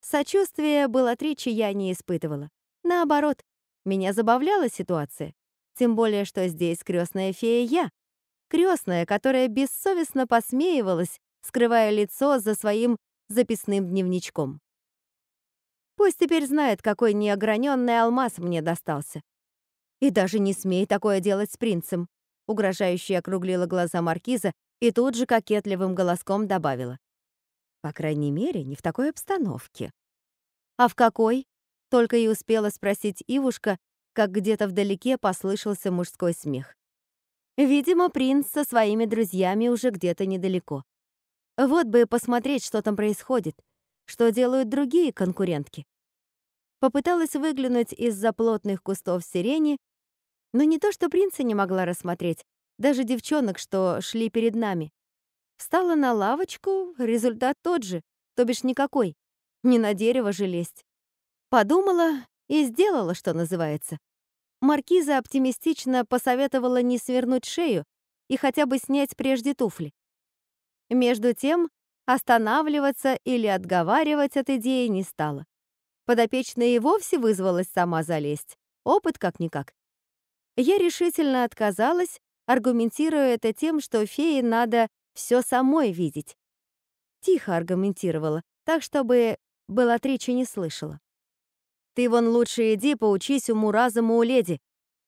Сочувствия Белатричи я не испытывала. Наоборот, меня забавляла ситуация. Тем более, что здесь крестная фея я. Крестная, которая бессовестно посмеивалась, скрывая лицо за своим записным дневничком. Пусть теперь знает, какой неограненный алмаз мне достался. И даже не смей такое делать с принцем, угрожающе округлила глаза маркиза и тут же кокетливым голоском добавила. По крайней мере, не в такой обстановке. А в какой? Только и успела спросить Ивушка, как где-то вдалеке послышался мужской смех. Видимо, принц со своими друзьями уже где-то недалеко. Вот бы посмотреть, что там происходит, что делают другие конкурентки. Попыталась выглянуть из-за плотных кустов сирени, но не то что принца не могла рассмотреть, даже девчонок, что шли перед нами. Встала на лавочку, результат тот же, то бишь никакой. Не на дерево же лезть. Подумала и сделала, что называется. Маркиза оптимистично посоветовала не свернуть шею, и хотя бы снять прежде туфли. Между тем, останавливаться или отговаривать от идеи не стала. Подопечная и вовсе вызвалась сама залезть. Опыт как-никак. Я решительно отказалась, аргументируя это тем, что фее надо все самой видеть. Тихо аргументировала, так, чтобы Белатрича не слышала. «Ты вон лучше иди поучись уму-разуму у леди»,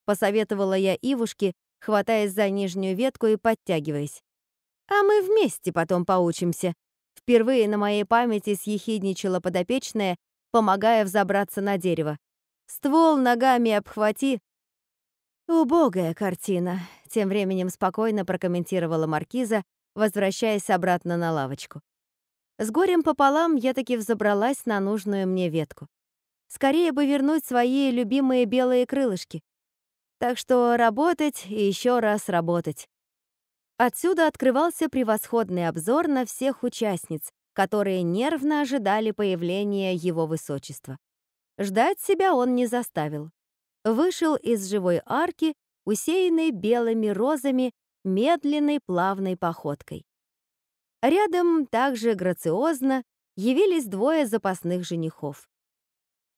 посоветовала я Ивушке, хватаясь за нижнюю ветку и подтягиваясь. «А мы вместе потом поучимся». Впервые на моей памяти съехидничала подопечная, помогая взобраться на дерево. «Ствол ногами обхвати». «Убогая картина», — тем временем спокойно прокомментировала Маркиза, возвращаясь обратно на лавочку. С горем пополам я таки взобралась на нужную мне ветку. Скорее бы вернуть свои любимые белые крылышки. Так что работать и еще раз работать. Отсюда открывался превосходный обзор на всех участниц, которые нервно ожидали появления его высочества. Ждать себя он не заставил. Вышел из живой арки, усеянной белыми розами, медленной плавной походкой. Рядом также грациозно явились двое запасных женихов.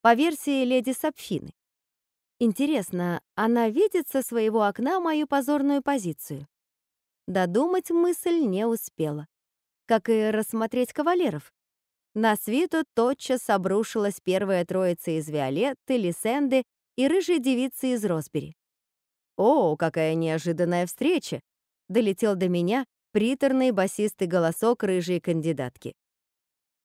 По версии леди Сапфины. Интересно, она видит со своего окна мою позорную позицию? Додумать мысль не успела. Как и рассмотреть кавалеров. На свиту тотчас обрушилась первая троица из Виолетты, Лисенды и рыжей девицы из Росбери. «О, какая неожиданная встреча!» долетел до меня приторный басистый голосок рыжей кандидатки.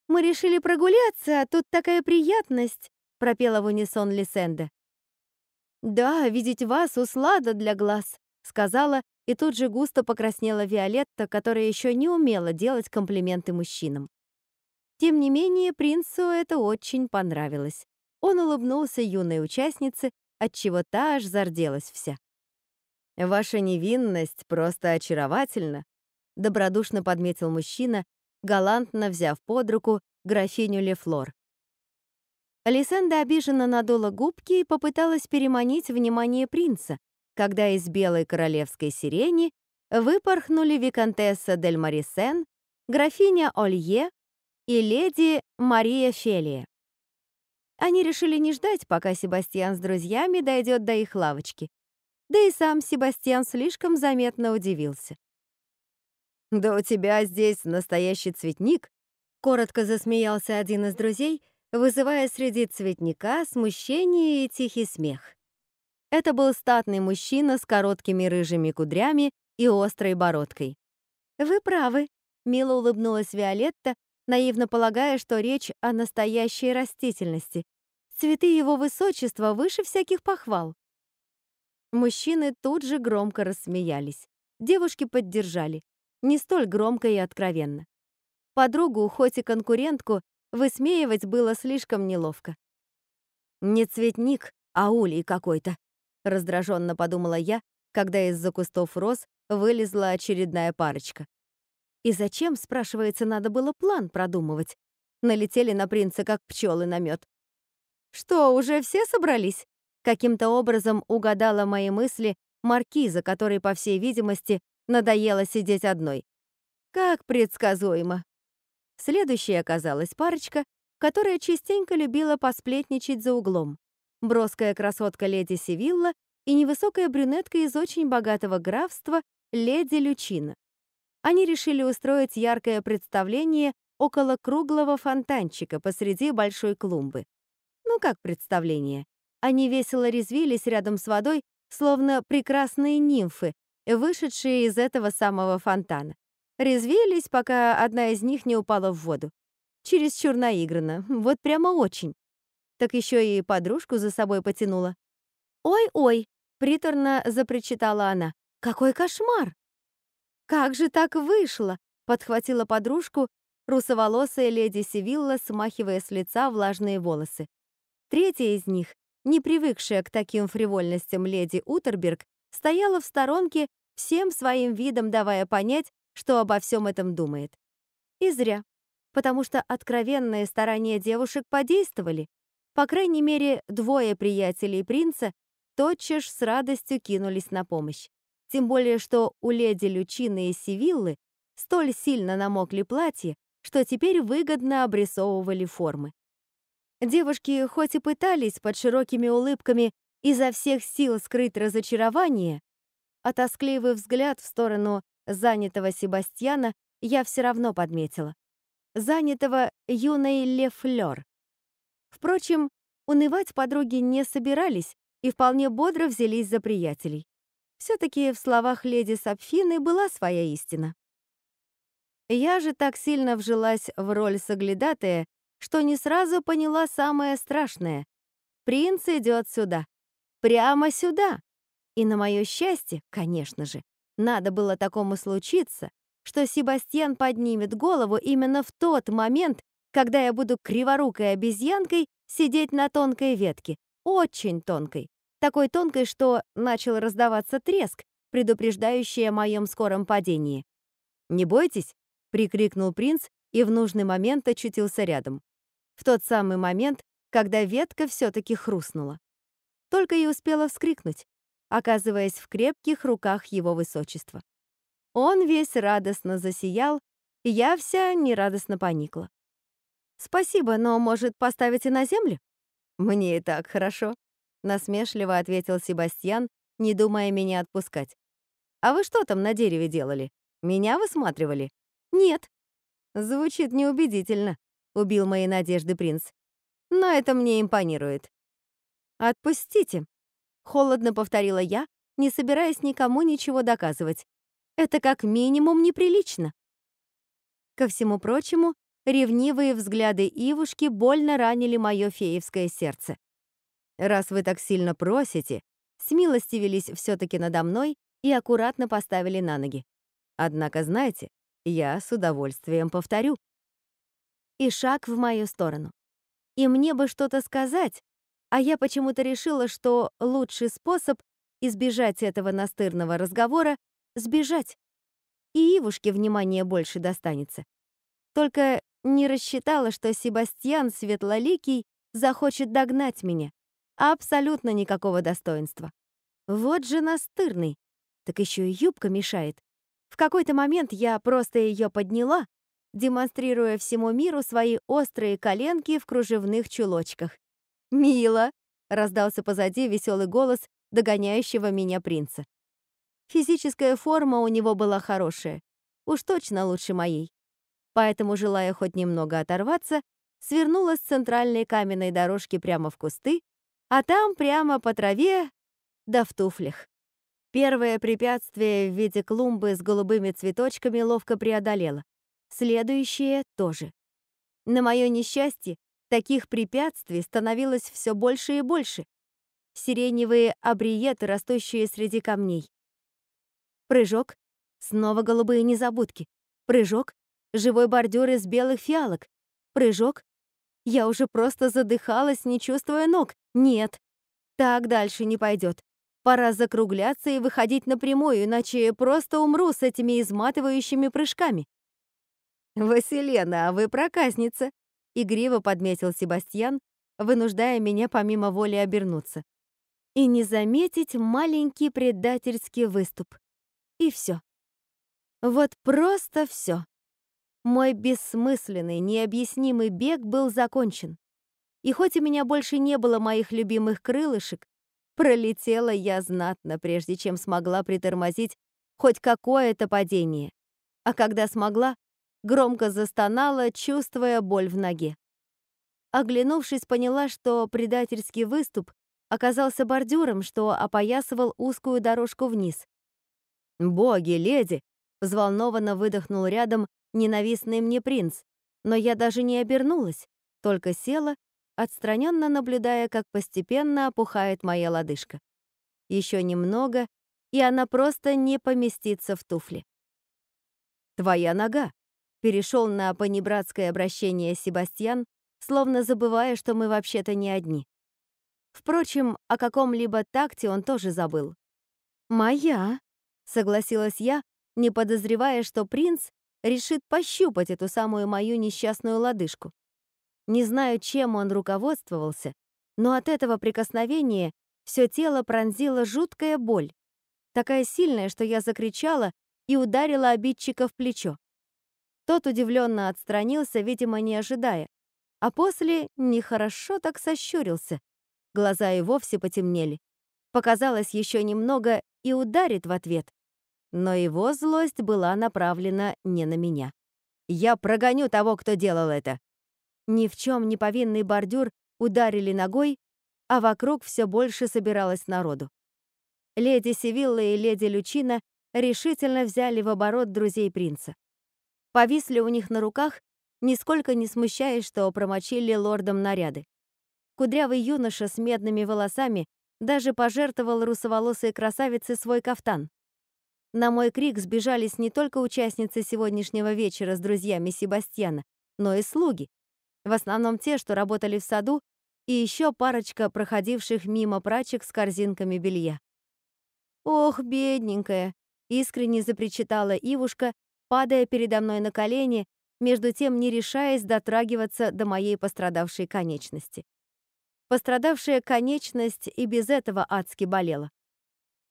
«Мы решили прогуляться, а тут такая приятность», — пропела в унисон Лисенда. «Да, видеть вас услада для глаз», — сказала, и тут же густо покраснела Виолетта, которая еще не умела делать комплименты мужчинам. Тем не менее, принцу это очень понравилось. Он улыбнулся юной участнице, отчего та аж зарделась вся. «Ваша невинность просто очаровательна», — добродушно подметил мужчина, галантно взяв под руку графиню Лефлор. Алисенда обиженно надула губки и попыталась переманить внимание принца, когда из белой королевской сирени выпорхнули виконтесса Дель Марисен, графиня Олье и леди Мария Фелия. Они решили не ждать, пока Себастьян с друзьями дойдет до их лавочки. Да и сам Себастьян слишком заметно удивился. «Да у тебя здесь настоящий цветник», — коротко засмеялся один из друзей, вызывая среди цветника смущение и тихий смех. Это был статный мужчина с короткими рыжими кудрями и острой бородкой. «Вы правы», — мило улыбнулась Виолетта, наивно полагая, что речь о настоящей растительности. Цветы его высочества выше всяких похвал. Мужчины тут же громко рассмеялись. Девушки поддержали не столь громко и откровенно. Подругу, хоть и конкурентку, высмеивать было слишком неловко. «Не цветник, а улей какой-то», — раздраженно подумала я, когда из-за кустов роз вылезла очередная парочка. И зачем, спрашивается, надо было план продумывать? Налетели на принца, как пчелы на мед. «Что, уже все собрались?» Каким-то образом угадала мои мысли маркиза, который, по всей видимости, Надоело сидеть одной. Как предсказуемо. Следующей оказалась парочка, которая частенько любила посплетничать за углом. Броская красотка леди Севилла и невысокая брюнетка из очень богатого графства леди Лючина. Они решили устроить яркое представление около круглого фонтанчика посреди большой клумбы. Ну как представление? Они весело резвились рядом с водой, словно прекрасные нимфы, вышедшие из этого самого фонтана. Резвились, пока одна из них не упала в воду. Чересчур наигранно, вот прямо очень. Так еще и подружку за собой потянула. «Ой-ой!» — приторно запричитала она. «Какой кошмар!» «Как же так вышло?» — подхватила подружку русоволосая леди Севилла, смахивая с лица влажные волосы. Третья из них, не привыкшая к таким фривольностям леди Утерберг, стояла в сторонке, всем своим видом давая понять, что обо всем этом думает. И зря, потому что откровенные старания девушек подействовали. По крайней мере, двое приятелей принца тотчас с радостью кинулись на помощь. Тем более что у леди Лючины и Сивиллы столь сильно намокли платья, что теперь выгодно обрисовывали формы. Девушки хоть и пытались под широкими улыбками изо всех сил скрыть разочарование, а тоскливый взгляд в сторону занятого Себастьяна я все равно подметила. Занятого юной Лефлёр. Впрочем, унывать подруги не собирались и вполне бодро взялись за приятелей. Все-таки в словах леди Сапфины была своя истина. Я же так сильно вжилась в роль соглядатая, что не сразу поняла самое страшное. Принц идет сюда. Прямо сюда. И на мое счастье, конечно же, надо было такому случиться, что Себастьян поднимет голову именно в тот момент, когда я буду криворукой обезьянкой сидеть на тонкой ветке, очень тонкой, такой тонкой, что начал раздаваться треск, предупреждающий о моем скором падении. «Не бойтесь, прикрикнул принц и в нужный момент очутился рядом. В тот самый момент, когда ветка все-таки хрустнула. Только и успела вскрикнуть, оказываясь в крепких руках его высочества. Он весь радостно засиял, и я вся нерадостно поникла. «Спасибо, но, может, поставите на землю?» «Мне и так хорошо», — насмешливо ответил Себастьян, не думая меня отпускать. «А вы что там на дереве делали? Меня высматривали?» «Нет». «Звучит неубедительно», — убил мои надежды принц. «Но это мне импонирует». «Отпустите», — холодно повторила я, не собираясь никому ничего доказывать. «Это как минимум неприлично». Ко всему прочему, ревнивые взгляды Ивушки больно ранили мое феевское сердце. «Раз вы так сильно просите», смилостивились все-таки надо мной и аккуратно поставили на ноги. Однако, знаете, я с удовольствием повторю. И шаг в мою сторону. И мне бы что-то сказать, а я почему-то решила, что лучший способ избежать этого настырного разговора — сбежать. И Ивушке внимание больше достанется. Только не рассчитала, что Себастьян Светлоликий захочет догнать меня. Абсолютно никакого достоинства. Вот же настырный. Так еще и юбка мешает. В какой-то момент я просто ее подняла, демонстрируя всему миру свои острые коленки в кружевных чулочках. «Мило!» — раздался позади веселый голос догоняющего меня принца. Физическая форма у него была хорошая, уж точно лучше моей. Поэтому, желая хоть немного оторваться, свернула с центральной каменной дорожки прямо в кусты, а там прямо по траве, да в туфлях. Первое препятствие в виде клумбы с голубыми цветочками ловко преодолела. Следующее тоже. На мое несчастье, таких препятствий становилось все больше и больше. Сиреневые абриеты, растущие среди камней. Прыжок. Снова голубые незабудки. Прыжок. Живой бордюр из белых фиалок. Прыжок. Я уже просто задыхалась, не чувствуя ног. Нет. Так дальше не пойдет. Пора закругляться и выходить напрямую, иначе просто умру с этими изматывающими прыжками. «Василена, а вы проказница!» — игриво подметил Себастьян, вынуждая меня помимо воли обернуться. И не заметить маленький предательский выступ. И все. Вот просто все. Мой бессмысленный, необъяснимый бег был закончен. И хоть у меня больше не было моих любимых крылышек, Пролетела я знатно, прежде чем смогла притормозить хоть какое-то падение. А когда смогла, громко застонала, чувствуя боль в ноге. Оглянувшись, поняла, что предательский выступ оказался бордюром, что опоясывал узкую дорожку вниз. «Боги, леди!» — взволнованно выдохнул рядом ненавистный мне принц, но я даже не обернулась, только села отстраненно наблюдая, как постепенно опухает моя лодыжка. Еще немного, и она просто не поместится в туфли. «Твоя нога!» — перешел на понебратское обращение Себастьян, словно забывая, что мы вообще-то не одни. Впрочем, о каком-либо такте он тоже забыл. «Моя!» — согласилась я, не подозревая, что принц решит пощупать эту самую мою несчастную лодыжку. Не знаю, чем он руководствовался, но от этого прикосновения все тело пронзила жуткая боль. такая сильная, что я закричала и ударила обидчика в плечо. Тот удивленно отстранился, видимо, не ожидая, а после нехорошо так сощурился. Глаза и вовсе потемнели. Показалось еще немного и ударит в ответ. Но его злость была направлена не на меня. «Я прогоню того, кто делал это!» Ни в чем не повинный бордюр ударили ногой, а вокруг все больше собиралось народу. Леди Севилла и леди Лючина решительно взяли в оборот друзей принца. Повисли у них на руках, нисколько не смущаясь, что промочили лордом наряды. Кудрявый юноша с медными волосами даже пожертвовал русоволосой красавице свой кафтан. На мой крик сбежались не только участницы сегодняшнего вечера с друзьями Себастьяна, но и слуги. В основном те, что работали в саду, и еще парочка проходивших мимо прачек с корзинками белья. «Ох, бедненькая!» — искренне запричитала Ивушка, падая передо мной на колени, между тем не решаясь дотрагиваться до моей пострадавшей конечности. Пострадавшая конечность и без этого адски болела.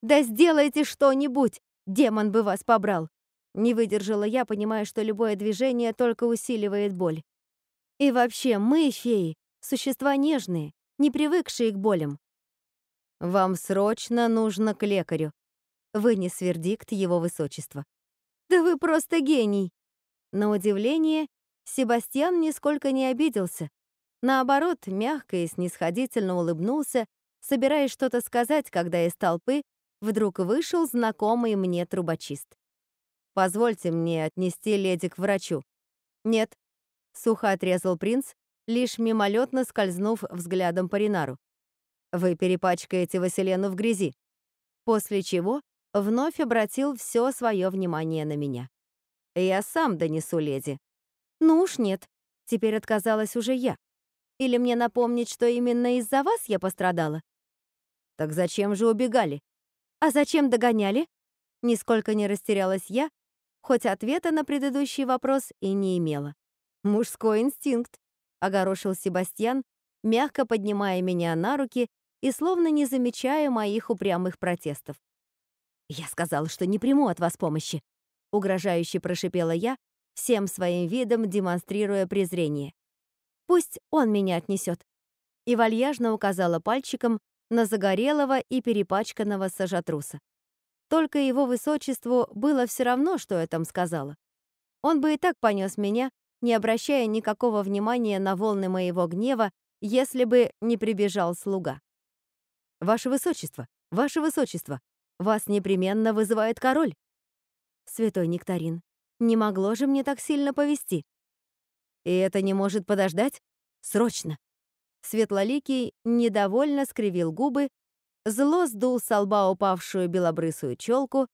«Да сделайте что-нибудь! Демон бы вас побрал!» Не выдержала я, понимая, что любое движение только усиливает боль. И вообще, мы, феи, существа нежные, не привыкшие к болям. «Вам срочно нужно к лекарю», — вынес вердикт его высочества. «Да вы просто гений!» На удивление, Себастьян нисколько не обиделся. Наоборот, мягко и снисходительно улыбнулся, собираясь что-то сказать, когда из толпы вдруг вышел знакомый мне трубочист. «Позвольте мне отнести леди к врачу». «Нет», — сухо отрезал принц, лишь мимолетно скользнув взглядом по Ринару. «Вы перепачкаете Василену в грязи». После чего вновь обратил все свое внимание на меня. «Я сам донесу леди». «Ну уж нет, теперь отказалась уже я. Или мне напомнить, что именно из-за вас я пострадала?» «Так зачем же убегали?» «А зачем догоняли?» Нисколько не растерялась я, хоть ответа на предыдущий вопрос и не имела. «Мужской инстинкт», — огорошил Себастьян, мягко поднимая меня на руки и словно не замечая моих упрямых протестов. «Я сказал, что не приму от вас помощи», — угрожающе прошипела я, всем своим видом демонстрируя презрение. «Пусть он меня отнесет», и вальяжно указала пальчиком на загорелого и перепачканного сажатруса. Только его высочеству было все равно, что я там сказала. Он бы и так понес меня, не обращая никакого внимания на волны моего гнева, если бы не прибежал слуга. «Ваше высочество, ваше высочество, вас непременно вызывает король!» Святой Нектарин, не могло же мне так сильно повести. И это не может подождать? Срочно! Светлоликий недовольно скривил губы, зло сдул с лба упавшую белобрысую челку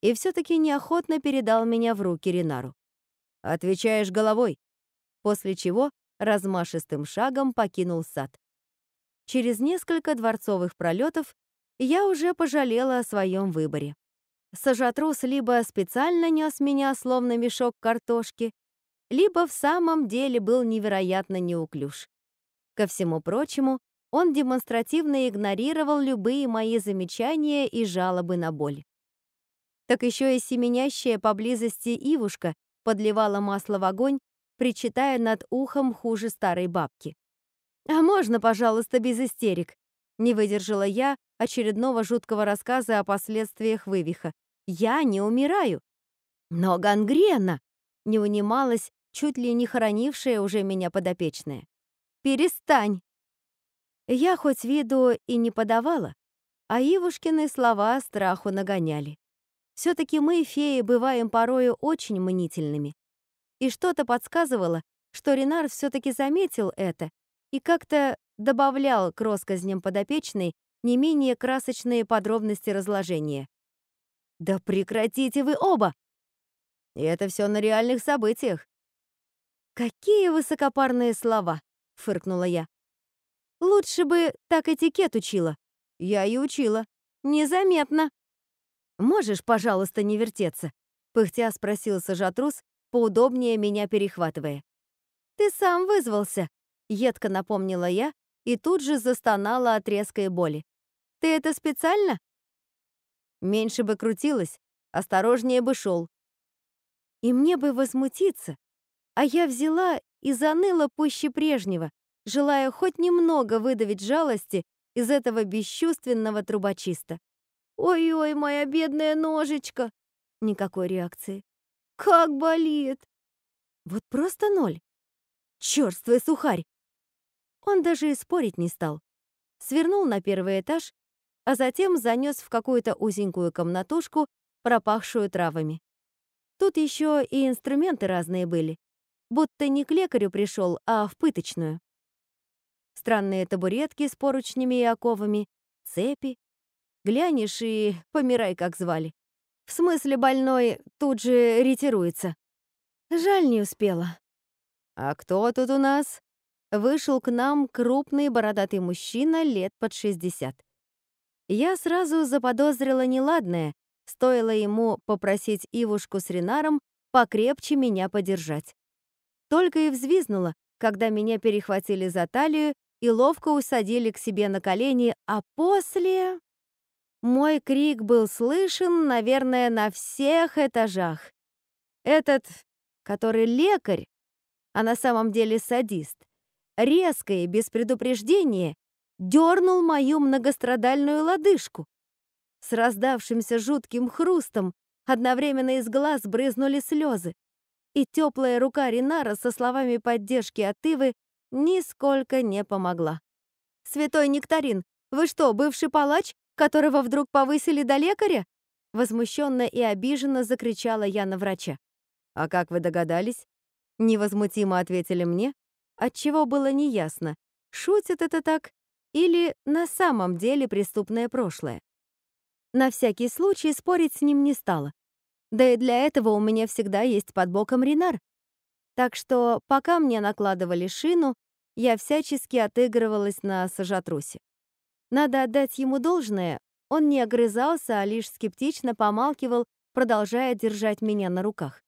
и все-таки неохотно передал меня в руки Ринару. «Отвечаешь головой», после чего размашистым шагом покинул сад. Через несколько дворцовых пролетов я уже пожалела о своем выборе. Сажатрус либо специально нес меня, словно мешок картошки, либо в самом деле был невероятно неуклюж. Ко всему прочему, он демонстративно игнорировал любые мои замечания и жалобы на боль. Так еще и семенящая поблизости Ивушка подливала масло в огонь, причитая над ухом хуже старой бабки. «А можно, пожалуйста, без истерик?» Не выдержала я очередного жуткого рассказа о последствиях вывиха. «Я не умираю!» «Но гангрена!» Не унималась, чуть ли не хоронившая уже меня подопечная. «Перестань!» Я хоть виду и не подавала, а Ивушкины слова страху нагоняли. Все-таки мы, феи, бываем порою очень мнительными. И что-то подсказывало, что Ренар все-таки заметил это и как-то добавлял к россказням подопечной не менее красочные подробности разложения. «Да прекратите вы оба!» И это все на реальных событиях. «Какие высокопарные слова!» — фыркнула я. «Лучше бы так этикет учила». «Я и учила. Незаметно». «Можешь, пожалуйста, не вертеться?» — пыхтя спросил Сажатрус, поудобнее меня перехватывая. «Ты сам вызвался», Едко напомнила я и тут же застонала от резкой боли. «Ты это специально?» Меньше бы крутилась, осторожнее бы шел. И мне бы возмутиться, а я взяла и заныла пуще прежнего, желая хоть немного выдавить жалости из этого бесчувственного трубочиста. «Ой-ой, моя бедная ножечка!» Никакой реакции. «Как болит!» Вот просто ноль. Чёрствый сухарь! Он даже и спорить не стал. Свернул на первый этаж, а затем занес в какую-то узенькую комнатушку, пропахшую травами. Тут еще и инструменты разные были, будто не к лекарю пришел, а в пыточную. Странные табуретки с поручнями и оковами, цепи. Глянешь и помирай, как звали. В смысле, больной тут же ретируется. Жаль, не успела. «А кто тут у нас?» Вышел к нам крупный бородатый мужчина лет под 60. Я сразу заподозрила неладное, стоило ему попросить Ивушку с Ренаром покрепче меня подержать. Только и взвизнула, когда меня перехватили за талию и ловко усадили к себе на колени, а после... Мой крик был слышен, наверное, на всех этажах. Этот, который лекарь, а на самом деле садист, резко и без предупреждения дернул мою многострадальную лодыжку. С раздавшимся жутким хрустом одновременно из глаз брызнули слезы, и теплая рука Ринара со словами поддержки от Ивы нисколько не помогла. «Святой Нектарин, вы что, бывший палач, которого вдруг повысили до лекаря?» Возмущенно и обиженно закричала я на врача. «А как вы догадались?» Невозмутимо ответили мне, отчего было неясно, шутит это так или на самом деле преступное прошлое. На всякий случай спорить с ним не стала. Да и для этого у меня всегда есть под боком Ренар. Так что пока мне накладывали шину, я всячески отыгрывалась на сажатрусе. Надо отдать ему должное, он не огрызался, а лишь скептично помалкивал, продолжая держать меня на руках.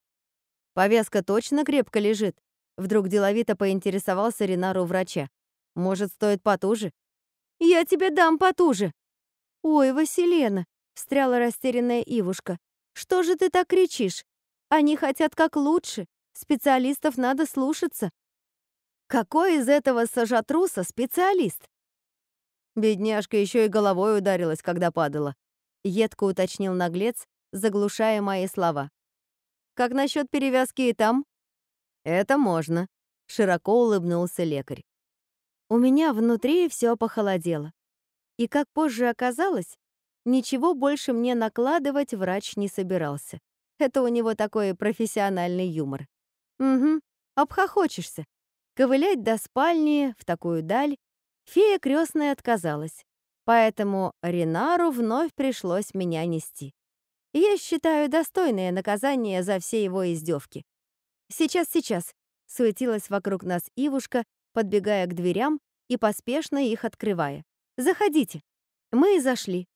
Повязка точно крепко лежит. Вдруг деловито поинтересовался Ренару врача. Может, стоит потуже? Я тебе дам потуже. Ой, Василена, встряла растерянная Ивушка. Что же ты так кричишь? Они хотят как лучше. Специалистов надо слушаться. Какой из этого сажатруса специалист? Бедняжка еще и головой ударилась, когда падала. Едко уточнил наглец, заглушая мои слова. Как насчет перевязки и там? Это можно, широко улыбнулся лекарь. У меня внутри все похолодело. И как позже оказалось, ничего больше мне накладывать врач не собирался. Это у него такой профессиональный юмор. Угу, обхохочешься. Ковылять до спальни в такую даль фея крестная отказалась, поэтому Ринару вновь пришлось меня нести. Я считаю достойное наказание за все его издевки. Сейчас, сейчас, суетилась вокруг нас Ивушка, подбегая к дверям и поспешно их открывая. Заходите. Мы и зашли.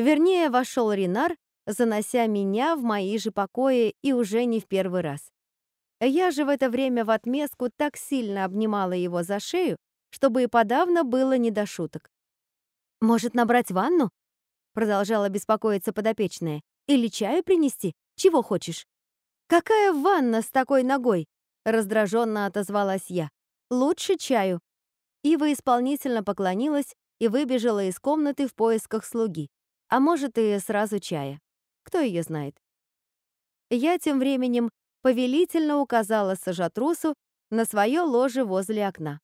Вернее, вошел Ринар, занося меня в мои же покои и уже не в первый раз. Я же в это время в отместку так сильно обнимала его за шею, чтобы и подавно было не до шуток. «Может, набрать ванну?» Продолжала беспокоиться подопечная. Или чаю принести? Чего хочешь?» «Какая ванна с такой ногой?» — раздраженно отозвалась я. «Лучше чаю». Ива исполнительно поклонилась и выбежала из комнаты в поисках слуги. А может, и сразу чая. Кто ее знает? Я тем временем повелительно указала сажатрусу на свое ложе возле окна.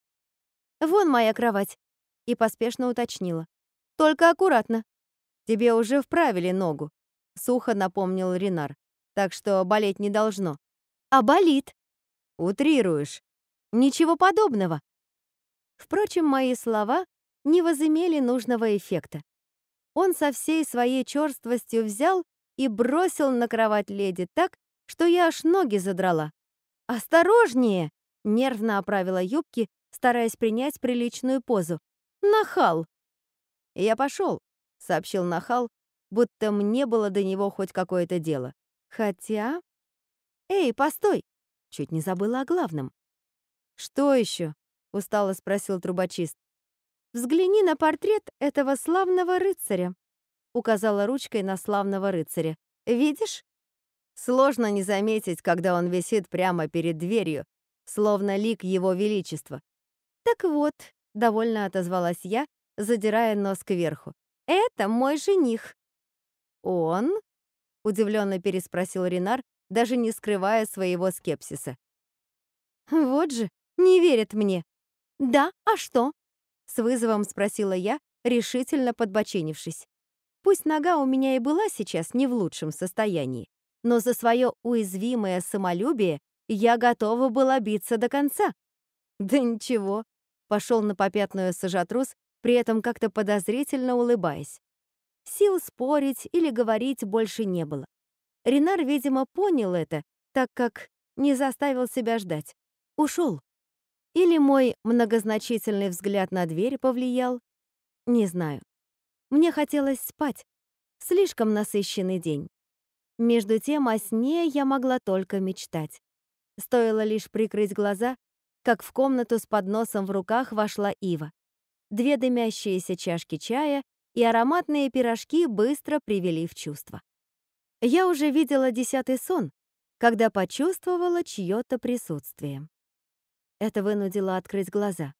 «Вон моя кровать», и поспешно уточнила. «Только аккуратно. Тебе уже вправили ногу. — сухо напомнил Ренар. «Так что болеть не должно». «А болит?» «Утрируешь». «Ничего подобного». Впрочем, мои слова не возымели нужного эффекта. Он со всей своей черствостью взял и бросил на кровать леди так, что я аж ноги задрала. «Осторожнее!» — нервно оправила юбки, стараясь принять приличную позу. «Нахал!» «Я пошел», — сообщил Нахал, будто мне было до него хоть какое-то дело. Хотя... «Эй, постой!» Чуть не забыла о главном. «Что еще?» — устало спросил трубочист. «Взгляни на портрет этого славного рыцаря». указала ручкой на славного рыцаря. «Видишь?» Сложно не заметить, когда он висит прямо перед дверью, словно лик его величества. «Так вот», — довольно отозвалась я, задирая нос кверху, — «это мой жених». «Он?» — удивленно переспросил Ренар, даже не скрывая своего скепсиса. «Вот же, не верит мне». «Да, а что?» — с вызовом спросила я, решительно подбоченившись. Пусть нога у меня и была сейчас не в лучшем состоянии, но за свое уязвимое самолюбие я готова была биться до конца. Да ничего, пошел на попятную сажатрус, при этом как-то подозрительно улыбаясь. Сил спорить или говорить больше не было. Ренар, видимо, понял это, так как не заставил себя ждать. Ушел. Или мой многозначительный взгляд на дверь повлиял? Не знаю. Мне хотелось спать. Слишком насыщенный день. Между тем о сне я могла только мечтать. Стоило лишь прикрыть глаза, как в комнату с подносом в руках вошла Ива. Две дымящиеся чашки чая и ароматные пирожки быстро привели в чувство. Я уже видела десятый сон, когда почувствовала чье-то присутствие. Это вынудило открыть глаза.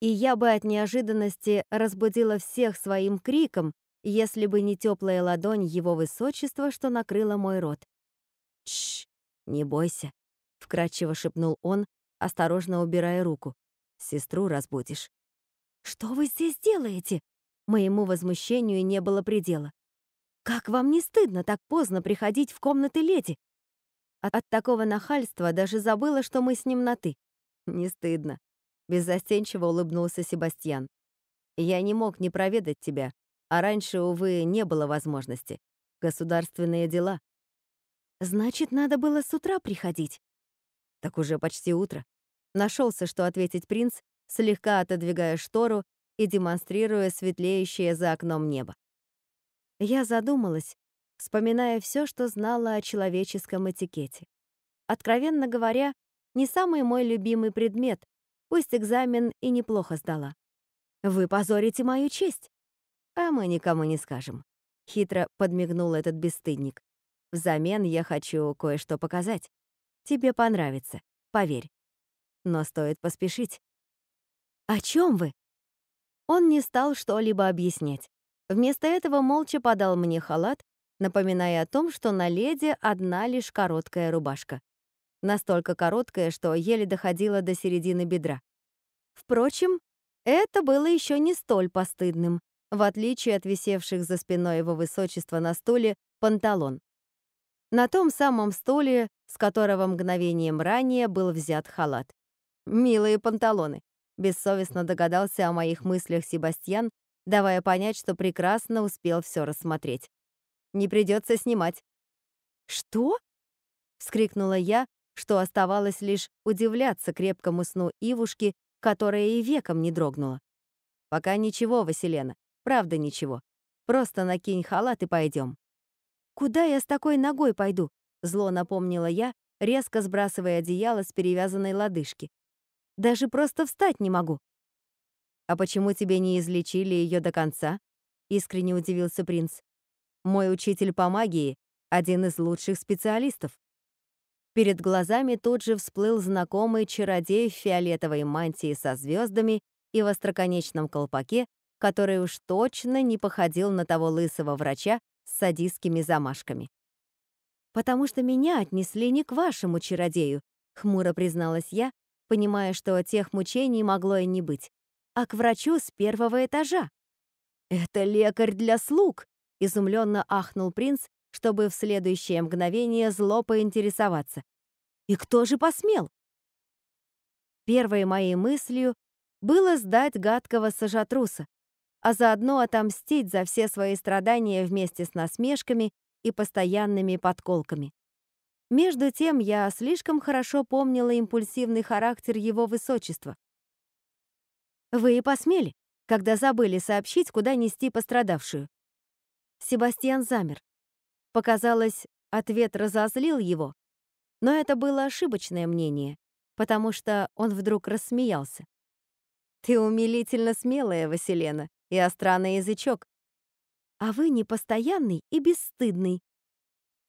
И я бы от неожиданности разбудила всех своим криком, если бы не теплая ладонь его высочества, что накрыла мой рот. «Тш, не бойся», — вкратчиво шепнул он, осторожно убирая руку. «Сестру разбудишь». «Что вы здесь делаете?» Моему возмущению не было предела. Как вам не стыдно так поздно приходить в комнаты леди? От, от такого нахальства даже забыла, что мы с ним на «ты». Не стыдно. Беззастенчиво улыбнулся Себастьян. Я не мог не проведать тебя, а раньше, увы, не было возможности. Государственные дела. Значит, надо было с утра приходить. Так уже почти утро. Нашелся, что ответить принц, слегка отодвигая штору и демонстрируя светлеющее за окном небо. Я задумалась, вспоминая все, что знала о человеческом этикете. Откровенно говоря, не самый мой любимый предмет, пусть экзамен и неплохо сдала. Вы позорите мою честь. А мы никому не скажем. Хитро подмигнул этот бесстыдник. Взамен я хочу кое-что показать. Тебе понравится, поверь. Но стоит поспешить. О чем вы? Он не стал что-либо объяснять. Вместо этого молча подал мне халат, напоминая о том, что на леди одна лишь короткая рубашка. Настолько короткая, что еле доходила до середины бедра. Впрочем, это было еще не столь постыдным, в отличие от висевших за спиной его высочества на стуле панталон. На том самом стуле, с которого мгновением ранее был взят халат. «Милые панталоны», — бессовестно догадался о моих мыслях Себастьян, давая понять, что прекрасно успел все рассмотреть. Не придется снимать. «Что?» — вскрикнула я, что оставалось лишь удивляться крепкому сну Ивушки, которая и веком не дрогнула. «Пока ничего, Василена, правда ничего. Просто накинь халат и пойдем». «Куда я с такой ногой пойду?» — зло напомнила я, резко сбрасывая одеяло с перевязанной лодыжки. «Даже просто встать не могу». «А почему тебе не излечили ее до конца?» — искренне удивился принц. «Мой учитель по магии — один из лучших специалистов». Перед глазами тут же всплыл знакомый чародей в фиолетовой мантии со звездами и в остроконечном колпаке, который уж точно не походил на того лысого врача с садистскими замашками. «Потому что меня отнесли не к вашему чародею», — хмуро призналась я, понимая, что тех мучений могло и не быть а к врачу с первого этажа. «Это лекарь для слуг!» — изумленно ахнул принц, чтобы в следующее мгновение зло поинтересоваться. «И кто же посмел?» Первой моей мыслью было сдать гадкого сажатруса, а заодно отомстить за все свои страдания вместе с насмешками и постоянными подколками. Между тем, я слишком хорошо помнила импульсивный характер его высочества. Вы и посмели, когда забыли сообщить, куда нести пострадавшую. Себастьян замер. Показалось, ответ разозлил его, но это было ошибочное мнение, потому что он вдруг рассмеялся. «Ты умилительно смелая, Василена, и остра на язычок. а вы непостоянный и бесстыдный».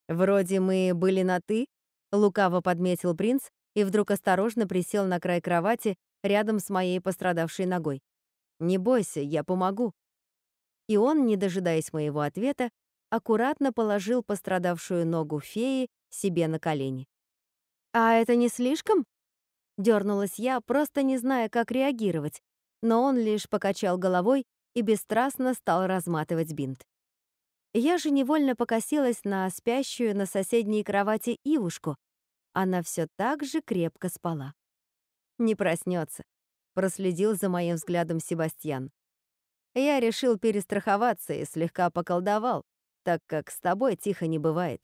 «Вроде мы были на «ты», — лукаво подметил принц и вдруг осторожно присел на край кровати рядом с моей пострадавшей ногой. «Не бойся, я помогу». И он, не дожидаясь моего ответа, аккуратно положил пострадавшую ногу феи себе на колени. «А это не слишком?» Дёрнулась я, просто не зная, как реагировать, но он лишь покачал головой и бесстрастно стал разматывать бинт. Я же невольно покосилась на спящую на соседней кровати Ивушку. Она все так же крепко спала. «Не проснется», — проследил за моим взглядом Себастьян. Я решил перестраховаться и слегка поколдовал, так как с тобой тихо не бывает.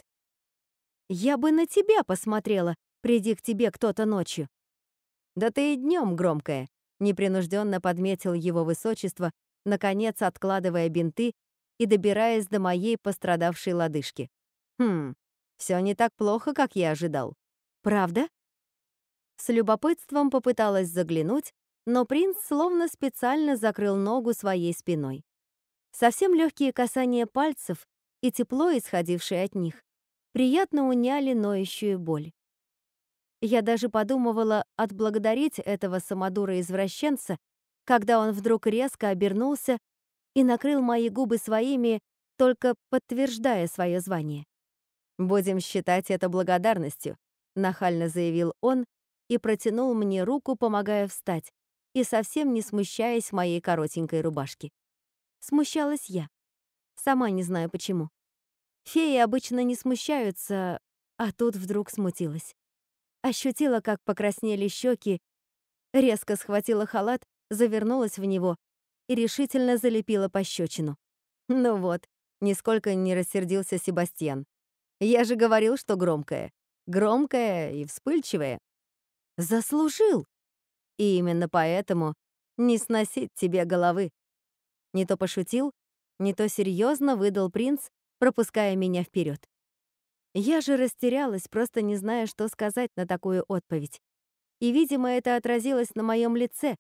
Я бы на тебя посмотрела, приди к тебе кто-то ночью. Да ты и днем громкая, непринужденно подметил его высочество, наконец откладывая бинты и добираясь до моей пострадавшей лодыжки. Хм, все не так плохо, как я ожидал. Правда? С любопытством попыталась заглянуть, но принц словно специально закрыл ногу своей спиной. Совсем легкие касания пальцев и тепло, исходившее от них, приятно уняли ноющую боль. Я даже подумывала отблагодарить этого самодура-извращенца, когда он вдруг резко обернулся и накрыл мои губы своими, только подтверждая свое звание. «Будем считать это благодарностью», — нахально заявил он и протянул мне руку, помогая встать, и совсем не смущаясь моей коротенькой рубашки. Смущалась я. Сама не знаю почему. Феи обычно не смущаются, а тут вдруг смутилась. Ощутила, как покраснели щеки, резко схватила халат, завернулась в него и решительно залепила пощечину. Ну вот, нисколько не рассердился Себастьян. Я же говорил, что громкая. Громкая и вспыльчивая. Заслужил. И именно поэтому не сносить тебе головы. Не то пошутил, не то серьезно выдал принц, пропуская меня вперед. Я же растерялась, просто не зная, что сказать на такую отповедь. И, видимо, это отразилось на моем лице,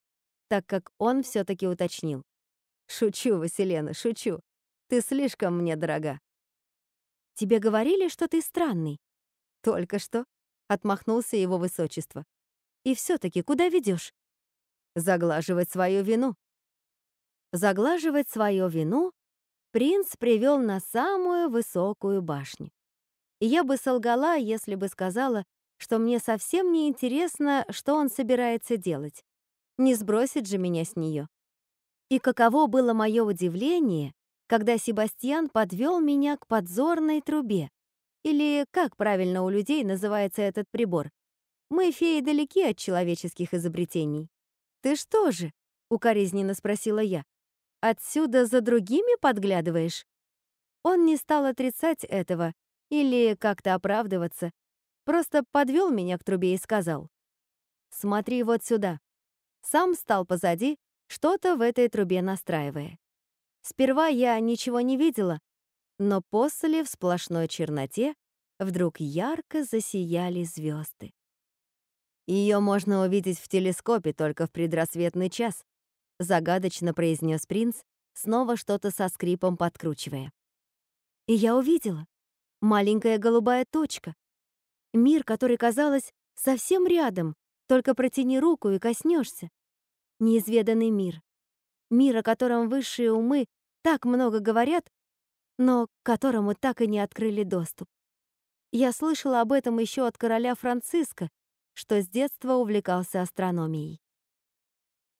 так как он все таки уточнил. «Шучу, Василена, шучу. Ты слишком мне дорога». «Тебе говорили, что ты странный?» «Только что», — отмахнулся его высочество. «И все таки куда ведешь? «Заглаживать свою вину». Заглаживать свою вину принц привел на самую высокую башню. Я бы солгала, если бы сказала, что мне совсем не интересно, что он собирается делать. Не сбросит же меня с нее. И каково было мое удивление, когда Себастьян подвел меня к подзорной трубе. Или как правильно у людей называется этот прибор? Мы, феи, далеки от человеческих изобретений. «Ты что же?» — укоризненно спросила я. Отсюда за другими подглядываешь?» Он не стал отрицать этого или как-то оправдываться, просто подвел меня к трубе и сказал. «Смотри вот сюда». Сам стал позади, что-то в этой трубе настраивая. Сперва я ничего не видела, но после в сплошной черноте вдруг ярко засияли звезды. Ее можно увидеть в телескопе только в предрассветный час, загадочно произнес принц, снова что-то со скрипом подкручивая. И я увидела. Маленькая голубая точка. Мир, который, казалось, совсем рядом, только протяни руку и коснешься. Неизведанный мир. Мир, о котором высшие умы так много говорят, но к которому так и не открыли доступ. Я слышала об этом еще от короля Франциска, что с детства увлекался астрономией.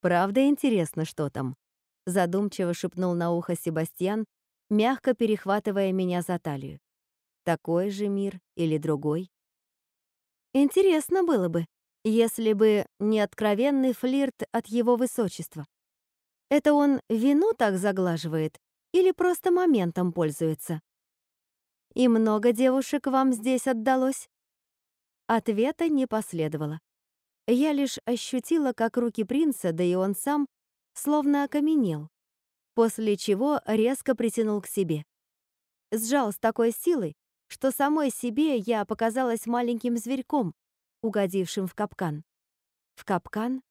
Правда интересно, что там?» Задумчиво шепнул на ухо Себастьян, мягко перехватывая меня за талию. «Такой же мир или другой?» Интересно было бы, если бы не откровенный флирт от его высочества. Это он вину так заглаживает или просто моментом пользуется? И много девушек вам здесь отдалось? Ответа не последовало. Я лишь ощутила, как руки принца, да и он сам, словно окаменел, после чего резко притянул к себе. Сжал с такой силой, что самой себе я показалась маленьким зверьком, угодившим в капкан. В капкан,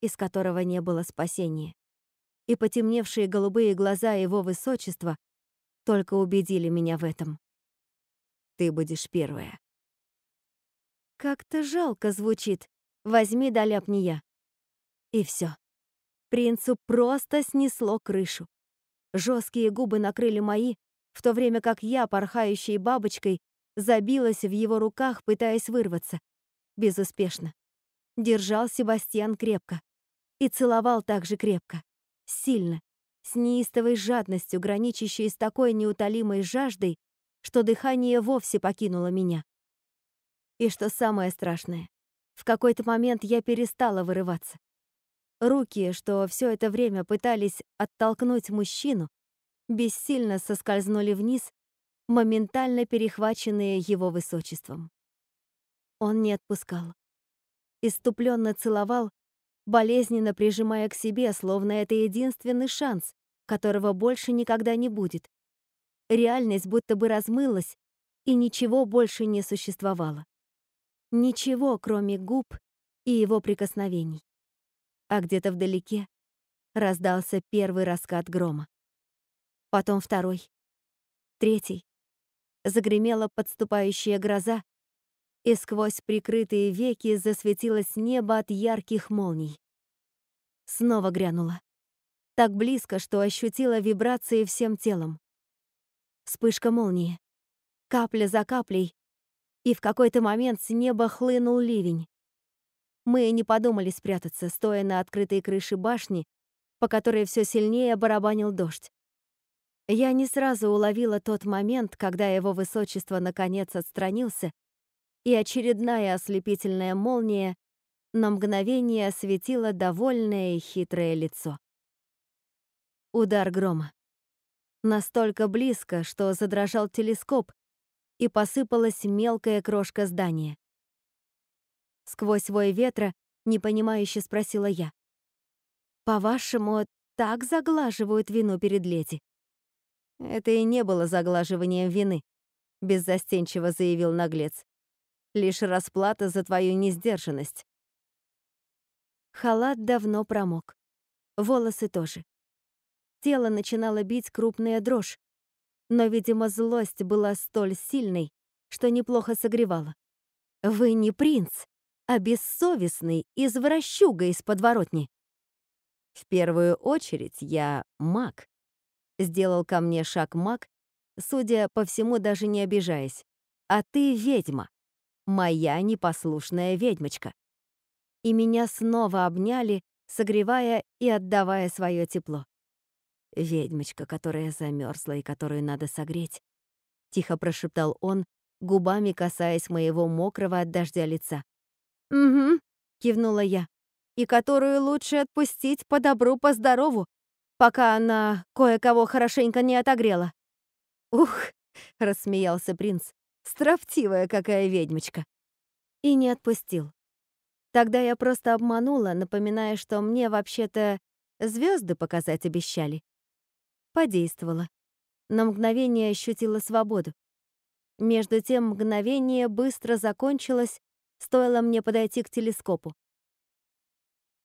из которого не было спасения. И потемневшие голубые глаза его высочества только убедили меня в этом. Ты будешь первая. Как-то жалко звучит. Возьми да ляпни я. И все. Принцу просто снесло крышу. Жесткие губы накрыли мои, в то время как я, порхающей бабочкой, забилась в его руках, пытаясь вырваться. Безуспешно. Держал Себастьян крепко. И целовал так же крепко. Сильно. С неистовой жадностью, граничащей с такой неутолимой жаждой, что дыхание вовсе покинуло меня. И что самое страшное, в какой-то момент я перестала вырываться. Руки, что все это время пытались оттолкнуть мужчину, бессильно соскользнули вниз, моментально перехваченные его высочеством. Он не отпускал. Иступленно целовал, болезненно прижимая к себе, словно это единственный шанс, которого больше никогда не будет. Реальность будто бы размылась, и ничего больше не существовало. Ничего, кроме губ и его прикосновений. А где-то вдалеке раздался первый раскат грома. Потом второй. Третий. Загремела подступающая гроза, и сквозь прикрытые веки засветилось небо от ярких молний. Снова грянула. Так близко, что ощутила вибрации всем телом. Вспышка молнии. Капля за каплей, и в какой-то момент с неба хлынул ливень. Мы не подумали спрятаться, стоя на открытой крыше башни, по которой все сильнее барабанил дождь. Я не сразу уловила тот момент, когда его высочество наконец отстранился и очередная ослепительная молния на мгновение осветила довольное и хитрое лицо. Удар грома. Настолько близко, что задрожал телескоп, и посыпалась мелкая крошка здания. Сквозь вой ветра непонимающе спросила я. «По-вашему, так заглаживают вину перед леди?» «Это и не было заглаживанием вины», — беззастенчиво заявил наглец лишь расплата за твою несдержанность. Халат давно промок. Волосы тоже. Тело начинало бить крупная дрожь, но, видимо, злость была столь сильной, что неплохо согревала. «Вы не принц, а бессовестный извращуга из подворотни». «В первую очередь я маг», — сделал ко мне шаг маг, судя по всему, даже не обижаясь. «А ты ведьма моя непослушная ведьмочка. И меня снова обняли, согревая и отдавая свое тепло. Ведьмочка, которая замерзла и которую надо согреть. Тихо прошептал он, губами касаясь моего мокрого от дождя лица. «Угу», — кивнула я, «и которую лучше отпустить по добру, по здорову, пока она кое-кого хорошенько не отогрела». «Ух!» — рассмеялся принц. Строптивая какая ведьмочка. И не отпустил. Тогда я просто обманула, напоминая, что мне вообще-то звезды показать обещали. Подействовала. На мгновение ощутила свободу. Между тем мгновение быстро закончилось, стоило мне подойти к телескопу.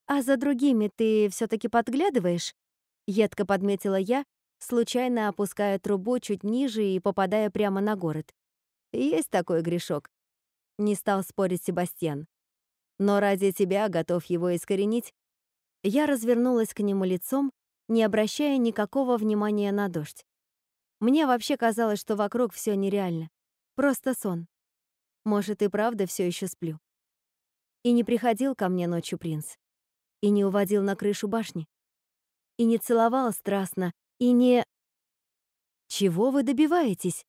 «А за другими ты все таки подглядываешь?» — едко подметила я, случайно опуская трубу чуть ниже и попадая прямо на город. Есть такой грешок. Не стал спорить Себастьян. Но ради тебя готов его искоренить. Я развернулась к нему лицом, не обращая никакого внимания на дождь. Мне вообще казалось, что вокруг все нереально. Просто сон. Может, и правда все еще сплю. И не приходил ко мне ночью принц. И не уводил на крышу башни. И не целовал страстно. И не... «Чего вы добиваетесь?»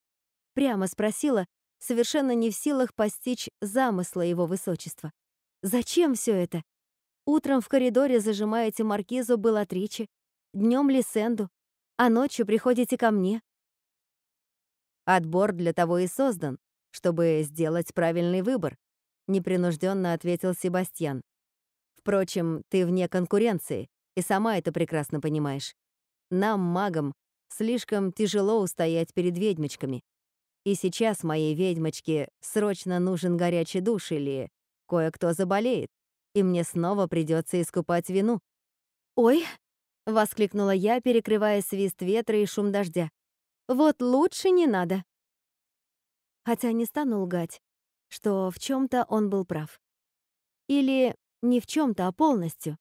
Прямо спросила, совершенно не в силах постичь замысла его высочества. «Зачем все это? Утром в коридоре зажимаете маркизу Белатричи, днем Лисенду, а ночью приходите ко мне». «Отбор для того и создан, чтобы сделать правильный выбор», непринужденно ответил Себастьян. «Впрочем, ты вне конкуренции, и сама это прекрасно понимаешь. Нам, магам, слишком тяжело устоять перед ведьмочками. И сейчас моей ведьмочке срочно нужен горячий душ или кое-кто заболеет, и мне снова придется искупать вину. «Ой!» — воскликнула я, перекрывая свист ветра и шум дождя. Вот лучше не надо. Хотя не стану лгать, что в чем то он был прав. Или не в чем то а полностью.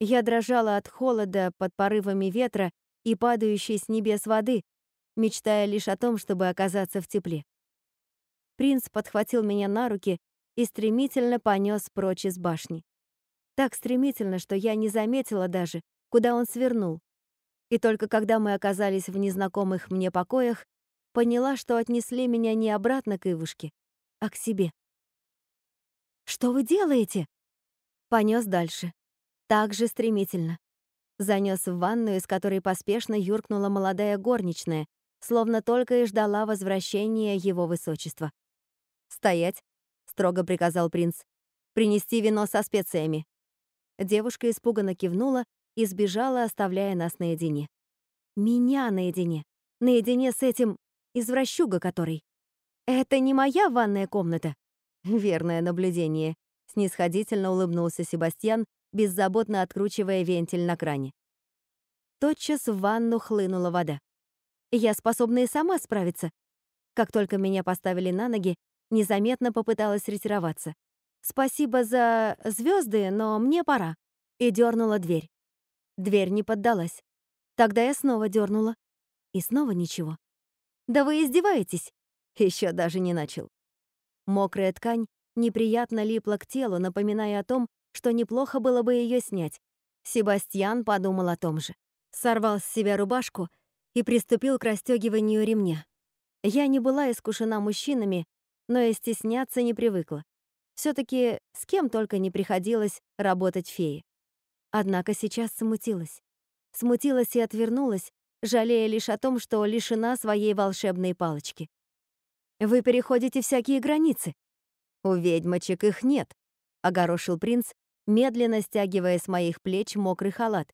Я дрожала от холода под порывами ветра и падающей с небес воды, мечтая лишь о том, чтобы оказаться в тепле. Принц подхватил меня на руки и стремительно понес прочь из башни. Так стремительно, что я не заметила даже, куда он свернул. И только когда мы оказались в незнакомых мне покоях, поняла, что отнесли меня не обратно к Ивушке, а к себе. «Что вы делаете?» Понес дальше. Так же стремительно. Занес в ванную, из которой поспешно юркнула молодая горничная, словно только и ждала возвращения его высочества. «Стоять!» — строго приказал принц. «Принести вино со специями». Девушка испуганно кивнула и сбежала, оставляя нас наедине. Меня наедине. Наедине с этим извращуга который. Это не моя ванная комната. Верное наблюдение. Снисходительно улыбнулся Себастьян, беззаботно откручивая вентиль на кране. Тотчас в ванну хлынула вода. Я способна и сама справиться. Как только меня поставили на ноги, незаметно попыталась ретироваться. «Спасибо за звезды, но мне пора». И дернула дверь. Дверь не поддалась. Тогда я снова дернула. И снова ничего. «Да вы издеваетесь?» Еще даже не начал. Мокрая ткань неприятно липла к телу, напоминая о том, что неплохо было бы ее снять. Себастьян подумал о том же. Сорвал с себя рубашку и приступил к расстегиванию ремня. Я не была искушена мужчинами, но и стесняться не привыкла. Все-таки с кем только не приходилось работать феей. Однако сейчас смутилась. Смутилась и отвернулась, жалея лишь о том, что лишена своей волшебной палочки. «Вы переходите всякие границы». «У ведьмочек их нет», — огорошил принц, медленно стягивая с моих плеч мокрый халат.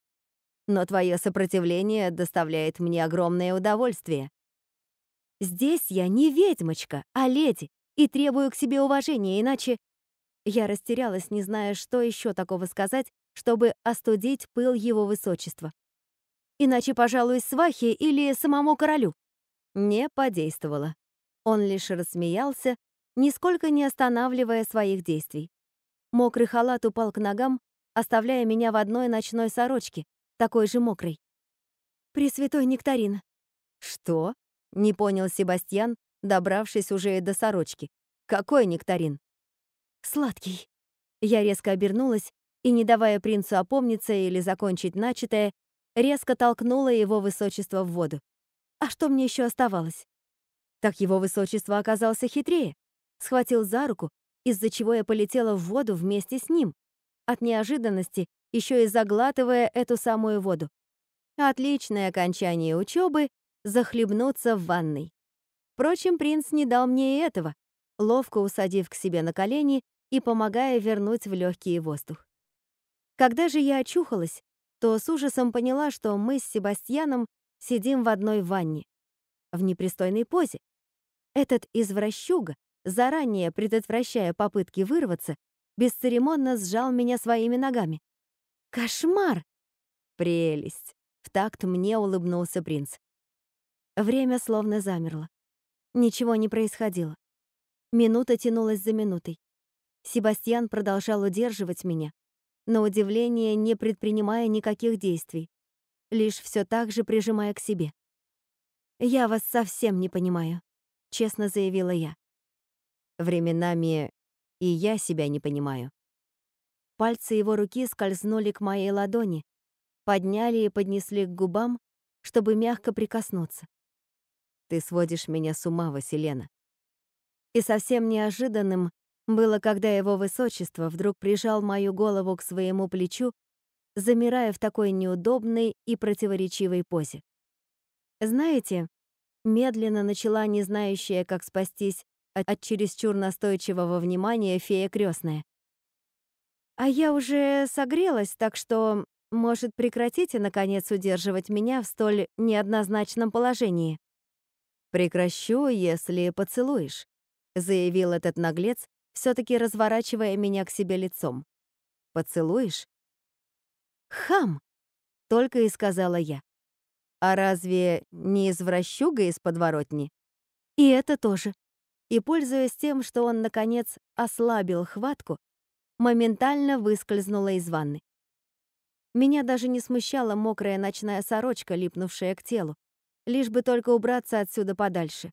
«Но твое сопротивление доставляет мне огромное удовольствие». «Здесь я не ведьмочка, а леди, и требую к себе уважения, иначе я растерялась, не зная, что еще такого сказать, чтобы остудить пыл его высочества. Иначе, пожалуй, свахе или самому королю. Не подействовало. Он лишь рассмеялся, нисколько не останавливая своих действий. Мокрый халат упал к ногам, оставляя меня в одной ночной сорочке, такой же мокрой. Пресвятой нектарин. Что? Не понял Себастьян, добравшись уже и до сорочки. Какой нектарин? Сладкий. Я резко обернулась и, не давая принцу опомниться или закончить начатое, резко толкнула его высочество в воду. А что мне еще оставалось? Так его высочество оказался хитрее. Схватил за руку, из-за чего я полетела в воду вместе с ним. От неожиданности, еще и заглатывая эту самую воду. Отличное окончание учебы — захлебнуться в ванной. Впрочем, принц не дал мне и этого, ловко усадив к себе на колени и помогая вернуть в легкий воздух. Когда же я очухалась, то с ужасом поняла, что мы с Себастьяном сидим в одной ванне, в непристойной позе. Этот извращуга, заранее предотвращая попытки вырваться, бесцеремонно сжал меня своими ногами. Кошмар! Прелесть! В такт мне улыбнулся принц. Время словно замерло. Ничего не происходило. Минута тянулась за минутой. Себастьян продолжал удерживать меня, на удивление не предпринимая никаких действий, лишь все так же прижимая к себе. «Я вас совсем не понимаю», — честно заявила я. Временами и я себя не понимаю. Пальцы его руки скользнули к моей ладони, подняли и поднесли к губам, чтобы мягко прикоснуться. «Ты сводишь меня с ума, Василена». И совсем неожиданным было, когда его высочество вдруг прижал мою голову к своему плечу, замирая в такой неудобной и противоречивой позе. Знаете, медленно начала не знающая, как спастись от чересчур настойчивого внимания фея крестная. А я уже согрелась, так что, может, прекратите, наконец, удерживать меня в столь неоднозначном положении? «Прекращу, если поцелуешь», — заявил этот наглец, все-таки разворачивая меня к себе лицом. «Поцелуешь?» «Хам!» — только и сказала я. А разве не извращуга из подворотни? И это тоже. И, пользуясь тем, что он, наконец, ослабил хватку, моментально выскользнула из ванны. Меня даже не смущала мокрая ночная сорочка, липнувшая к телу, лишь бы только убраться отсюда подальше.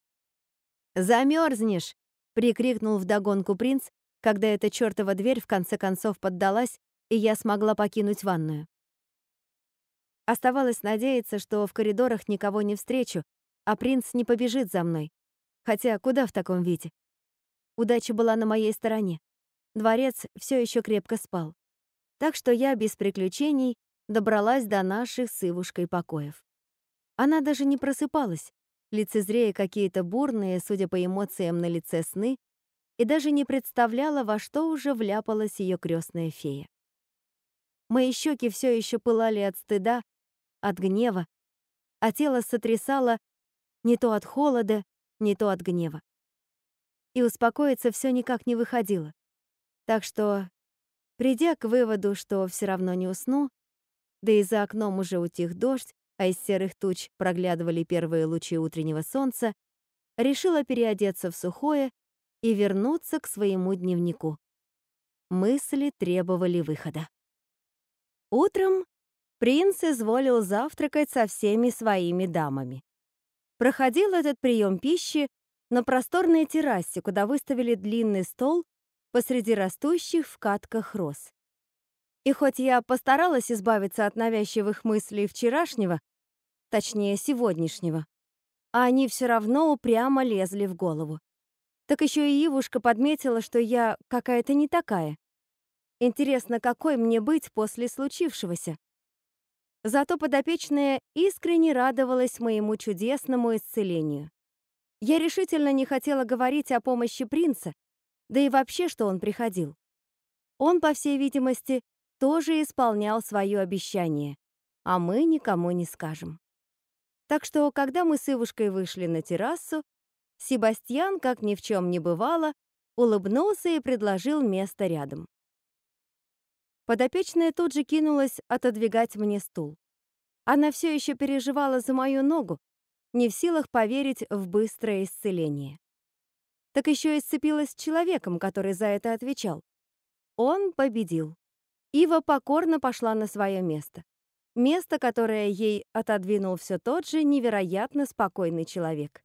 «Замерзнешь!» — прикрикнул вдогонку принц, когда эта чертова дверь в конце концов поддалась, и я смогла покинуть ванную. Оставалось надеяться, что в коридорах никого не встречу, а принц не побежит за мной. Хотя куда в таком виде? Удача была на моей стороне. Дворец все еще крепко спал. Так что я без приключений добралась до наших с Ивушкой покоев. Она даже не просыпалась, лицезрея какие-то бурные, судя по эмоциям на лице сны, и даже не представляла, во что уже вляпалась ее крестная фея. Мои щеки все еще пылали от стыда, от гнева, а тело сотрясало не то от холода, не то от гнева. И успокоиться все никак не выходило. Так что, придя к выводу, что все равно не усну, да и за окном уже утих дождь, а из серых туч проглядывали первые лучи утреннего солнца, решила переодеться в сухое и вернуться к своему дневнику. Мысли требовали выхода. Утром принц изволил завтракать со всеми своими дамами. Проходил этот прием пищи на просторной террасе, куда выставили длинный стол посреди растущих в катках роз. И хоть я постаралась избавиться от навязчивых мыслей вчерашнего, точнее сегодняшнего, они все равно упрямо лезли в голову. Так еще и Ивушка подметила, что я какая-то не такая. Интересно, какой мне быть после случившегося? Зато подопечная искренне радовалась моему чудесному исцелению. Я решительно не хотела говорить о помощи принца, да и вообще, что он приходил. Он, по всей видимости, тоже исполнял свое обещание, а мы никому не скажем. Так что, когда мы с Ивушкой вышли на террасу, Себастьян, как ни в чем не бывало, улыбнулся и предложил место рядом. Подопечная тут же кинулась отодвигать мне стул. Она все еще переживала за мою ногу, не в силах поверить в быстрое исцеление. Так еще и сцепилась с человеком, который за это отвечал. Он победил. Ива покорно пошла на свое место. Место, которое ей отодвинул все тот же невероятно спокойный человек.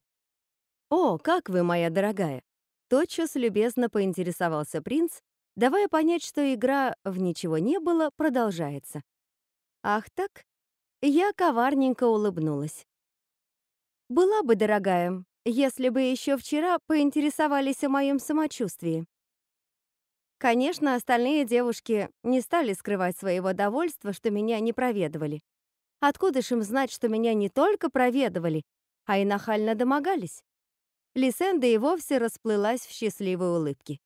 «О, как вы, моя дорогая!» Тотчас любезно поинтересовался принц, давая понять, что игра в «Ничего не было» продолжается. «Ах так?» Я коварненько улыбнулась. «Была бы, дорогая, если бы еще вчера поинтересовались о моем самочувствии». Конечно, остальные девушки не стали скрывать своего довольства, что меня не проведывали. Откуда ж им знать, что меня не только проведывали, а и нахально домогались? Лисенда и вовсе расплылась в счастливой улыбке.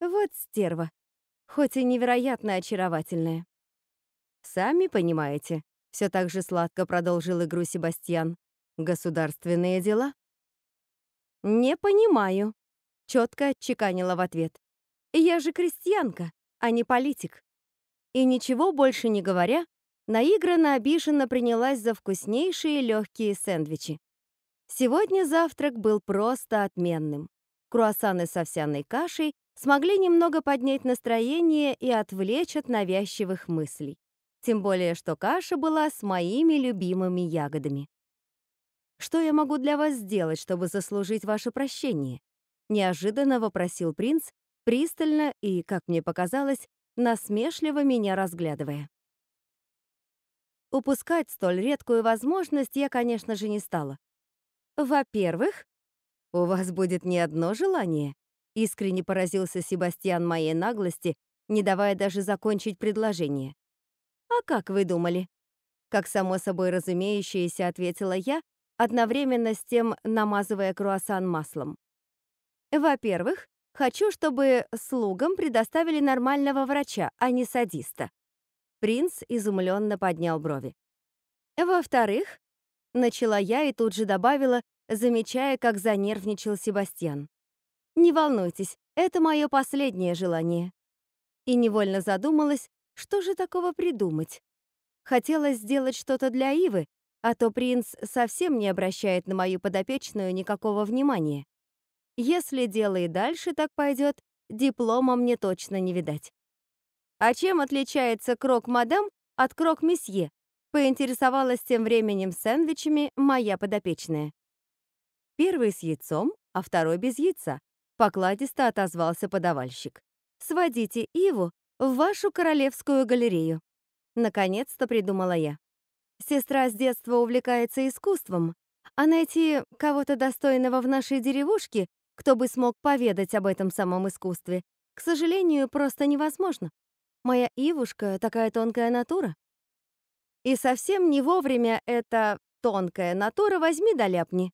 Вот стерва, хоть и невероятно очаровательная. «Сами понимаете», — все так же сладко продолжил игру Себастьян, «государственные дела». «Не понимаю», — четко отчеканила в ответ. «Я же крестьянка, а не политик». И ничего больше не говоря, наигранно обиженно принялась за вкуснейшие легкие сэндвичи. Сегодня завтрак был просто отменным. Круассаны с овсяной кашей смогли немного поднять настроение и отвлечь от навязчивых мыслей. Тем более, что каша была с моими любимыми ягодами. «Что я могу для вас сделать, чтобы заслужить ваше прощение?» Неожиданно вопросил принц, пристально и, как мне показалось, насмешливо меня разглядывая. Упускать столь редкую возможность я, конечно же, не стала. Во-первых, у вас будет не одно желание, Искренне поразился Себастьян моей наглости, не давая даже закончить предложение. «А как вы думали?» Как само собой разумеющееся, ответила я, одновременно с тем намазывая круассан маслом. «Во-первых, хочу, чтобы слугам предоставили нормального врача, а не садиста». Принц изумленно поднял брови. «Во-вторых, начала я и тут же добавила, замечая, как занервничал Себастьян. Не волнуйтесь, это мое последнее желание. И невольно задумалась, что же такого придумать. Хотелось сделать что-то для Ивы, а то принц совсем не обращает на мою подопечную никакого внимания. Если дело и дальше так пойдет, диплома мне точно не видать. А чем отличается крок-мадам от крок-месье? Поинтересовалась тем временем сэндвичами моя подопечная. Первый с яйцом, а второй без яйца. Покладисто отозвался подавальщик. «Сводите Иву в вашу королевскую галерею». Наконец-то придумала я. Сестра с детства увлекается искусством, а найти кого-то достойного в нашей деревушке, кто бы смог поведать об этом самом искусстве, к сожалению, просто невозможно. Моя Ивушка такая тонкая натура. И совсем не вовремя эта тонкая натура возьми да ляпни.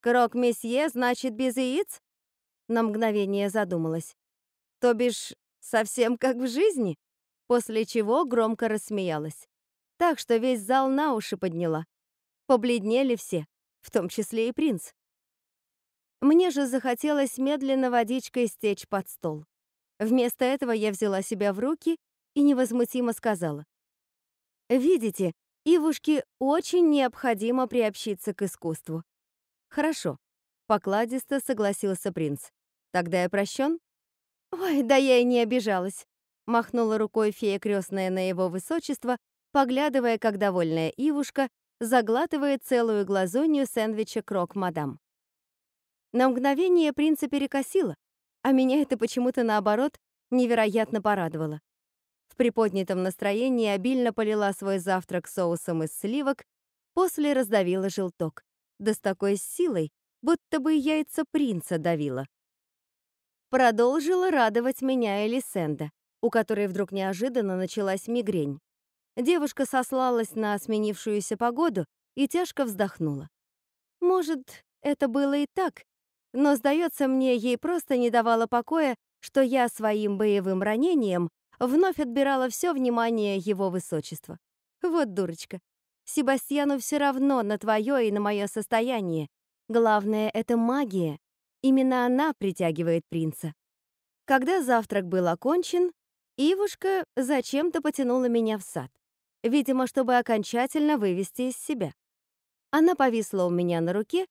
Крок-месье значит без яиц? На мгновение задумалась. То бишь, совсем как в жизни? После чего громко рассмеялась. Так что весь зал на уши подняла. Побледнели все, в том числе и принц. Мне же захотелось медленно водичкой стечь под стол. Вместо этого я взяла себя в руки и невозмутимо сказала. «Видите, Ивушке очень необходимо приобщиться к искусству. «Хорошо», — покладисто согласился принц. «Тогда я прощен?» «Ой, да я и не обижалась», — махнула рукой фея крестная на его высочество, поглядывая, как довольная Ивушка заглатывает целую глазунью сэндвича крок-мадам. На мгновение принца перекосило, а меня это почему-то наоборот невероятно порадовало. В приподнятом настроении обильно полила свой завтрак соусом из сливок, после раздавила желток да с такой силой, будто бы яйца принца давила. Продолжила радовать меня Элисенда, у которой вдруг неожиданно началась мигрень. Девушка сослалась на сменившуюся погоду и тяжко вздохнула. Может, это было и так, но, сдается мне, ей просто не давало покоя, что я своим боевым ранением вновь отбирала все внимание его высочества. Вот дурочка. Себастьяну все равно на твое и на мое состояние. Главное — это магия. Именно она притягивает принца. Когда завтрак был окончен, Ивушка зачем-то потянула меня в сад. Видимо, чтобы окончательно вывести из себя. Она повисла у меня на руке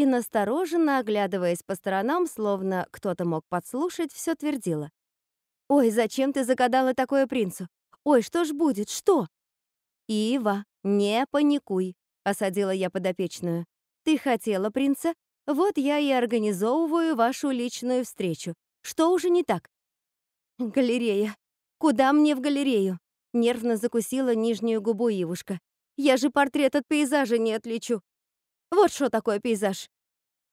и, настороженно оглядываясь по сторонам, словно кто-то мог подслушать, все твердила. «Ой, зачем ты загадала такое принцу? Ой, что ж будет, что?» «Ива, не паникуй», — осадила я подопечную. «Ты хотела принца? Вот я и организовываю вашу личную встречу. Что уже не так?» «Галерея. Куда мне в галерею?» Нервно закусила нижнюю губу Ивушка. «Я же портрет от пейзажа не отличу. Вот что такое пейзаж.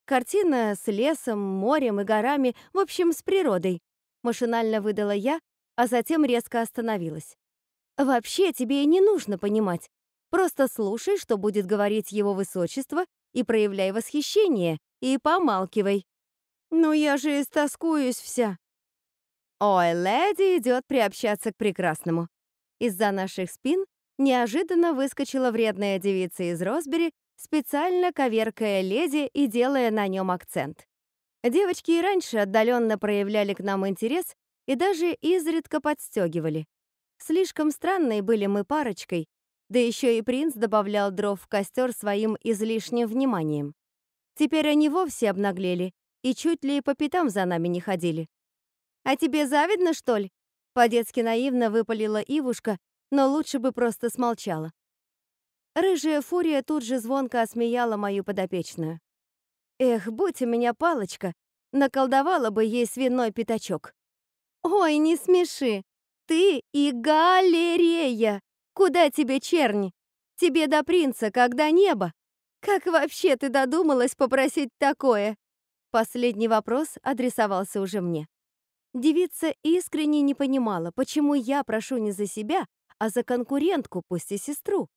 Картина с лесом, морем и горами, в общем, с природой. Машинально выдала я, а затем резко остановилась. Вообще тебе и не нужно понимать. Просто слушай, что будет говорить его высочество, и проявляй восхищение, и помалкивай. Ну я же истоскуюсь вся. Ой, леди идет приобщаться к прекрасному. Из-за наших спин неожиданно выскочила вредная девица из Росбери, специально коверкая леди и делая на нем акцент. Девочки и раньше отдаленно проявляли к нам интерес и даже изредка подстегивали. Слишком странной были мы парочкой, да еще и принц добавлял дров в костер своим излишним вниманием. Теперь они вовсе обнаглели и чуть ли по пятам за нами не ходили. «А тебе завидно, что ли?» По-детски наивно выпалила Ивушка, но лучше бы просто смолчала. Рыжая фурия тут же звонко осмеяла мою подопечную. «Эх, будь у меня палочка, наколдовала бы ей свиной пятачок». «Ой, не смеши! Ты и галерея! Куда тебе, черни? Тебе до принца, когда небо? Как вообще ты додумалась попросить такое?» Последний вопрос адресовался уже мне. Девица искренне не понимала, почему я прошу не за себя, а за конкурентку, пусть и сестру.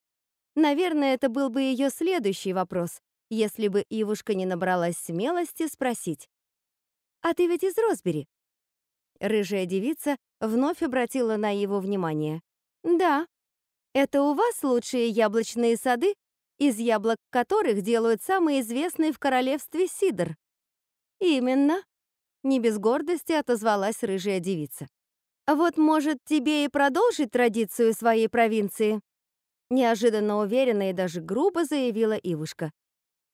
Наверное, это был бы ее следующий вопрос, если бы Ивушка не набралась смелости спросить. «А ты ведь из Росбери?» Рыжая девица вновь обратила на его внимание. «Да. Это у вас лучшие яблочные сады, из яблок которых делают самый известный в королевстве сидр?» «Именно», — не без гордости отозвалась рыжая девица. «Вот, может, тебе и продолжить традицию своей провинции?» Неожиданно уверенно и даже грубо заявила Ивушка.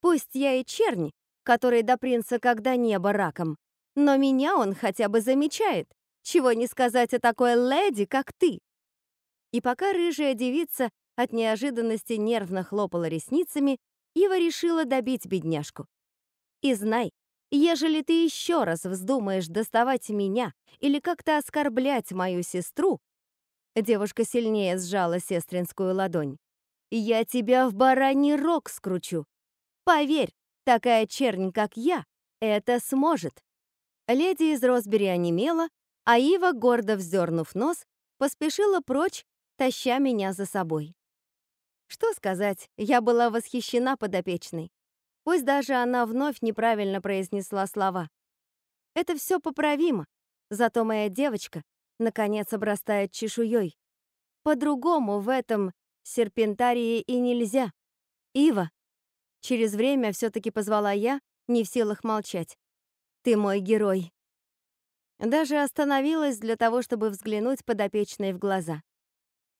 Пусть я и чернь, который до принца когда небо раком, но меня он хотя бы замечает, чего не сказать о такой леди, как ты. И пока рыжая девица от неожиданности нервно хлопала ресницами, Ива решила добить бедняжку. И знай, ежели ты еще раз вздумаешь доставать меня или как-то оскорблять мою сестру, девушка сильнее сжала сестринскую ладонь, я тебя в бараний рог скручу. Поверь, такая чернь, как я, это сможет. Леди из Росбери онемела, а Ива, гордо вздернув нос, поспешила прочь, таща меня за собой. Что сказать, я была восхищена подопечной. Пусть даже она вновь неправильно произнесла слова. Это все поправимо, зато моя девочка наконец обрастает чешуей. По-другому в этом серпентарии и нельзя. Ива. Через время все-таки позвала я, не в силах молчать. Ты мой герой. Даже остановилась для того, чтобы взглянуть подопечной в глаза.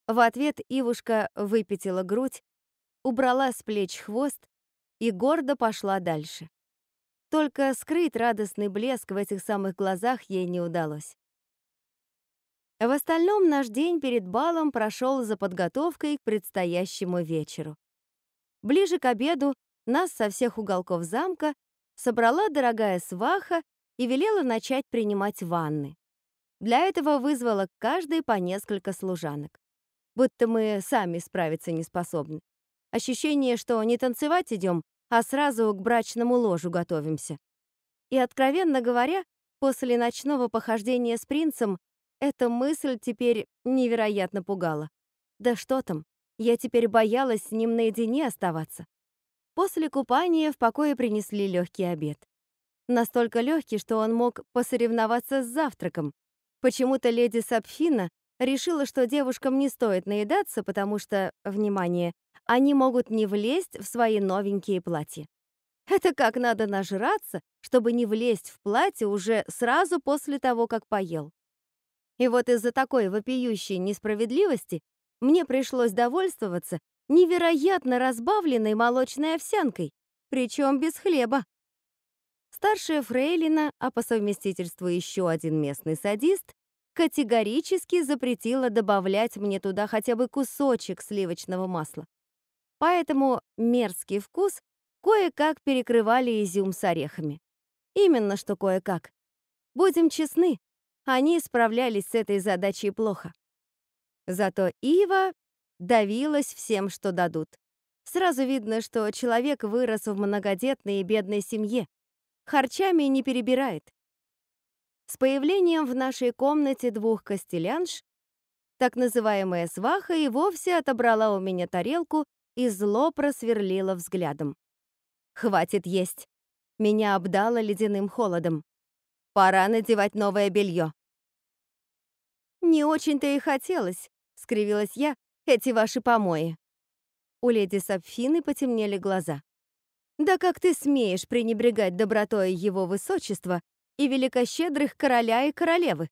В ответ Ивушка выпятила грудь, убрала с плеч хвост и гордо пошла дальше. Только скрыть радостный блеск в этих самых глазах ей не удалось. В остальном наш день перед балом прошел за подготовкой к предстоящему вечеру. Ближе к обеду нас со всех уголков замка собрала дорогая сваха и велела начать принимать ванны. Для этого вызвала каждой по несколько служанок. Будто мы сами справиться не способны. Ощущение, что не танцевать идем, а сразу к брачному ложу готовимся. И, откровенно говоря, после ночного похождения с принцем эта мысль теперь невероятно пугала. Да что там, я теперь боялась с ним наедине оставаться. После купания в покое принесли легкий обед. Настолько легкий, что он мог посоревноваться с завтраком. Почему-то леди Сапфина решила, что девушкам не стоит наедаться, потому что, внимание, они могут не влезть в свои новенькие платья. Это как надо нажраться, чтобы не влезть в платье уже сразу после того, как поел. И вот из-за такой вопиющей несправедливости мне пришлось довольствоваться невероятно разбавленной молочной овсянкой, причем без хлеба. Старшая фрейлина, а по совместительству еще один местный садист, категорически запретила добавлять мне туда хотя бы кусочек сливочного масла. Поэтому мерзкий вкус кое-как перекрывали изюм с орехами. Именно что кое-как. Будем честны, они справлялись с этой задачей плохо. Зато Ива давилась всем, что дадут. Сразу видно, что человек вырос в многодетной и бедной семье. Харчами не перебирает. С появлением в нашей комнате двух костелянш так называемая сваха и вовсе отобрала у меня тарелку и зло просверлила взглядом. «Хватит есть!» Меня обдало ледяным холодом. Пора надевать новое белье. Не очень-то и хотелось, скривилась я, эти ваши помои. У леди Сапфины потемнели глаза. Да как ты смеешь пренебрегать добротой его высочества и великощедрых короля и королевы?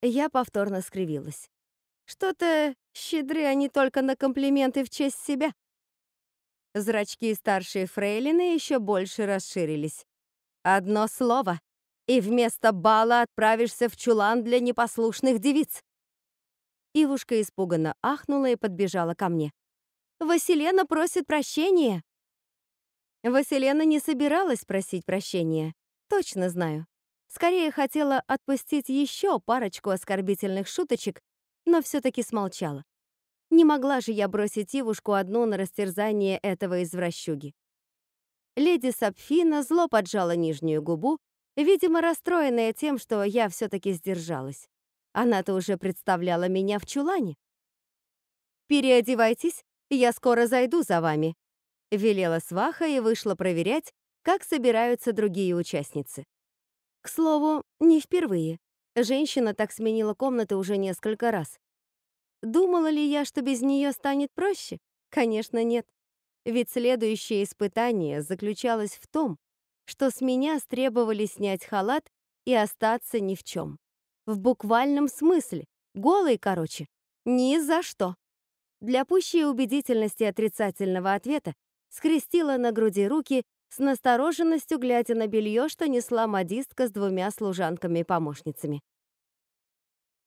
Я повторно скривилась. Что-то щедры они только на комплименты в честь себя. Зрачки старшей фрейлины еще больше расширились. Одно слово, и вместо бала отправишься в чулан для непослушных девиц. Ивушка испуганно ахнула и подбежала ко мне. «Василена просит прощения!» Василена не собиралась просить прощения, точно знаю. Скорее хотела отпустить еще парочку оскорбительных шуточек, но все-таки смолчала. Не могла же я бросить Ивушку одну на растерзание этого извращуги. Леди Сапфина зло поджала нижнюю губу, видимо, расстроенная тем, что я все-таки сдержалась. Она-то уже представляла меня в чулане. «Переодевайтесь, я скоро зайду за вами», — велела сваха и вышла проверять, как собираются другие участницы. К слову, не впервые. Женщина так сменила комнаты уже несколько раз. Думала ли я, что без нее станет проще? Конечно, нет. Ведь следующее испытание заключалось в том, что с меня требовали снять халат и остаться ни в чем. В буквальном смысле. Голый, короче. Ни за что. для пущей убедительности отрицательного ответа скрестила на груди руки с настороженностью, глядя на белье, что несла модистка с двумя служанками-помощницами.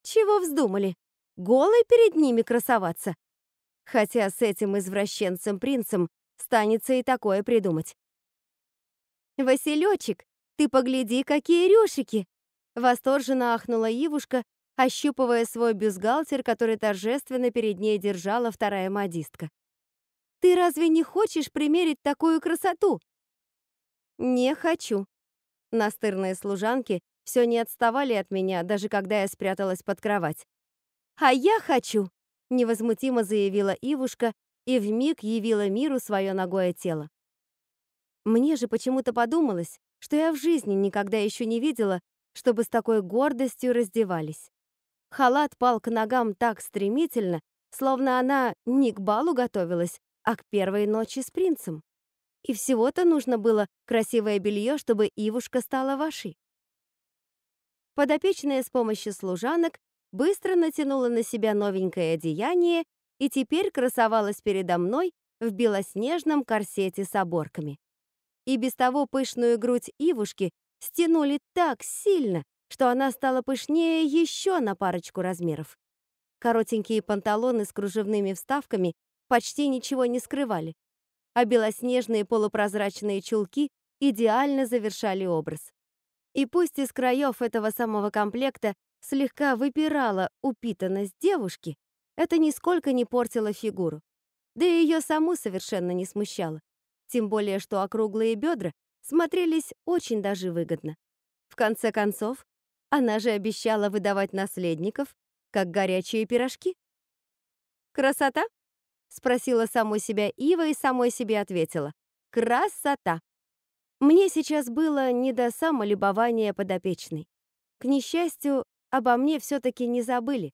Чего вздумали? Голой перед ними красоваться? Хотя с этим извращенцем-принцем станется и такое придумать. «Василёчек, ты погляди, какие рюшики!» Восторженно ахнула Ивушка, ощупывая свой бюстгальтер, который торжественно перед ней держала вторая модистка. «Ты разве не хочешь примерить такую красоту?» «Не хочу». Настырные служанки все не отставали от меня, даже когда я спряталась под кровать. «А я хочу!» — невозмутимо заявила Ивушка и вмиг явила миру свое ногое тело. Мне же почему-то подумалось, что я в жизни никогда еще не видела, чтобы с такой гордостью раздевались. Халат пал к ногам так стремительно, словно она не к балу готовилась, а к первой ночи с принцем. И всего-то нужно было красивое белье, чтобы Ивушка стала вашей. Подопечная с помощью служанок быстро натянула на себя новенькое одеяние и теперь красовалась передо мной в белоснежном корсете с оборками. И без того пышную грудь Ивушки стянули так сильно, что она стала пышнее еще на парочку размеров. Коротенькие панталоны с кружевными вставками почти ничего не скрывали, а белоснежные полупрозрачные чулки идеально завершали образ. И пусть из краев этого самого комплекта слегка выпирала упитанность девушки, это нисколько не портило фигуру. Да и ее саму совершенно не смущало. Тем более, что округлые бедра смотрелись очень даже выгодно. В конце концов, она же обещала выдавать наследников, как горячие пирожки. «Красота?» — спросила самой себя Ива и самой себе ответила. «Красота!» Мне сейчас было не до самолюбования подопечной. К несчастью, обо мне все-таки не забыли,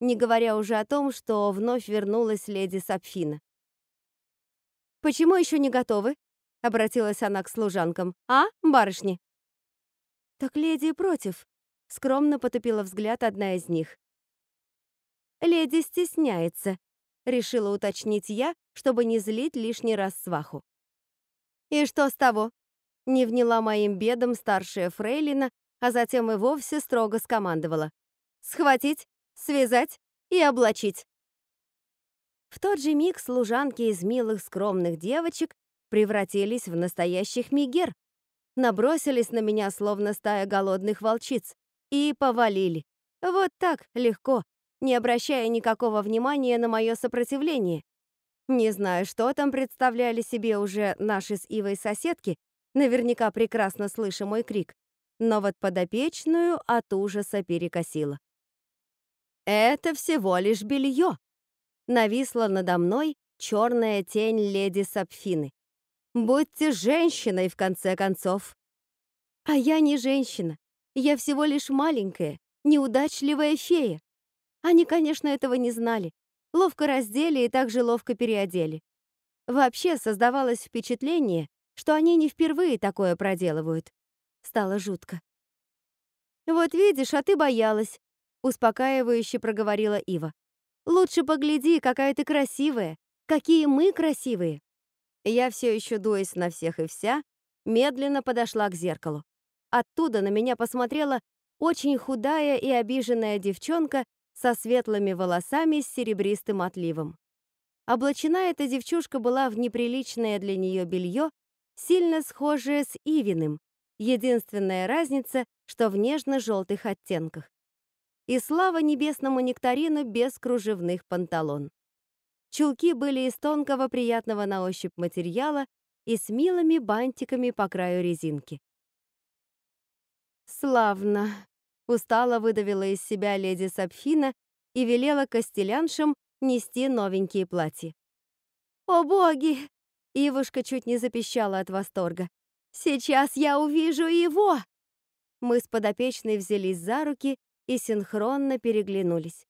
не говоря уже о том, что вновь вернулась леди Сапфина. «Почему еще не готовы?» — обратилась она к служанкам. «А, барышни?» «Так леди против», Скромно потупила взгляд одна из них. «Леди стесняется», — решила уточнить я, чтобы не злить лишний раз сваху. «И что с того?» — не вняла моим бедам старшая фрейлина, а затем и вовсе строго скомандовала. «Схватить, связать и облачить». В тот же миг служанки из милых скромных девочек превратились в настоящих мигер, набросились на меня, словно стая голодных волчиц, и повалили. Вот так, легко, не обращая никакого внимания на мое сопротивление. Не знаю, что там представляли себе уже наши с Ивой соседки, наверняка прекрасно слыша мой крик, но вот подопечную от ужаса перекосило. «Это всего лишь белье!» Нависла надо мной черная тень леди Сапфины. «Будьте женщиной, в конце концов!» «А я не женщина. Я всего лишь маленькая, неудачливая фея. Они, конечно, этого не знали. Ловко раздели и также ловко переодели. Вообще создавалось впечатление, что они не впервые такое проделывают. Стало жутко. «Вот видишь, а ты боялась», — успокаивающе проговорила Ива. «Лучше погляди, какая ты красивая, какие мы красивые». Я все еще дуясь на всех и вся, медленно подошла к зеркалу. Оттуда на меня посмотрела очень худая и обиженная девчонка со светлыми волосами с серебристым отливом. Облачена эта девчушка была в неприличное для нее белье, сильно схожее с Ивиным, единственная разница, что в нежно-желтых оттенках. И слава небесному нектарину без кружевных панталон. Чулки были из тонкого приятного на ощупь материала и с милыми бантиками по краю резинки. «Славно!» — устало выдавила из себя леди Сапфина и велела костеляншам нести новенькие платья. «О боги!» — Ивушка чуть не запищала от восторга. «Сейчас я увижу его!» Мы с подопечной взялись за руки и синхронно переглянулись.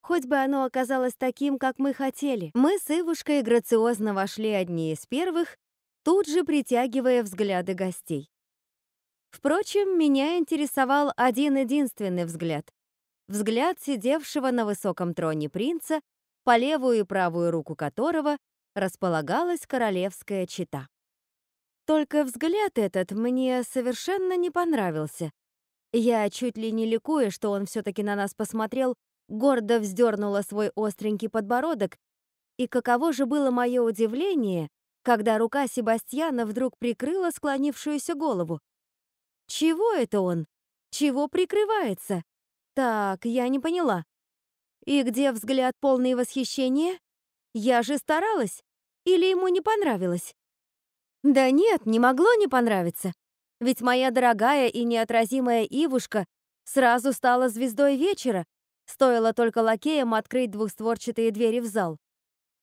Хоть бы оно оказалось таким, как мы хотели. Мы с Ивушкой грациозно вошли одни из первых, тут же притягивая взгляды гостей. Впрочем, меня интересовал один единственный взгляд. Взгляд сидевшего на высоком троне принца по левую и правую руку которого располагалась королевская чета. Только взгляд этот мне совершенно не понравился. Я, чуть ли не ликуя, что он все-таки на нас посмотрел, гордо вздернула свой остренький подбородок, и каково же было мое удивление, когда рука Себастьяна вдруг прикрыла склонившуюся голову. Чего это он? Чего прикрывается? Так, я не поняла. И где взгляд полный восхищения? Я же старалась. Или ему не понравилось? Да нет, не могло не понравиться. Ведь моя дорогая и неотразимая Ивушка сразу стала звездой вечера, стоило только лакеям открыть двухстворчатые двери в зал.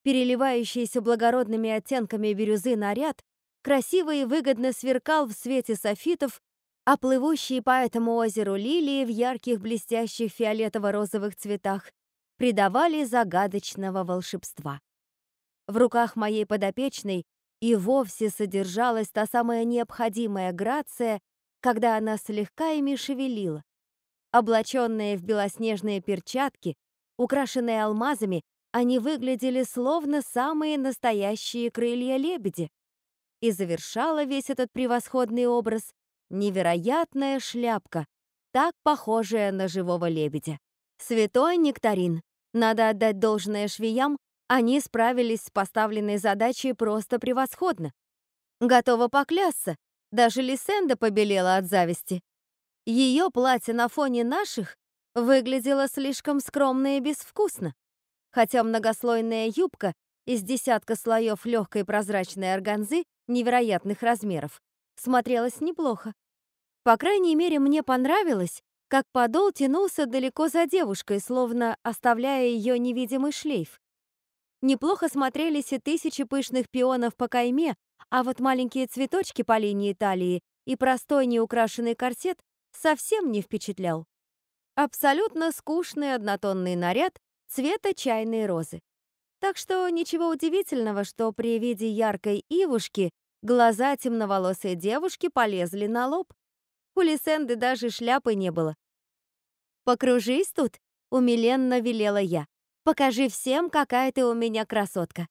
Переливающийся благородными оттенками бирюзы наряд красиво и выгодно сверкал в свете софитов, а плывущие по этому озеру лилии в ярких блестящих фиолетово-розовых цветах придавали загадочного волшебства. В руках моей подопечной и вовсе содержалась та самая необходимая грация, когда она слегка ими шевелила. Облаченные в белоснежные перчатки, украшенные алмазами, они выглядели словно самые настоящие крылья лебеди. И завершала весь этот превосходный образ невероятная шляпка, так похожая на живого лебедя. Святой нектарин. Надо отдать должное швеям, они справились с поставленной задачей просто превосходно. Готова поклясться, даже Лисенда побелела от зависти. Ее платье на фоне наших выглядело слишком скромно и безвкусно, хотя многослойная юбка из десятка слоев легкой прозрачной органзы невероятных размеров смотрелась неплохо. По крайней мере, мне понравилось, как подол тянулся далеко за девушкой, словно оставляя ее невидимый шлейф. Неплохо смотрелись и тысячи пышных пионов по кайме, а вот маленькие цветочки по линии талии и простой неукрашенный корсет совсем не впечатлял. Абсолютно скучный однотонный наряд цвета чайной розы. Так что ничего удивительного, что при виде яркой ивушки глаза темноволосой девушки полезли на лоб. У Лисенды даже шляпы не было. «Покружись тут», — умиленно велела я. Покажи всем, какая ты у меня красотка».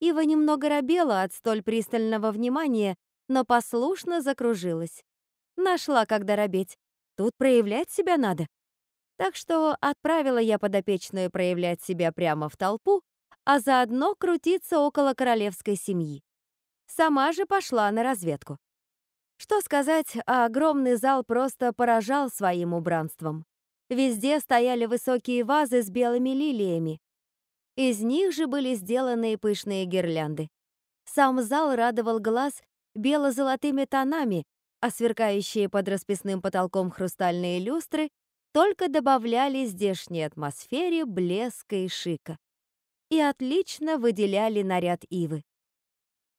Ива немного робела от столь пристального внимания, но послушно закружилась. Нашла, когда робеть. Тут проявлять себя надо. Так что отправила я подопечную проявлять себя прямо в толпу, а заодно крутиться около королевской семьи. Сама же пошла на разведку. Что сказать, огромный зал просто поражал своим убранством. Везде стояли высокие вазы с белыми лилиями. Из них же были сделаны пышные гирлянды. Сам зал радовал глаз бело-золотыми тонами, а сверкающие под расписным потолком хрустальные люстры только добавляли здешней атмосфере блеска и шика. И отлично выделяли наряд Ивы.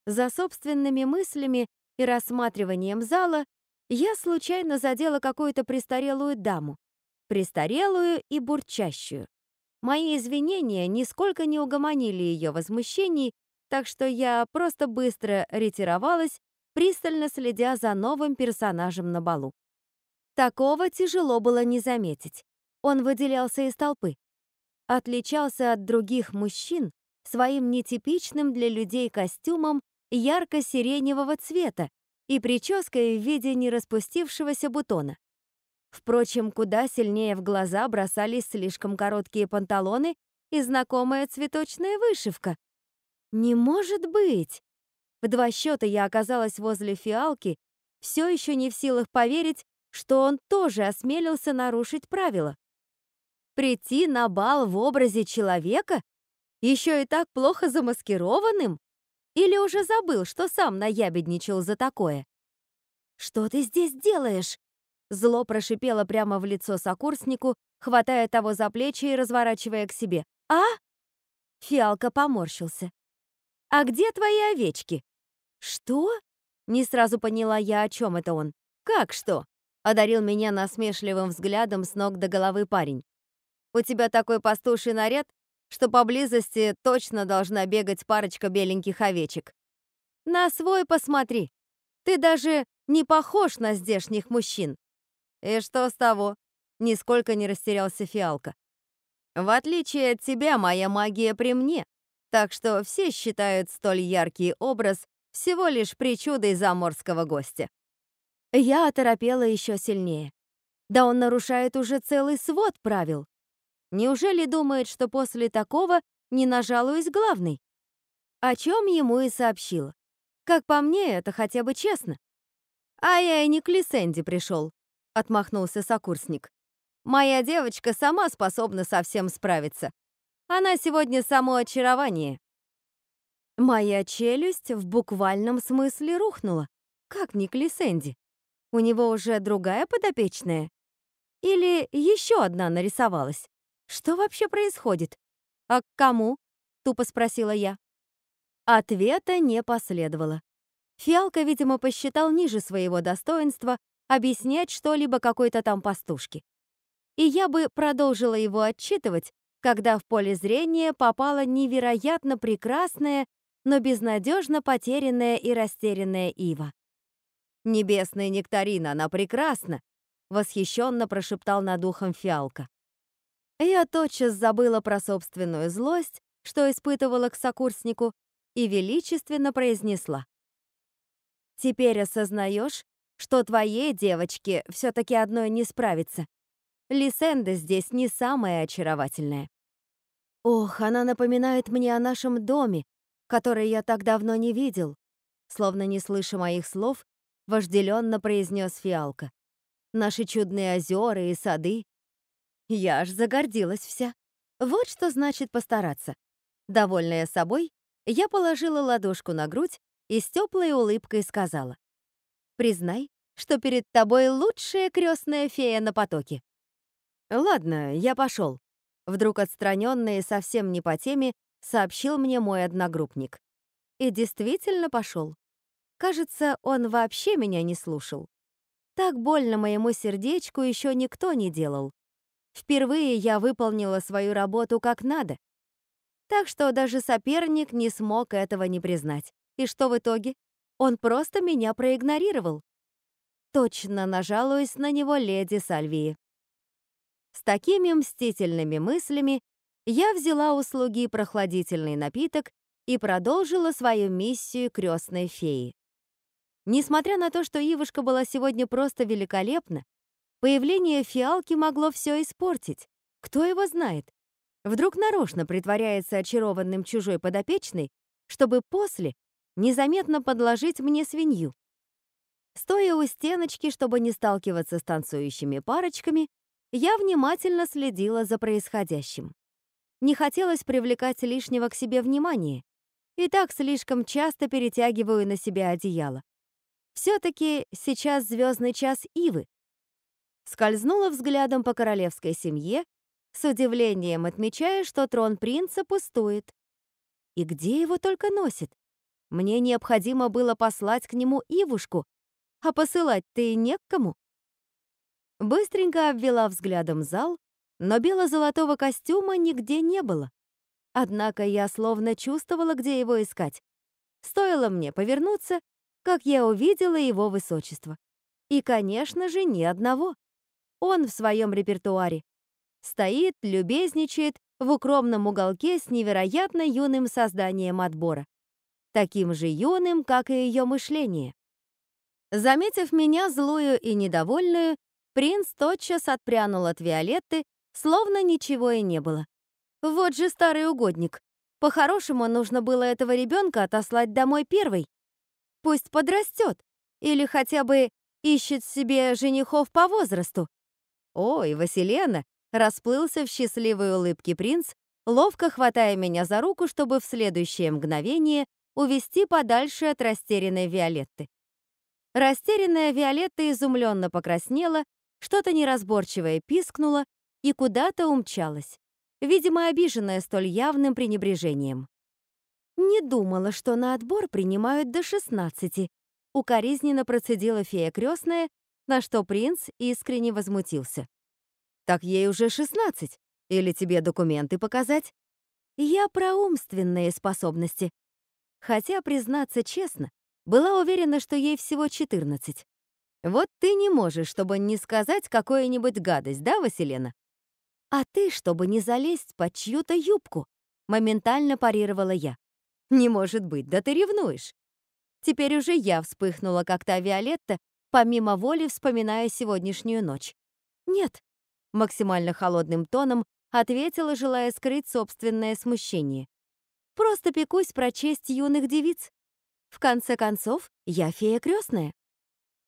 За собственными мыслями и рассматриванием зала я случайно задела какую-то престарелую даму престарелую и бурчащую. Мои извинения нисколько не угомонили ее возмущений, так что я просто быстро ретировалась, пристально следя за новым персонажем на балу. Такого тяжело было не заметить. Он выделялся из толпы. Отличался от других мужчин своим нетипичным для людей костюмом ярко-сиреневого цвета и прической в виде нераспустившегося бутона. Впрочем, куда сильнее в глаза бросались слишком короткие панталоны и знакомая цветочная вышивка. Не может быть! В два счета я оказалась возле фиалки, все еще не в силах поверить, что он тоже осмелился нарушить правила. Прийти на бал в образе человека? Еще и так плохо замаскированным? Или уже забыл, что сам наябедничал за такое? «Что ты здесь делаешь?» Зло прошипело прямо в лицо сокурснику, хватая того за плечи и разворачивая к себе. «А?» Фиалка поморщился. «А где твои овечки?» «Что?» Не сразу поняла я, о чем это он. «Как что?» Одарил меня насмешливым взглядом с ног до головы парень. «У тебя такой пастуший наряд, что поблизости точно должна бегать парочка беленьких овечек. На свой посмотри. Ты даже не похож на здешних мужчин. «И что с того?» — нисколько не растерялся Фиалка. В отличие от тебя, моя магия при мне, так что все считают столь яркий образ всего лишь причудой заморского гостя. Я оторопела еще сильнее. Да он нарушает уже целый свод правил. Неужели думает, что после такого не нажалуюсь главный? О чем ему и сообщила. Как по мне, это хотя бы честно. А я и не к Лисенде пришел, отмахнулся сокурсник. Моя девочка сама способна со всем справиться. Она сегодня само очарование. Моя челюсть в буквальном смысле рухнула. Как не к Лисенде? У него уже другая подопечная? Или еще одна нарисовалась? Что вообще происходит? А к кому? Тупо спросила я. Ответа не последовало. Фиалка, видимо, посчитал ниже своего достоинства объяснять что-либо какой-то там пастушке. И я бы продолжила его отчитывать, когда в поле зрения попала невероятно прекрасная, но безнадежно потерянная и растерянная Ива. «Небесная нектарина, она прекрасна!» — восхищенно прошептал над ухом фиалка. Я тотчас забыла про собственную злость, что испытывала к сокурснику, и величественно произнесла. «Теперь осознаешь, что твоей девочке все-таки одной не справится. Лисенда здесь не самая очаровательная. Ох, она напоминает мне о нашем доме, который я так давно не видел. Словно не слыша моих слов, вожделенно произнес Фиалка. Наши чудные озера и сады. Я аж загордилась вся. Вот что значит постараться. Довольная собой, я положила ладошку на грудь и с теплой улыбкой сказала. «Признай, что перед тобой лучшая крестная фея на потоке». «Ладно, я пошел», — вдруг отстраненно и совсем не по теме сообщил мне мой одногруппник. И действительно пошел. Кажется, он вообще меня не слушал. Так больно моему сердечку еще никто не делал. Впервые я выполнила свою работу как надо. Так что даже соперник не смог этого не признать. И что в итоге? Он просто меня проигнорировал. Точно нажалуюсь на него леди Сальвии. С такими мстительными мыслями я взяла услуги прохладительный напиток и продолжила свою миссию крестной феи. Несмотря на то, что Ивушка была сегодня просто великолепна, появление фиалки могло все испортить. Кто его знает? Вдруг нарочно притворяется очарованным чужой подопечной, чтобы после незаметно подложить мне свинью. Стоя у стеночки, чтобы не сталкиваться с танцующими парочками, я внимательно следила за происходящим. Не хотелось привлекать лишнего к себе внимания, и так слишком часто перетягиваю на себя одеяло. Все-таки сейчас звездный час Ивы. Скользнула взглядом по королевской семье, с удивлением отмечая, что трон принца пустует. И где его только носит? Мне необходимо было послать к нему Ивушку, а посылать-то и не к кому. Быстренько обвела взглядом зал, но бело-золотого костюма нигде не было. Однако я словно чувствовала, где его искать. Стоило мне повернуться, как я увидела его высочество. И, конечно же, ни одного. Он в своем репертуаре. Стоит, любезничает в укромном уголке с невероятно юным созданием отбора. Таким же юным, как и ее мышление. Заметив меня злую и недовольную, принц тотчас отпрянул от Виолетты, словно ничего и не было. Вот же старый угодник. По-хорошему, нужно было этого ребенка отослать домой первой. Пусть подрастет. Или хотя бы ищет себе женихов по возрасту. Ой, Василена, расплылся в счастливой улыбке принц, ловко хватая меня за руку, чтобы в следующее мгновение увести подальше от растерянной Виолетты. Растерянная Виолетта изумленно покраснела, что-то неразборчивое пискнула и куда-то умчалась, видимо, обиженная столь явным пренебрежением. «Не думала, что на отбор принимают до 16», укоризненно процедила фея крестная, на что принц искренне возмутился. «Так ей уже 16. Или тебе документы показать?» «Я про умственные способности». Хотя, признаться честно, была уверена, что ей всего 14. Вот ты не можешь, чтобы не сказать какую-нибудь гадость, да, Василена? «А ты, чтобы не залезть под чью-то юбку», — моментально парировала я. «Не может быть, да ты ревнуешь». Теперь уже я вспыхнула, как та Виолетта, помимо воли вспоминая сегодняшнюю ночь. «Нет», — максимально холодным тоном ответила, желая скрыть собственное смущение. «Просто пекусь про честь юных девиц. В конце концов, я фея крестная».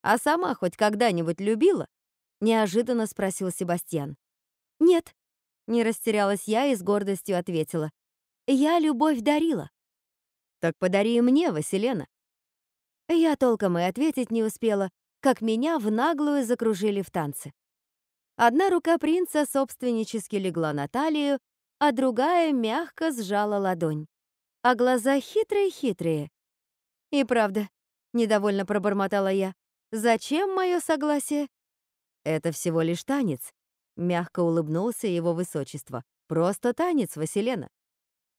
«А сама хоть когда-нибудь любила?» — неожиданно спросил Себастьян. «Нет», — не растерялась я и с гордостью ответила. «Я любовь дарила». «Так подари мне, Василена». Я толком и ответить не успела, как меня в наглую закружили в танце. Одна рука принца собственнически легла на талию, а другая мягко сжала ладонь. А глаза хитрые-хитрые. «И правда», — недовольно пробормотала я, «зачем мое согласие?» «Это всего лишь танец», Мягко улыбнулся его высочество. «Просто танец, Василена».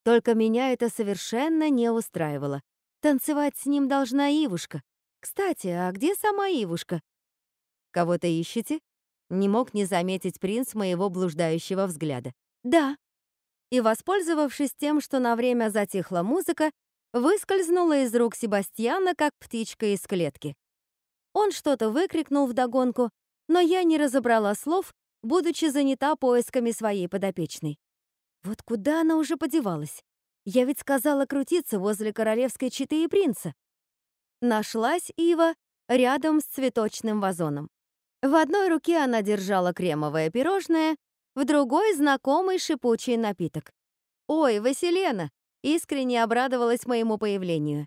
Только меня это совершенно не устраивало. Танцевать с ним должна Ивушка. Кстати, а где сама Ивушка? Кого-то ищете? Не мог не заметить принц моего блуждающего взгляда. Да. И, воспользовавшись тем, что на время затихла музыка, выскользнула из рук Себастьяна, как птичка из клетки. Он что-то выкрикнул вдогонку, но я не разобрала слов будучи занята поисками своей подопечной. Вот куда она уже подевалась? Я ведь сказала крутиться возле королевской четы и принца. Нашлась Ива рядом с цветочным вазоном. В одной руке она держала кремовое пирожное, в другой — знакомый шипучий напиток. «Ой, Василена!» — искренне обрадовалась моему появлению.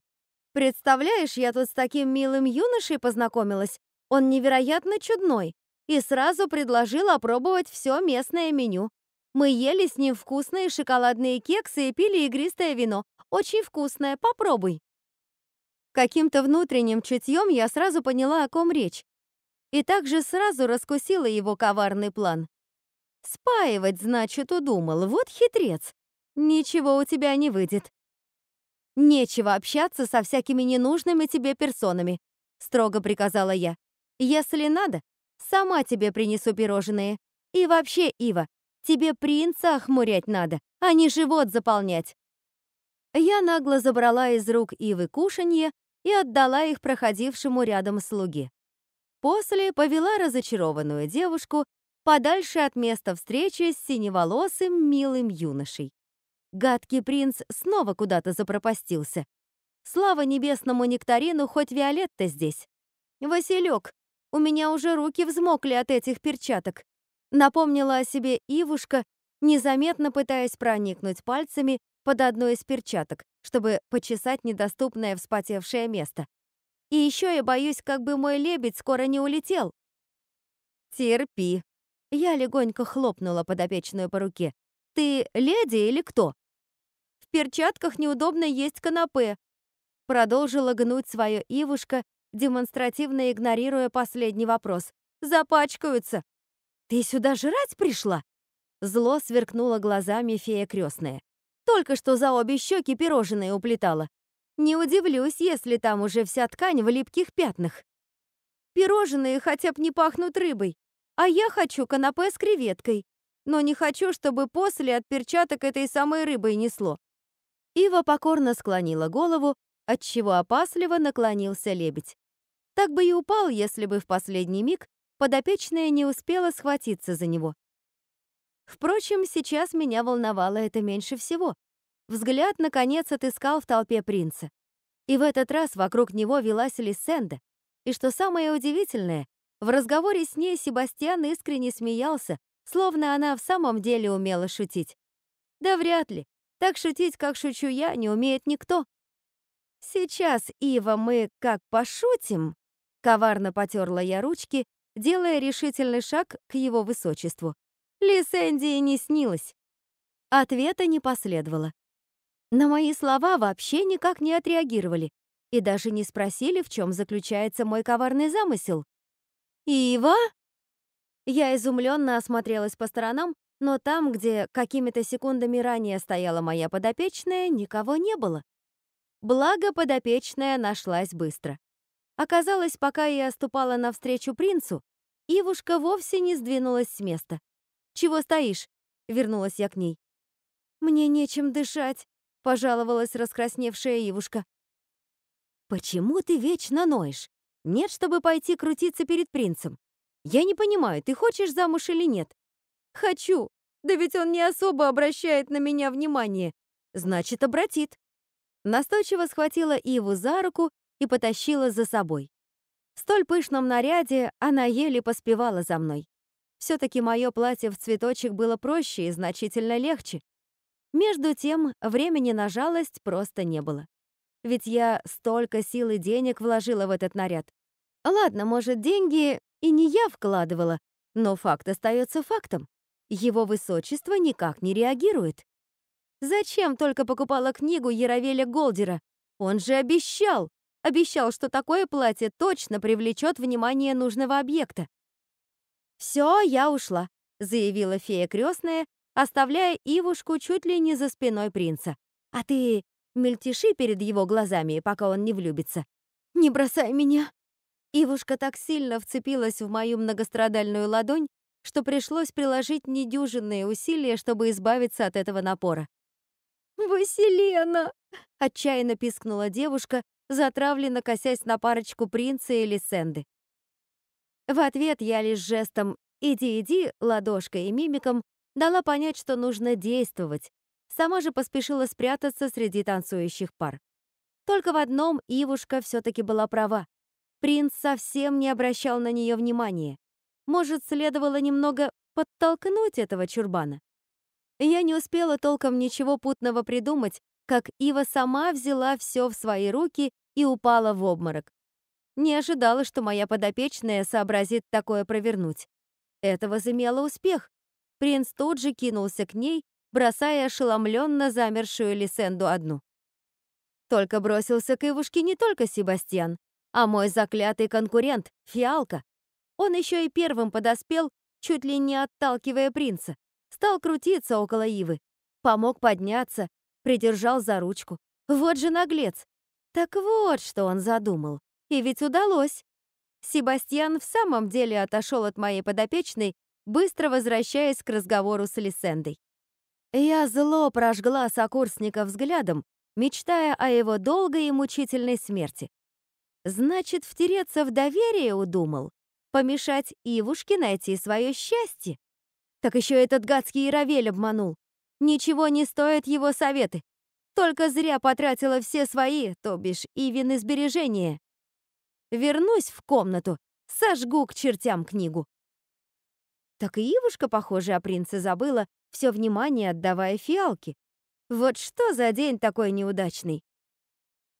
«Представляешь, я тут с таким милым юношей познакомилась. Он невероятно чудной и сразу предложил опробовать все местное меню. Мы ели с ним вкусные шоколадные кексы и пили игристое вино. Очень вкусное, попробуй. Каким-то внутренним чутьем я сразу поняла, о ком речь. И также сразу раскусила его коварный план. Спаивать, значит, удумал. Вот хитрец. Ничего у тебя не выйдет. Нечего общаться со всякими ненужными тебе персонами, строго приказала я. Если надо, Сама тебе принесу пирожные. И вообще, Ива, тебе принца охмурять надо, а не живот заполнять. Я нагло забрала из рук Ивы кушанье и отдала их проходившему рядом слуге. После повела разочарованную девушку подальше от места встречи с синеволосым милым юношей. Гадкий принц снова куда-то запропастился. Слава небесному нектарину, хоть Виолетта здесь. «Василек, у меня уже руки взмокли от этих перчаток. Напомнила о себе Ивушка, незаметно пытаясь проникнуть пальцами под одной из перчаток, чтобы почесать недоступное вспотевшее место. И еще я боюсь, как бы мой лебедь скоро не улетел. Терпи. Я легонько хлопнула подопечную по руке. Ты леди или кто? В перчатках неудобно есть канапе. Продолжила гнуть свое Ивушка, демонстративно игнорируя последний вопрос. «Запачкаются!» «Ты сюда жрать пришла?» Зло сверкнуло глазами фея крестная. Только что за обе щеки пирожные уплетала. Не удивлюсь, если там уже вся ткань в липких пятнах. Пирожные хотя бы не пахнут рыбой, а я хочу канапе с креветкой, но не хочу, чтобы после от перчаток этой самой рыбой несло. Ива покорно склонила голову, отчего опасливо наклонился лебедь. Так бы и упал, если бы в последний миг подопечная не успела схватиться за него. Впрочем, сейчас меня волновало это меньше всего. Взгляд, наконец, отыскал в толпе принца. И в этот раз вокруг него велась Лиссенда. И что самое удивительное, в разговоре с ней Себастьян искренне смеялся, словно она в самом деле умела шутить. Да вряд ли. Так шутить, как шучу я, не умеет никто. Сейчас, Ива, мы как пошутим, Коварно потерла я ручки, делая решительный шаг к его высочеству. Лисендии не снилось. Ответа не последовало. На мои слова вообще никак не отреагировали и даже не спросили, в чем заключается мой коварный замысел. «Ива?» Я изумленно осмотрелась по сторонам, но там, где какими-то секундами ранее стояла моя подопечная, никого не было. Благо, подопечная нашлась быстро. Оказалось, пока я ступала навстречу принцу, Ивушка вовсе не сдвинулась с места. «Чего стоишь? вернулась я к ней. «Мне нечем дышать», — пожаловалась раскрасневшая Ивушка. «Почему ты вечно ноешь? Нет, чтобы пойти крутиться перед принцем. Я не понимаю, ты хочешь замуж или нет?» «Хочу. Да ведь он не особо обращает на меня внимание. Значит, обратит». Настойчиво схватила Иву за руку и потащила за собой. В столь пышном наряде она еле поспевала за мной. Все-таки мое платье в цветочек было проще и значительно легче. Между тем, времени на жалость просто не было. Ведь я столько сил и денег вложила в этот наряд. Ладно, может, деньги и не я вкладывала, но факт остается фактом. Его высочество никак не реагирует. Зачем только покупала книгу Яровеля Голдера? Он же обещал, обещал, что такое платье точно привлечет внимание нужного объекта. «Все, я ушла», — заявила фея крестная, оставляя Ивушку чуть ли не за спиной принца. «А ты мельтеши перед его глазами, пока он не влюбится. Не бросай меня!» Ивушка так сильно вцепилась в мою многострадальную ладонь, что пришлось приложить недюжинные усилия, чтобы избавиться от этого напора. «Василена!» — отчаянно пискнула девушка, затравленно косясь на парочку принца и Лисенды. В ответ я лишь жестом «иди, иди» ладошкой и мимиком дала понять, что нужно действовать. Сама же поспешила спрятаться среди танцующих пар. Только в одном Ивушка все-таки была права. Принц совсем не обращал на нее внимания. Может, следовало немного подтолкнуть этого чурбана? Я не успела толком ничего путного придумать, как Ива сама взяла все в свои руки и упала в обморок. Не ожидала, что моя подопечная сообразит такое провернуть. Это возымело успех. Принц тут же кинулся к ней, бросая ошеломленно замершую Лисенду одну. Только бросился к Ивушке не только Себастьян, а мой заклятый конкурент, Фиалка. Он еще и первым подоспел, чуть ли не отталкивая принца. Стал крутиться около Ивы, помог подняться, придержал за ручку. Вот же наглец! Так вот, что он задумал. И ведь удалось. Себастьян в самом деле отошел от моей подопечной, быстро возвращаясь к разговору с Лисендой. Я зло прожгла сокурсника взглядом, мечтая о его долгой и мучительной смерти. Значит, втереться в доверие удумал, помешать Ивушке найти свое счастье. Так еще этот гадский Яровель обманул. Ничего не стоят его советы. Только зря потратила все свои, то бишь Ивины сбережения. Вернусь в комнату, сожгу к чертям книгу. Так и Ивушка, похоже, о принце забыла, все внимание отдавая фиалке. Вот что за день такой неудачный.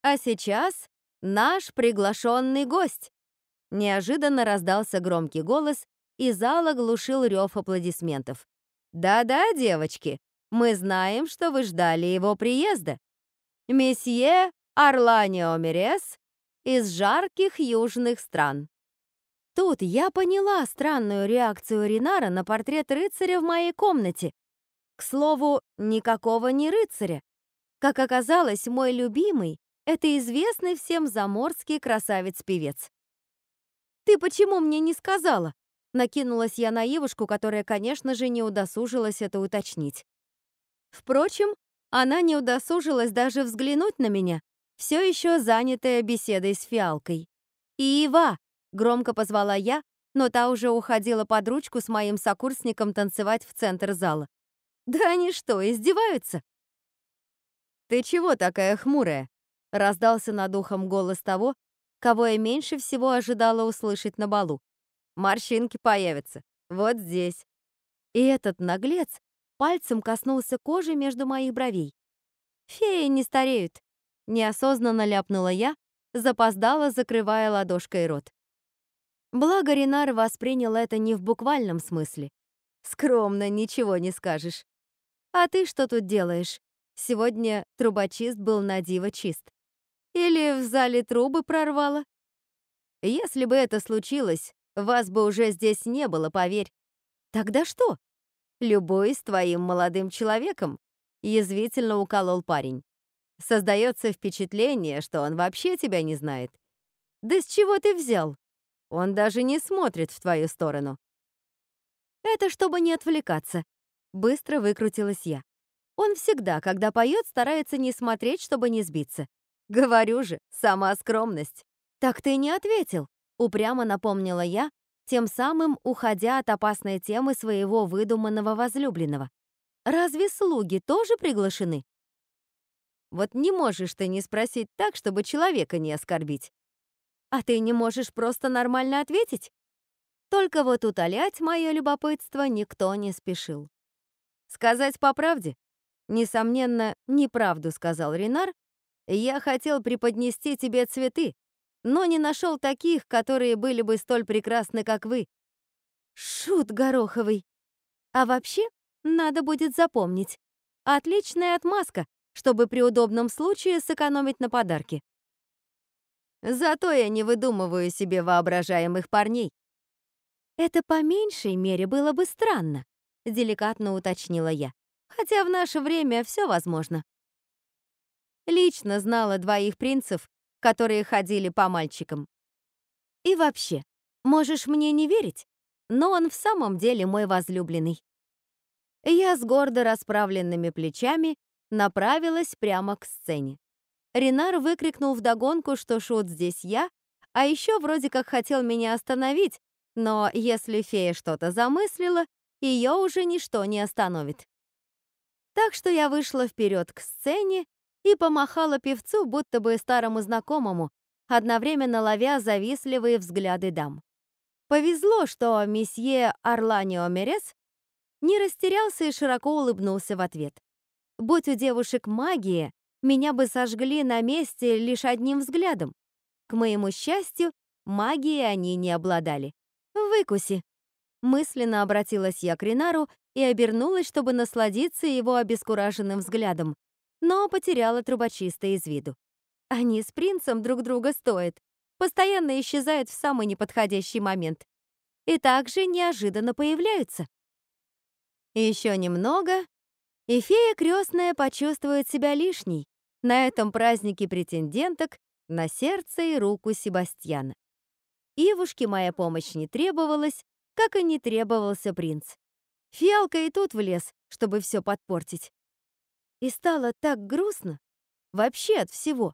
А сейчас наш приглашенный гость. Неожиданно раздался громкий голос, и зал оглушил рев аплодисментов. «Да-да, девочки, мы знаем, что вы ждали его приезда. Месье Орланио Мерес из жарких южных стран. Тут я поняла странную реакцию Ринара на портрет рыцаря в моей комнате. К слову, никакого не рыцаря. Как оказалось, мой любимый — это известный всем заморский красавец-певец. «Ты почему мне не сказала?» Накинулась я на Ивушку, которая, конечно же, не удосужилась это уточнить. Впрочем, она не удосужилась даже взглянуть на меня, все еще занятая беседой с фиалкой. «Ива!» — громко позвала я, но та уже уходила под ручку с моим сокурсником танцевать в центр зала. «Да они что, издеваются?» «Ты чего такая хмурая?» — раздался над ухом голос того, кого я меньше всего ожидала услышать на балу. «Морщинки появятся. Вот здесь». И этот наглец пальцем коснулся кожи между моих бровей. «Феи не стареют», Неосознанно ляпнула я, запоздала, закрывая ладошкой рот. Благо Ренар воспринял это не в буквальном смысле. Скромно, ничего не скажешь. А ты что тут делаешь? Сегодня трубочист был на диво чист. Или в зале трубы прорвало? Если бы это случилось, вас бы уже здесь не было, поверь. Тогда что? Любой с твоим молодым человеком, язвительно уколол парень. Создается впечатление, что он вообще тебя не знает. Да с чего ты взял? Он даже не смотрит в твою сторону. Это чтобы не отвлекаться. Быстро выкрутилась я. Он всегда, когда поет, старается не смотреть, чтобы не сбиться. Говорю же, сама скромность. Так ты не ответил, упрямо напомнила я, тем самым уходя от опасной темы своего выдуманного возлюбленного. Разве слуги тоже приглашены? Вот не можешь ты не спросить так, чтобы человека не оскорбить. А ты не можешь просто нормально ответить? Только вот утолять мое любопытство никто не спешил. Сказать по правде? Несомненно, неправду, сказал Ренар. Я хотел преподнести тебе цветы, но не нашел таких, которые были бы столь прекрасны, как вы. Шут гороховый. А вообще, надо будет запомнить. Отличная отмазка, чтобы при удобном случае сэкономить на подарке. Зато я не выдумываю себе воображаемых парней. Это по меньшей мере было бы странно, деликатно уточнила я. Хотя в наше время все возможно. Лично знала двоих принцев, которые ходили по мальчикам. И вообще, можешь мне не верить, но он в самом деле мой возлюбленный. Я с гордо расправленными плечами направилась прямо к сцене. Ренар выкрикнул вдогонку, что шут здесь я, а еще вроде как хотел меня остановить, но если фея что-то замыслила, ее уже ничто не остановит. Так что я вышла вперед к сцене и помахала певцу, будто бы старому знакомому, одновременно ловя завистливые взгляды дам. Повезло, что месье Орланио Мерес не растерялся и широко улыбнулся в ответ. Будь у девушек магия, меня бы сожгли на месте лишь одним взглядом. К моему счастью, магией они не обладали. «Выкуси!» Мысленно обратилась я к Ринару и обернулась, чтобы насладиться его обескураженным взглядом, но потеряла трубочиста из виду. Они с принцем друг друга стоят, постоянно исчезают в самый неподходящий момент и также неожиданно появляются. Еще немного, и фея крестная почувствует себя лишней, на этом празднике претенденток на сердце и руку Себастьяна. Ивушке моя помощь не требовалась, как и не требовался принц. Фиалка и тут влез, чтобы все подпортить. И стало так грустно. Вообще от всего.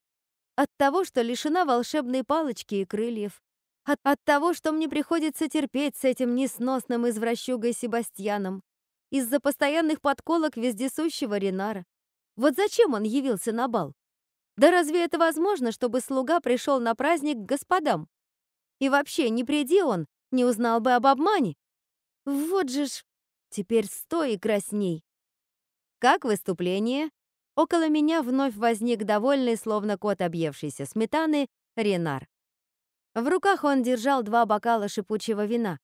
От того, что лишена волшебной палочки и крыльев. От, от того, что мне приходится терпеть с этим несносным извращугой Себастьяном. Из-за постоянных подколок вездесущего Ренара. Вот зачем он явился на бал? Да разве это возможно, чтобы слуга пришел на праздник к господам? И вообще, не приди он, не узнал бы об обмане. Вот же ж, теперь стой и красней. Как выступление? Около меня вновь возник довольный, словно кот объевшийся сметаны, Ренар. В руках он держал два бокала шипучего вина.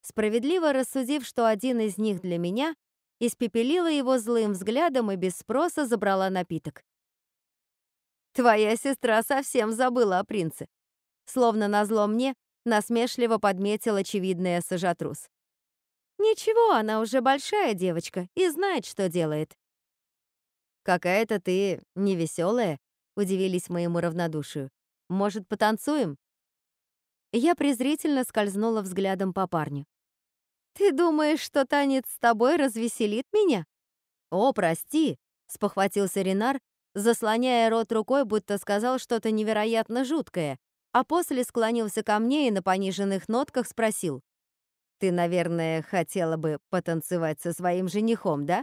Справедливо рассудив, что один из них для меня, испепелила его злым взглядом и без спроса забрала напиток. «Твоя сестра совсем забыла о принце», словно назло мне, насмешливо подметил очевидный сажатрус. «Ничего, она уже большая девочка и знает, что делает». «Какая-то ты невеселая», — удивились моему равнодушию. «Может, потанцуем?» Я презрительно скользнула взглядом по парню. «Ты думаешь, что танец с тобой развеселит меня?» «О, прости», — спохватился Ренар, заслоняя рот рукой, будто сказал что-то невероятно жуткое, а после склонился ко мне и на пониженных нотках спросил. «Ты, наверное, хотела бы потанцевать со своим женихом, да?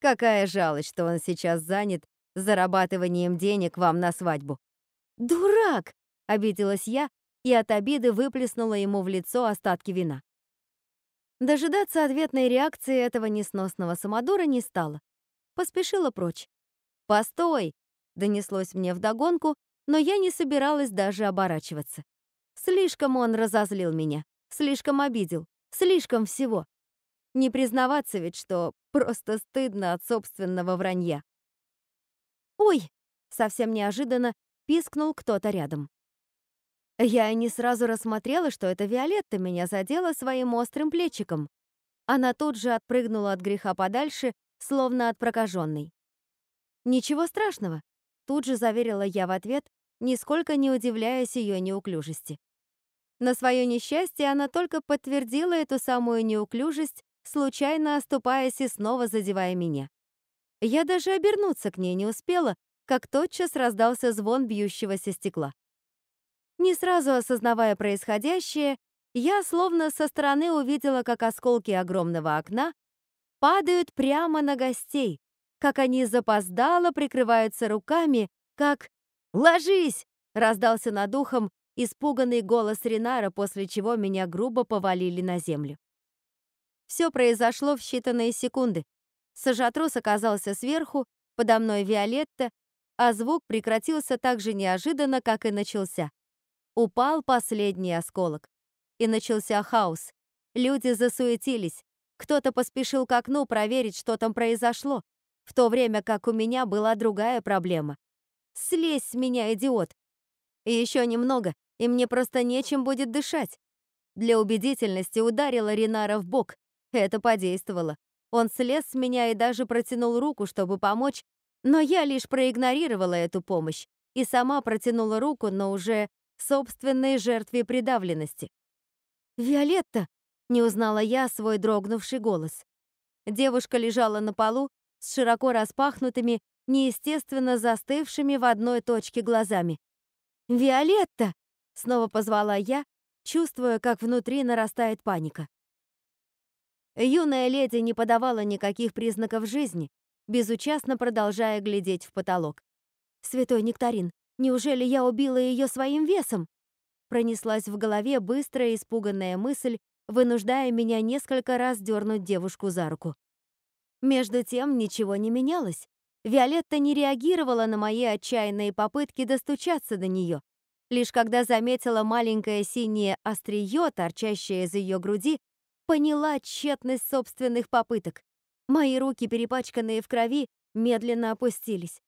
Какая жалость, что он сейчас занят зарабатыванием денег вам на свадьбу». «Дурак!» — обиделась я и от обиды выплеснула ему в лицо остатки вина. Дожидаться ответной реакции этого несносного самодура не стало. Поспешила прочь. «Постой!» — донеслось мне вдогонку, но я не собиралась даже оборачиваться. Слишком он разозлил меня, слишком обидел, слишком всего. Не признаваться ведь, что просто стыдно от собственного вранья. «Ой!» — совсем неожиданно пискнул кто-то рядом. Я и не сразу рассмотрела, что это Виолетта меня задела своим острым плечиком. Она тут же отпрыгнула от греха подальше, словно от прокаженной. «Ничего страшного», — тут же заверила я в ответ, нисколько не удивляясь ее неуклюжести. На свое несчастье она только подтвердила эту самую неуклюжесть случайно оступаясь и снова задевая меня. Я даже обернуться к ней не успела, как тотчас раздался звон бьющегося стекла. Не сразу осознавая происходящее, я словно со стороны увидела, как осколки огромного окна падают прямо на гостей, как они запоздало прикрываются руками, как «Ложись!» — раздался над ухом испуганный голос Ринара, после чего меня грубо повалили на землю. Все произошло в считанные секунды. Сажатрус оказался сверху, подо мной Виолетта, а звук прекратился так же неожиданно, как и начался. Упал последний осколок. И начался хаос. Люди засуетились. Кто-то поспешил к окну проверить, что там произошло, в то время как у меня была другая проблема. Слезь с меня, идиот! И еще немного, и мне просто нечем будет дышать. Для убедительности ударила Ринара в бок. Это подействовало. Он слез с меня и даже протянул руку, чтобы помочь, но я лишь проигнорировала эту помощь и сама протянула руку, но уже собственной жертве придавленности. «Виолетта!» — не узнала я свой дрогнувший голос. Девушка лежала на полу с широко распахнутыми, неестественно застывшими в одной точке глазами. «Виолетта!» — снова позвала я, чувствуя, как внутри нарастает паника. Юная леди не подавала никаких признаков жизни, безучастно продолжая глядеть в потолок. «Святой Нектарин, неужели я убила ее своим весом?» Пронеслась в голове быстрая испуганная мысль, вынуждая меня несколько раз дернуть девушку за руку. Между тем ничего не менялось. Виолетта не реагировала на мои отчаянные попытки достучаться до нее. Лишь когда заметила маленькое синее острие, торчащее из ее груди, поняла тщетность собственных попыток. Мои руки, перепачканные в крови, медленно опустились.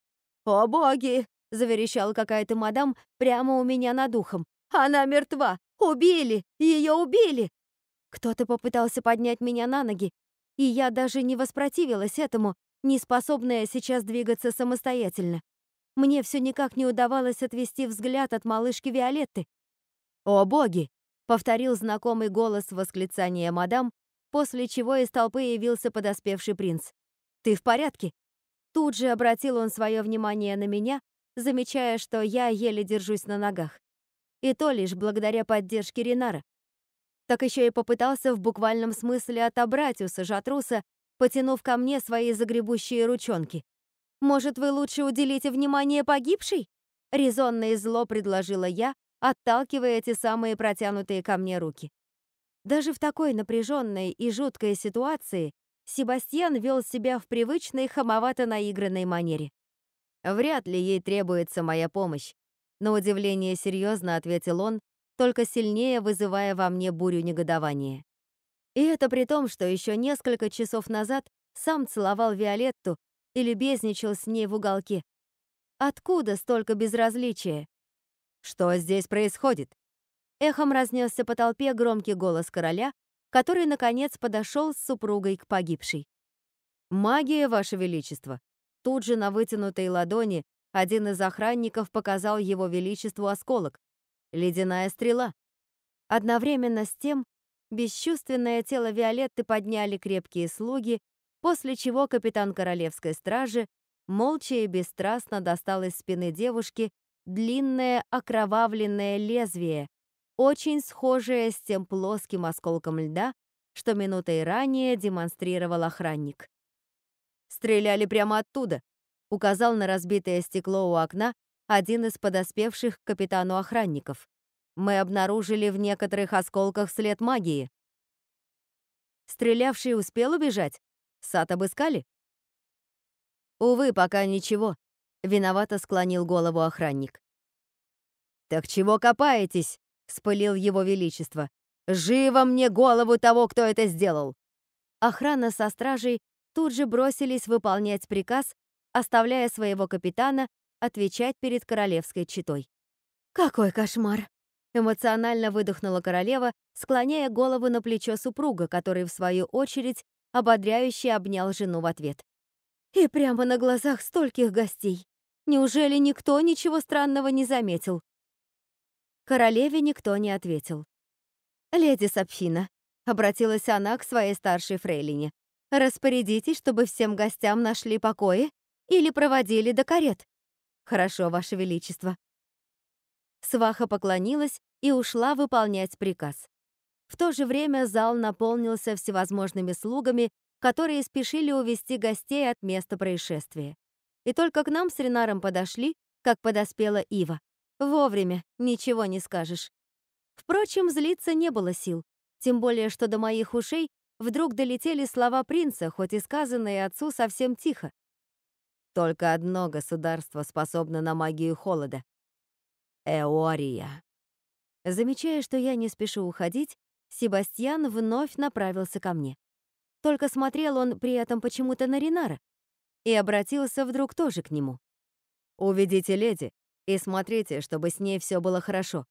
«О боги!» — заверещала какая-то мадам прямо у меня над ухом. «Она мертва! Убили! Ее убили!» Кто-то попытался поднять меня на ноги, и я даже не воспротивилась этому, не способная сейчас двигаться самостоятельно. Мне все никак не удавалось отвести взгляд от малышки Виолетты. «О боги!» — повторил знакомый голос восклицания мадам, после чего из толпы явился подоспевший принц. «Ты в порядке?» Тут же обратил он свое внимание на меня, замечая, что я еле держусь на ногах. И то лишь благодаря поддержке Ринара. Так еще и попытался в буквальном смысле отобрать у Сажатруса, потянув ко мне свои загребущие ручонки. «Может, вы лучше уделите внимание погибшей?» Резонно и зло предложила я, отталкивая эти самые протянутые ко мне руки. Даже в такой напряженной и жуткой ситуации Себастьян вел себя в привычной хамовато наигранной манере. «Вряд ли ей требуется моя помощь», — на удивление серьезно ответил он, только сильнее вызывая во мне бурю негодования. И это при том, что еще несколько часов назад сам целовал Виолетту и любезничал с ней в уголке. Откуда столько безразличия? Что здесь происходит? Эхом разнесся по толпе громкий голос короля, который, наконец, подошел с супругой к погибшей. «Магия, Ваше Величество!» Тут же на вытянутой ладони один из охранников показал его величеству осколок. Ледяная стрела. Одновременно с тем бесчувственное тело Виолетты подняли крепкие слуги, после чего капитан королевской стражи молча и бесстрастно достал из спины девушки длинное окровавленное лезвие, очень схожее с тем плоским осколком льда, что минутой ранее демонстрировал охранник. «Стреляли прямо оттуда», — указал на разбитое стекло у окна один из подоспевших к капитану охранников. «Мы обнаружили в некоторых осколках след магии». «Стрелявший успел убежать? Сад обыскали?» «Увы, пока ничего», — виновато склонил голову охранник. «Так чего копаетесь?» — спылил его величество. «Живо мне голову того, кто это сделал!» Охрана со стражей тут же бросились выполнять приказ, оставляя своего капитана отвечать перед королевской четой. «Какой кошмар!» — эмоционально выдохнула королева, склоняя голову на плечо супруга, который, в свою очередь, ободряюще обнял жену в ответ. «И прямо на глазах стольких гостей! Неужели никто ничего странного не заметил?» Королеве никто не ответил. «Леди Сапфина», — обратилась она к своей старшей фрейлине. «Распорядитесь, чтобы всем гостям нашли покои или проводили до карет». «Хорошо, Ваше Величество». Сваха поклонилась и ушла выполнять приказ. В то же время зал наполнился всевозможными слугами, которые спешили увести гостей от места происшествия. И только к нам с Ренаром подошли, как подоспела Ива. Вовремя, ничего не скажешь. Впрочем, злиться не было сил, тем более, что до моих ушей вдруг долетели слова принца, хоть и сказанные отцу совсем тихо. Только одно государство способно на магию холода. Эория. Замечая, что я не спешу уходить, Себастьян вновь направился ко мне. Только смотрел он при этом почему-то на Ринара и обратился вдруг тоже к нему. «Уведите леди и смотрите, чтобы с ней все было хорошо».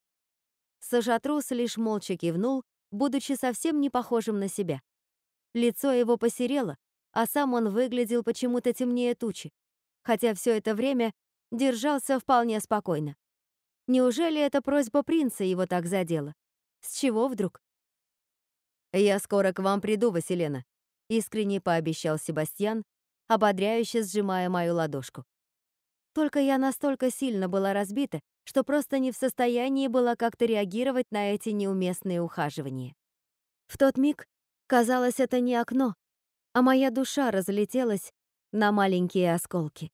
Сажатрус лишь молча кивнул, будучи совсем не похожим на себя. Лицо его посерело, а сам он выглядел почему-то темнее тучи, хотя все это время держался вполне спокойно. Неужели эта просьба принца его так задела? С чего вдруг? «Я скоро к вам приду, Василена», — искренне пообещал Себастьян, ободряюще сжимая мою ладошку. Только я настолько сильно была разбита, что просто не в состоянии была как-то реагировать на эти неуместные ухаживания. В тот миг, казалось, это не окно, а моя душа разлетелась на маленькие осколки.